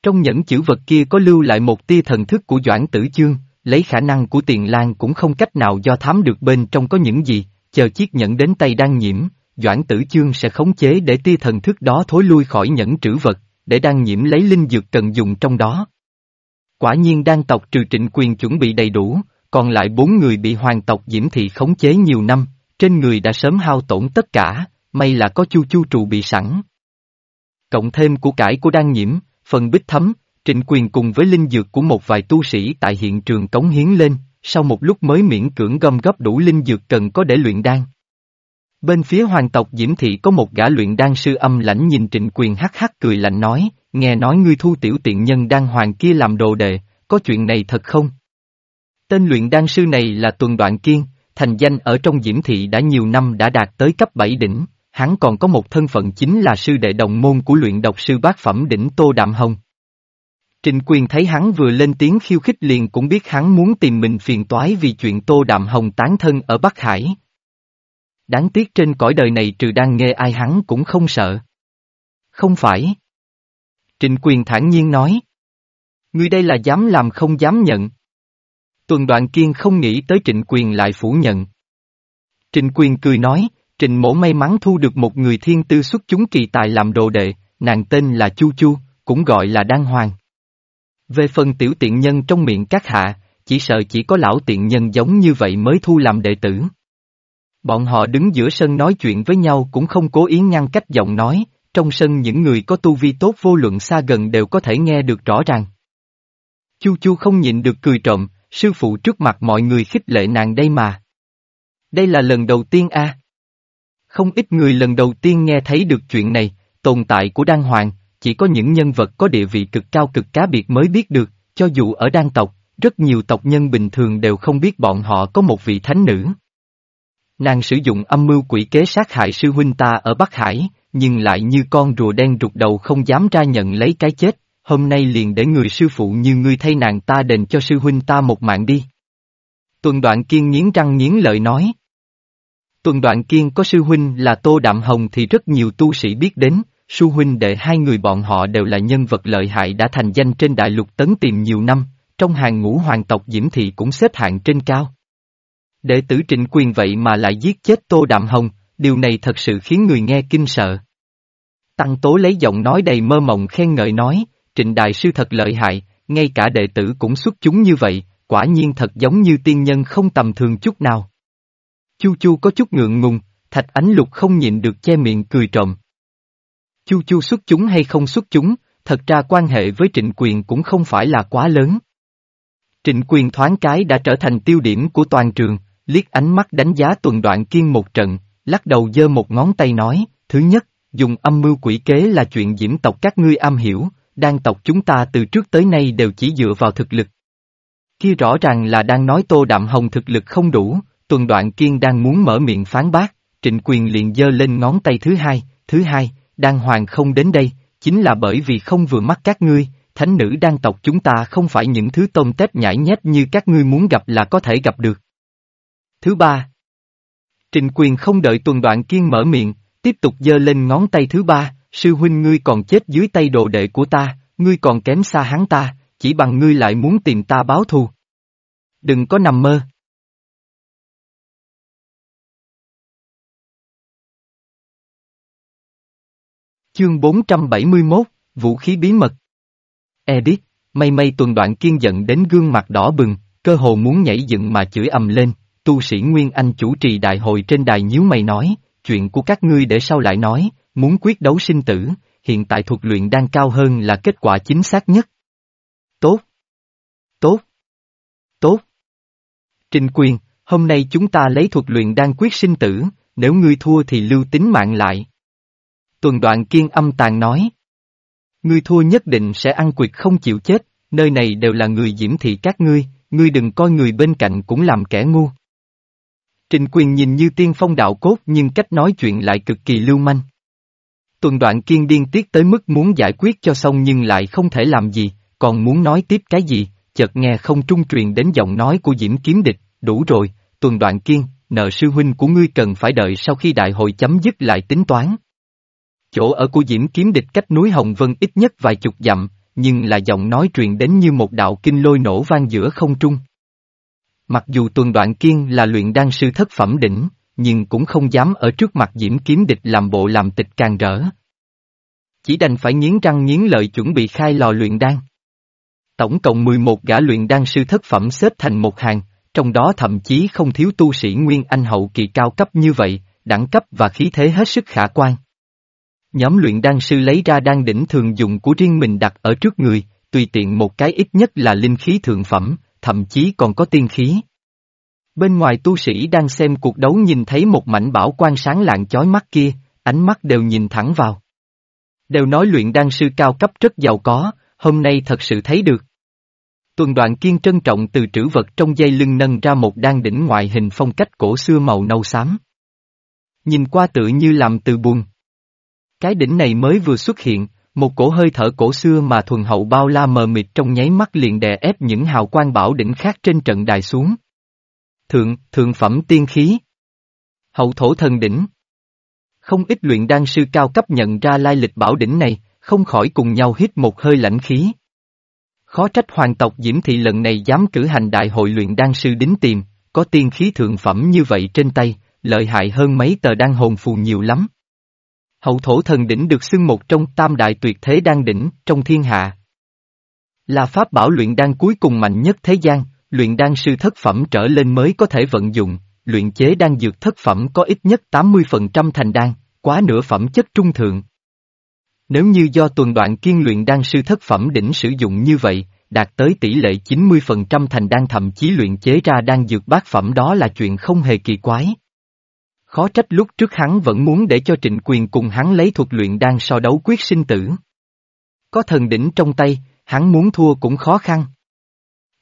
Trong nhẫn chữ vật kia có lưu lại một tia thần thức của Doãn Tử Chương, lấy khả năng của tiền lan cũng không cách nào do thám được bên trong có những gì, chờ chiếc nhẫn đến tay đan nhiễm, Doãn Tử Chương sẽ khống chế để tia thần thức đó thối lui khỏi nhẫn trữ vật, để đan nhiễm lấy linh dược cần dùng trong đó. Quả nhiên đan tộc trừ trịnh quyền chuẩn bị đầy đủ, còn lại bốn người bị hoàng tộc Diễm Thị khống chế nhiều năm, trên người đã sớm hao tổn tất cả, may là có chu chu trụ bị sẵn. Cộng thêm của cải của đan nhiễm, phần bích thấm, trịnh quyền cùng với linh dược của một vài tu sĩ tại hiện trường cống hiến lên, sau một lúc mới miễn cưỡng gom góp đủ linh dược cần có để luyện đan. Bên phía hoàng tộc Diễm Thị có một gã luyện đan sư âm lãnh nhìn trịnh quyền hắc hắc cười lạnh nói, nghe nói ngươi thu tiểu tiện nhân đan hoàng kia làm đồ đệ, có chuyện này thật không? Tên luyện đan sư này là Tuần Đoạn Kiên, thành danh ở trong Diễm Thị đã nhiều năm đã đạt tới cấp 7 đỉnh, hắn còn có một thân phận chính là sư đệ đồng môn của luyện độc sư bát phẩm đỉnh Tô Đạm Hồng. Trình quyền thấy hắn vừa lên tiếng khiêu khích liền cũng biết hắn muốn tìm mình phiền toái vì chuyện Tô Đạm Hồng tán thân ở Bắc Hải. Đáng tiếc trên cõi đời này trừ đang nghe ai hắn cũng không sợ. Không phải. Trịnh quyền thản nhiên nói. Ngươi đây là dám làm không dám nhận. Tuần đoạn kiên không nghĩ tới trịnh quyền lại phủ nhận. Trịnh quyền cười nói, Trịnh mổ may mắn thu được một người thiên tư xuất chúng kỳ tài làm đồ đệ, nàng tên là Chu Chu, cũng gọi là Đan Hoàng. Về phần tiểu tiện nhân trong miệng các hạ, chỉ sợ chỉ có lão tiện nhân giống như vậy mới thu làm đệ tử. Bọn họ đứng giữa sân nói chuyện với nhau cũng không cố ý ngăn cách giọng nói, trong sân những người có tu vi tốt vô luận xa gần đều có thể nghe được rõ ràng. Chu Chu không nhịn được cười trộm, sư phụ trước mặt mọi người khích lệ nàng đây mà. Đây là lần đầu tiên a. Không ít người lần đầu tiên nghe thấy được chuyện này, tồn tại của Đan Hoàng, chỉ có những nhân vật có địa vị cực cao cực cá biệt mới biết được, cho dù ở Đan tộc, rất nhiều tộc nhân bình thường đều không biết bọn họ có một vị thánh nữ. Nàng sử dụng âm mưu quỷ kế sát hại sư huynh ta ở Bắc Hải, nhưng lại như con rùa đen rụt đầu không dám ra nhận lấy cái chết, hôm nay liền để người sư phụ như ngươi thay nàng ta đền cho sư huynh ta một mạng đi. Tuần đoạn kiên nghiến răng nghiến lợi nói. Tuần đoạn kiên có sư huynh là Tô Đạm Hồng thì rất nhiều tu sĩ biết đến, sư huynh đệ hai người bọn họ đều là nhân vật lợi hại đã thành danh trên đại lục tấn tìm nhiều năm, trong hàng ngũ hoàng tộc Diễm Thị cũng xếp hạng trên cao. Đệ tử trịnh quyền vậy mà lại giết chết Tô Đạm Hồng, điều này thật sự khiến người nghe kinh sợ. Tăng Tố lấy giọng nói đầy mơ mộng khen ngợi nói, trịnh đại sư thật lợi hại, ngay cả đệ tử cũng xuất chúng như vậy, quả nhiên thật giống như tiên nhân không tầm thường chút nào. Chu Chu có chút ngượng ngùng, thạch ánh lục không nhịn được che miệng cười trộm. Chu Chu xuất chúng hay không xuất chúng, thật ra quan hệ với trịnh quyền cũng không phải là quá lớn. Trịnh quyền thoáng cái đã trở thành tiêu điểm của toàn trường, liếc ánh mắt đánh giá tuần đoạn kiên một trận, lắc đầu giơ một ngón tay nói, thứ nhất, dùng âm mưu quỷ kế là chuyện diễm tộc các ngươi am hiểu, đan tộc chúng ta từ trước tới nay đều chỉ dựa vào thực lực. Kia rõ ràng là đang nói tô đạm hồng thực lực không đủ, tuần đoạn kiên đang muốn mở miệng phán bác, trịnh quyền liền giơ lên ngón tay thứ hai, thứ hai, đan hoàng không đến đây, chính là bởi vì không vừa mắt các ngươi, thánh nữ đan tộc chúng ta không phải những thứ tôm tép nhảy nhét như các ngươi muốn gặp là có thể gặp được. Thứ ba, Trịnh quyền không đợi tuần đoạn kiên mở miệng, tiếp tục giơ lên ngón tay thứ ba, sư huynh ngươi còn chết dưới tay đồ đệ của ta, ngươi còn kém xa hắn ta, chỉ bằng ngươi lại muốn tìm ta báo thù. Đừng có nằm mơ. Chương 471, Vũ khí bí mật Edit, mây mây tuần đoạn kiên giận đến gương mặt đỏ bừng, cơ hồ muốn nhảy dựng mà chửi ầm lên, tu sĩ Nguyên Anh chủ trì đại hội trên đài nhíu mày nói, chuyện của các ngươi để sau lại nói, muốn quyết đấu sinh tử, hiện tại thuật luyện đang cao hơn là kết quả chính xác nhất. Tốt. Tốt. Tốt. Trình quyền, hôm nay chúng ta lấy thuật luyện đang quyết sinh tử, nếu ngươi thua thì lưu tính mạng lại. Tuần đoạn kiên âm tàn nói. Ngươi thua nhất định sẽ ăn quyệt không chịu chết, nơi này đều là người diễm thị các ngươi, ngươi đừng coi người bên cạnh cũng làm kẻ ngu. Trình quyền nhìn như tiên phong đạo cốt nhưng cách nói chuyện lại cực kỳ lưu manh. Tuần đoạn kiên điên tiết tới mức muốn giải quyết cho xong nhưng lại không thể làm gì, còn muốn nói tiếp cái gì, chợt nghe không trung truyền đến giọng nói của Diễm Kiếm Địch, đủ rồi, tuần đoạn kiên, nợ sư huynh của ngươi cần phải đợi sau khi đại hội chấm dứt lại tính toán. Chỗ ở của Diễm Kiếm Địch cách núi Hồng Vân ít nhất vài chục dặm, nhưng là giọng nói truyền đến như một đạo kinh lôi nổ vang giữa không trung. Mặc dù tuần đoạn kiên là luyện đan sư thất phẩm đỉnh, nhưng cũng không dám ở trước mặt diễm kiếm địch làm bộ làm tịch càng rỡ. Chỉ đành phải nghiến răng nghiến lợi chuẩn bị khai lò luyện đan. Tổng cộng 11 gã luyện đan sư thất phẩm xếp thành một hàng, trong đó thậm chí không thiếu tu sĩ Nguyên Anh hậu kỳ cao cấp như vậy, đẳng cấp và khí thế hết sức khả quan. Nhóm luyện đan sư lấy ra đan đỉnh thường dùng của riêng mình đặt ở trước người, tùy tiện một cái ít nhất là linh khí thượng phẩm, thậm chí còn có tiên khí. Bên ngoài tu sĩ đang xem cuộc đấu nhìn thấy một mảnh bảo quan sáng lạng chói mắt kia, ánh mắt đều nhìn thẳng vào. Đều nói luyện đan sư cao cấp rất giàu có, hôm nay thật sự thấy được. Tuần đoạn kiên trân trọng từ trữ vật trong dây lưng nâng ra một đan đỉnh ngoại hình phong cách cổ xưa màu nâu xám. Nhìn qua tự như làm từ buồn. Cái đỉnh này mới vừa xuất hiện, một cổ hơi thở cổ xưa mà thuần hậu bao la mờ mịt trong nháy mắt liền đè ép những hào quang bảo đỉnh khác trên trận đài xuống. Thượng, thượng phẩm tiên khí. Hậu thổ thần đỉnh. Không ít luyện đan sư cao cấp nhận ra lai lịch bảo đỉnh này, không khỏi cùng nhau hít một hơi lãnh khí. Khó trách hoàng tộc Diễm Thị lần này dám cử hành đại hội luyện đan sư đính tìm, có tiên khí thượng phẩm như vậy trên tay, lợi hại hơn mấy tờ đan hồn phù nhiều lắm. Hậu thổ thần đỉnh được xưng một trong tam đại tuyệt thế đan đỉnh trong thiên hạ. Là pháp bảo luyện đan cuối cùng mạnh nhất thế gian, luyện đan sư thất phẩm trở lên mới có thể vận dụng, luyện chế đan dược thất phẩm có ít nhất 80% thành đan, quá nửa phẩm chất trung thượng. Nếu như do tuần đoạn kiên luyện đan sư thất phẩm đỉnh sử dụng như vậy, đạt tới tỷ lệ 90% thành đan thậm chí luyện chế ra đan dược bát phẩm đó là chuyện không hề kỳ quái. Khó trách lúc trước hắn vẫn muốn để cho trịnh quyền cùng hắn lấy thuật luyện đan so đấu quyết sinh tử. Có thần đỉnh trong tay, hắn muốn thua cũng khó khăn.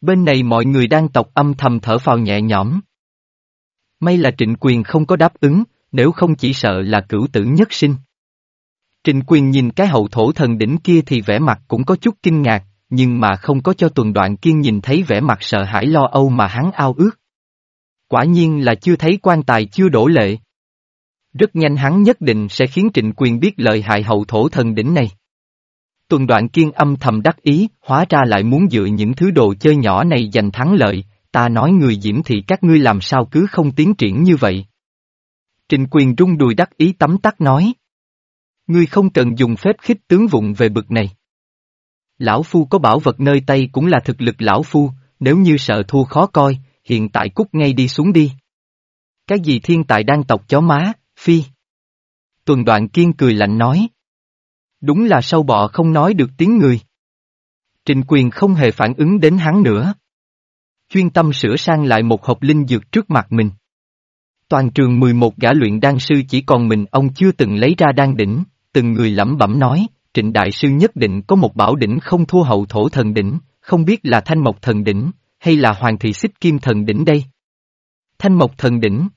Bên này mọi người đang tộc âm thầm thở phào nhẹ nhõm. May là trịnh quyền không có đáp ứng, nếu không chỉ sợ là cửu tử nhất sinh. Trịnh quyền nhìn cái hậu thổ thần đỉnh kia thì vẻ mặt cũng có chút kinh ngạc, nhưng mà không có cho tuần đoạn kiên nhìn thấy vẻ mặt sợ hãi lo âu mà hắn ao ước. Quả nhiên là chưa thấy quan tài chưa đổ lệ. Rất nhanh hắn nhất định sẽ khiến trịnh quyền biết lợi hại hậu thổ thần đỉnh này. Tuần đoạn kiên âm thầm đắc ý, hóa ra lại muốn dựa những thứ đồ chơi nhỏ này giành thắng lợi, ta nói người diễm thị các ngươi làm sao cứ không tiến triển như vậy. Trịnh quyền rung đùi đắc ý tắm tắt nói. Ngươi không cần dùng phép khích tướng vụng về bực này. Lão Phu có bảo vật nơi tay cũng là thực lực Lão Phu, nếu như sợ thua khó coi, hiện tại cút ngay đi xuống đi. Cái gì thiên tài đang tộc chó má, phi. Tuần đoạn kiên cười lạnh nói. Đúng là sâu bọ không nói được tiếng người. Trình quyền không hề phản ứng đến hắn nữa. Chuyên tâm sửa sang lại một hộp linh dược trước mặt mình. Toàn trường 11 gã luyện đan sư chỉ còn mình ông chưa từng lấy ra đan đỉnh, từng người lẩm bẩm nói, trịnh đại sư nhất định có một bảo đỉnh không thua hậu thổ thần đỉnh, không biết là thanh mộc thần đỉnh, hay là hoàng thị xích kim thần đỉnh đây. Thanh mộc thần đỉnh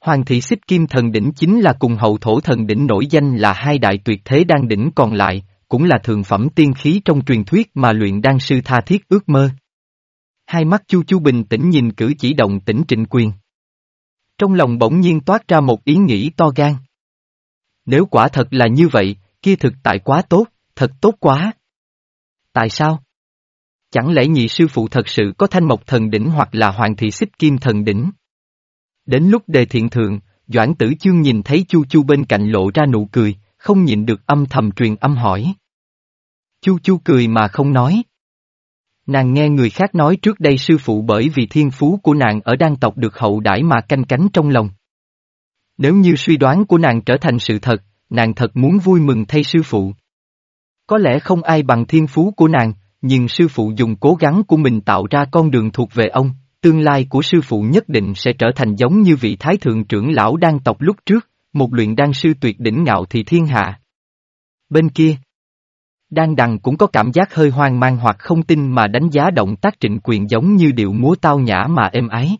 Hoàng thị xích kim thần đỉnh chính là cùng hậu thổ thần đỉnh nổi danh là hai đại tuyệt thế đan đỉnh còn lại, cũng là thường phẩm tiên khí trong truyền thuyết mà luyện đan sư tha thiết ước mơ. Hai mắt chu chu bình tĩnh nhìn cử chỉ động tĩnh trịnh quyền. Trong lòng bỗng nhiên toát ra một ý nghĩ to gan. Nếu quả thật là như vậy, kia thực tại quá tốt, thật tốt quá. Tại sao? Chẳng lẽ nhị sư phụ thật sự có thanh mộc thần đỉnh hoặc là hoàng thị xích kim thần đỉnh? Đến lúc đề thiện thượng, Doãn tử chương nhìn thấy Chu Chu bên cạnh lộ ra nụ cười, không nhịn được âm thầm truyền âm hỏi. Chu Chu cười mà không nói. Nàng nghe người khác nói trước đây sư phụ bởi vì thiên phú của nàng ở đan tộc được hậu đãi mà canh cánh trong lòng. Nếu như suy đoán của nàng trở thành sự thật, nàng thật muốn vui mừng thay sư phụ. Có lẽ không ai bằng thiên phú của nàng, nhưng sư phụ dùng cố gắng của mình tạo ra con đường thuộc về ông, tương lai của sư phụ nhất định sẽ trở thành giống như vị thái thượng trưởng lão đan tộc lúc trước, một luyện đan sư tuyệt đỉnh ngạo thì thiên hạ. Bên kia, Đan đằng cũng có cảm giác hơi hoang mang hoặc không tin mà đánh giá động tác trịnh quyền giống như điệu múa tao nhã mà êm ái.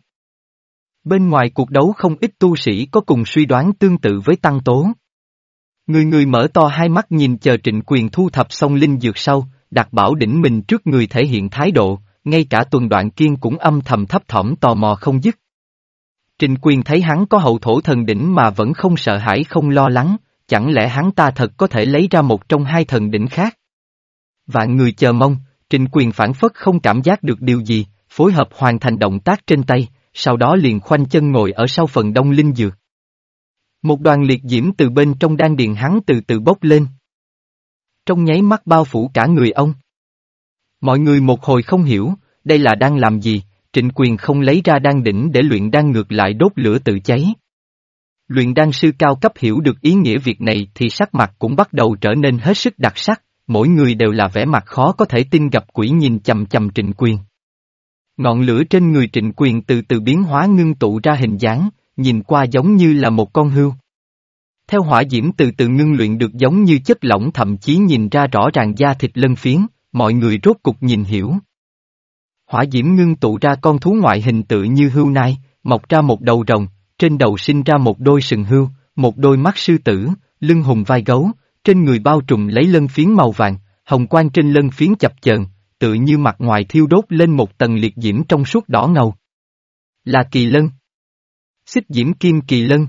Bên ngoài cuộc đấu không ít tu sĩ có cùng suy đoán tương tự với tăng tố. Người người mở to hai mắt nhìn chờ trịnh quyền thu thập xong linh dược sau, đặt bảo đỉnh mình trước người thể hiện thái độ, ngay cả tuần đoạn kiên cũng âm thầm thấp thỏm tò mò không dứt. Trình quyền thấy hắn có hậu thổ thần đỉnh mà vẫn không sợ hãi không lo lắng, chẳng lẽ hắn ta thật có thể lấy ra một trong hai thần đỉnh khác? Vạn người chờ mong, Trình quyền phản phất không cảm giác được điều gì, phối hợp hoàn thành động tác trên tay, sau đó liền khoanh chân ngồi ở sau phần đông linh dược. Một đoàn liệt diễm từ bên trong đan điền hắn từ từ bốc lên. Trong nháy mắt bao phủ cả người ông. Mọi người một hồi không hiểu, đây là đang làm gì, trịnh quyền không lấy ra đan đỉnh để luyện đan ngược lại đốt lửa tự cháy. Luyện đan sư cao cấp hiểu được ý nghĩa việc này thì sắc mặt cũng bắt đầu trở nên hết sức đặc sắc, mỗi người đều là vẻ mặt khó có thể tin gặp quỷ nhìn chầm chầm trịnh quyền. Ngọn lửa trên người trịnh quyền từ từ biến hóa ngưng tụ ra hình dáng, nhìn qua giống như là một con hươu. Theo hỏa diễm từ từ ngưng luyện được giống như chất lỏng thậm chí nhìn ra rõ ràng da thịt lân phiến, mọi người rốt cục nhìn hiểu. Hỏa diễm ngưng tụ ra con thú ngoại hình tự như hươu nai, mọc ra một đầu rồng, trên đầu sinh ra một đôi sừng hươu, một đôi mắt sư tử, lưng hùng vai gấu, trên người bao trùm lấy lân phiến màu vàng, hồng quang trên lân phiến chập chờn, tự như mặt ngoài thiêu đốt lên một tầng liệt diễm trong suốt đỏ ngầu. Là kỳ lân. Xích diễm kim kỳ lân.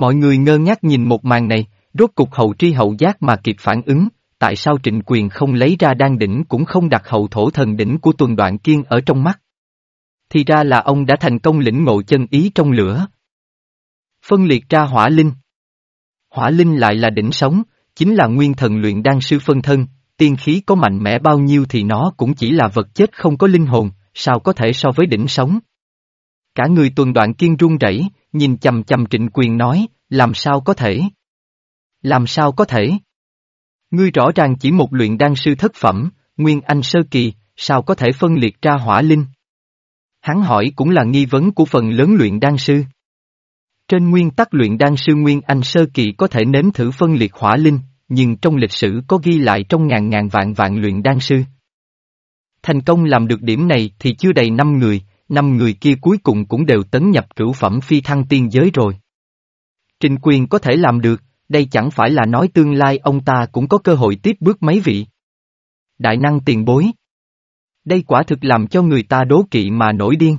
Mọi người ngơ ngác nhìn một màn này, rốt cục hậu tri hậu giác mà kịp phản ứng, tại sao trịnh quyền không lấy ra đan đỉnh cũng không đặt hậu thổ thần đỉnh của tuần đoạn kiên ở trong mắt. Thì ra là ông đã thành công lĩnh ngộ chân ý trong lửa. Phân liệt ra hỏa linh. Hỏa linh lại là đỉnh sống, chính là nguyên thần luyện đan sư phân thân, tiên khí có mạnh mẽ bao nhiêu thì nó cũng chỉ là vật chết không có linh hồn, sao có thể so với đỉnh sống. Cả người tuần đoạn kiên run rẩy, nhìn chầm chầm trịnh quyền nói, làm sao có thể? Làm sao có thể? Ngươi rõ ràng chỉ một luyện đan sư thất phẩm, nguyên anh sơ kỳ, sao có thể phân liệt ra hỏa linh? Hắn hỏi cũng là nghi vấn của phần lớn luyện đan sư. Trên nguyên tắc luyện đan sư Nguyên Anh Sơ Kỳ có thể nếm thử phân liệt hỏa linh, nhưng trong lịch sử có ghi lại trong ngàn ngàn vạn vạn luyện đan sư. Thành công làm được điểm này thì chưa đầy năm người, năm người kia cuối cùng cũng đều tấn nhập cửu phẩm phi thăng tiên giới rồi. Trình quyền có thể làm được, đây chẳng phải là nói tương lai ông ta cũng có cơ hội tiếp bước mấy vị. Đại năng tiền bối. Đây quả thực làm cho người ta đố kỵ mà nổi điên.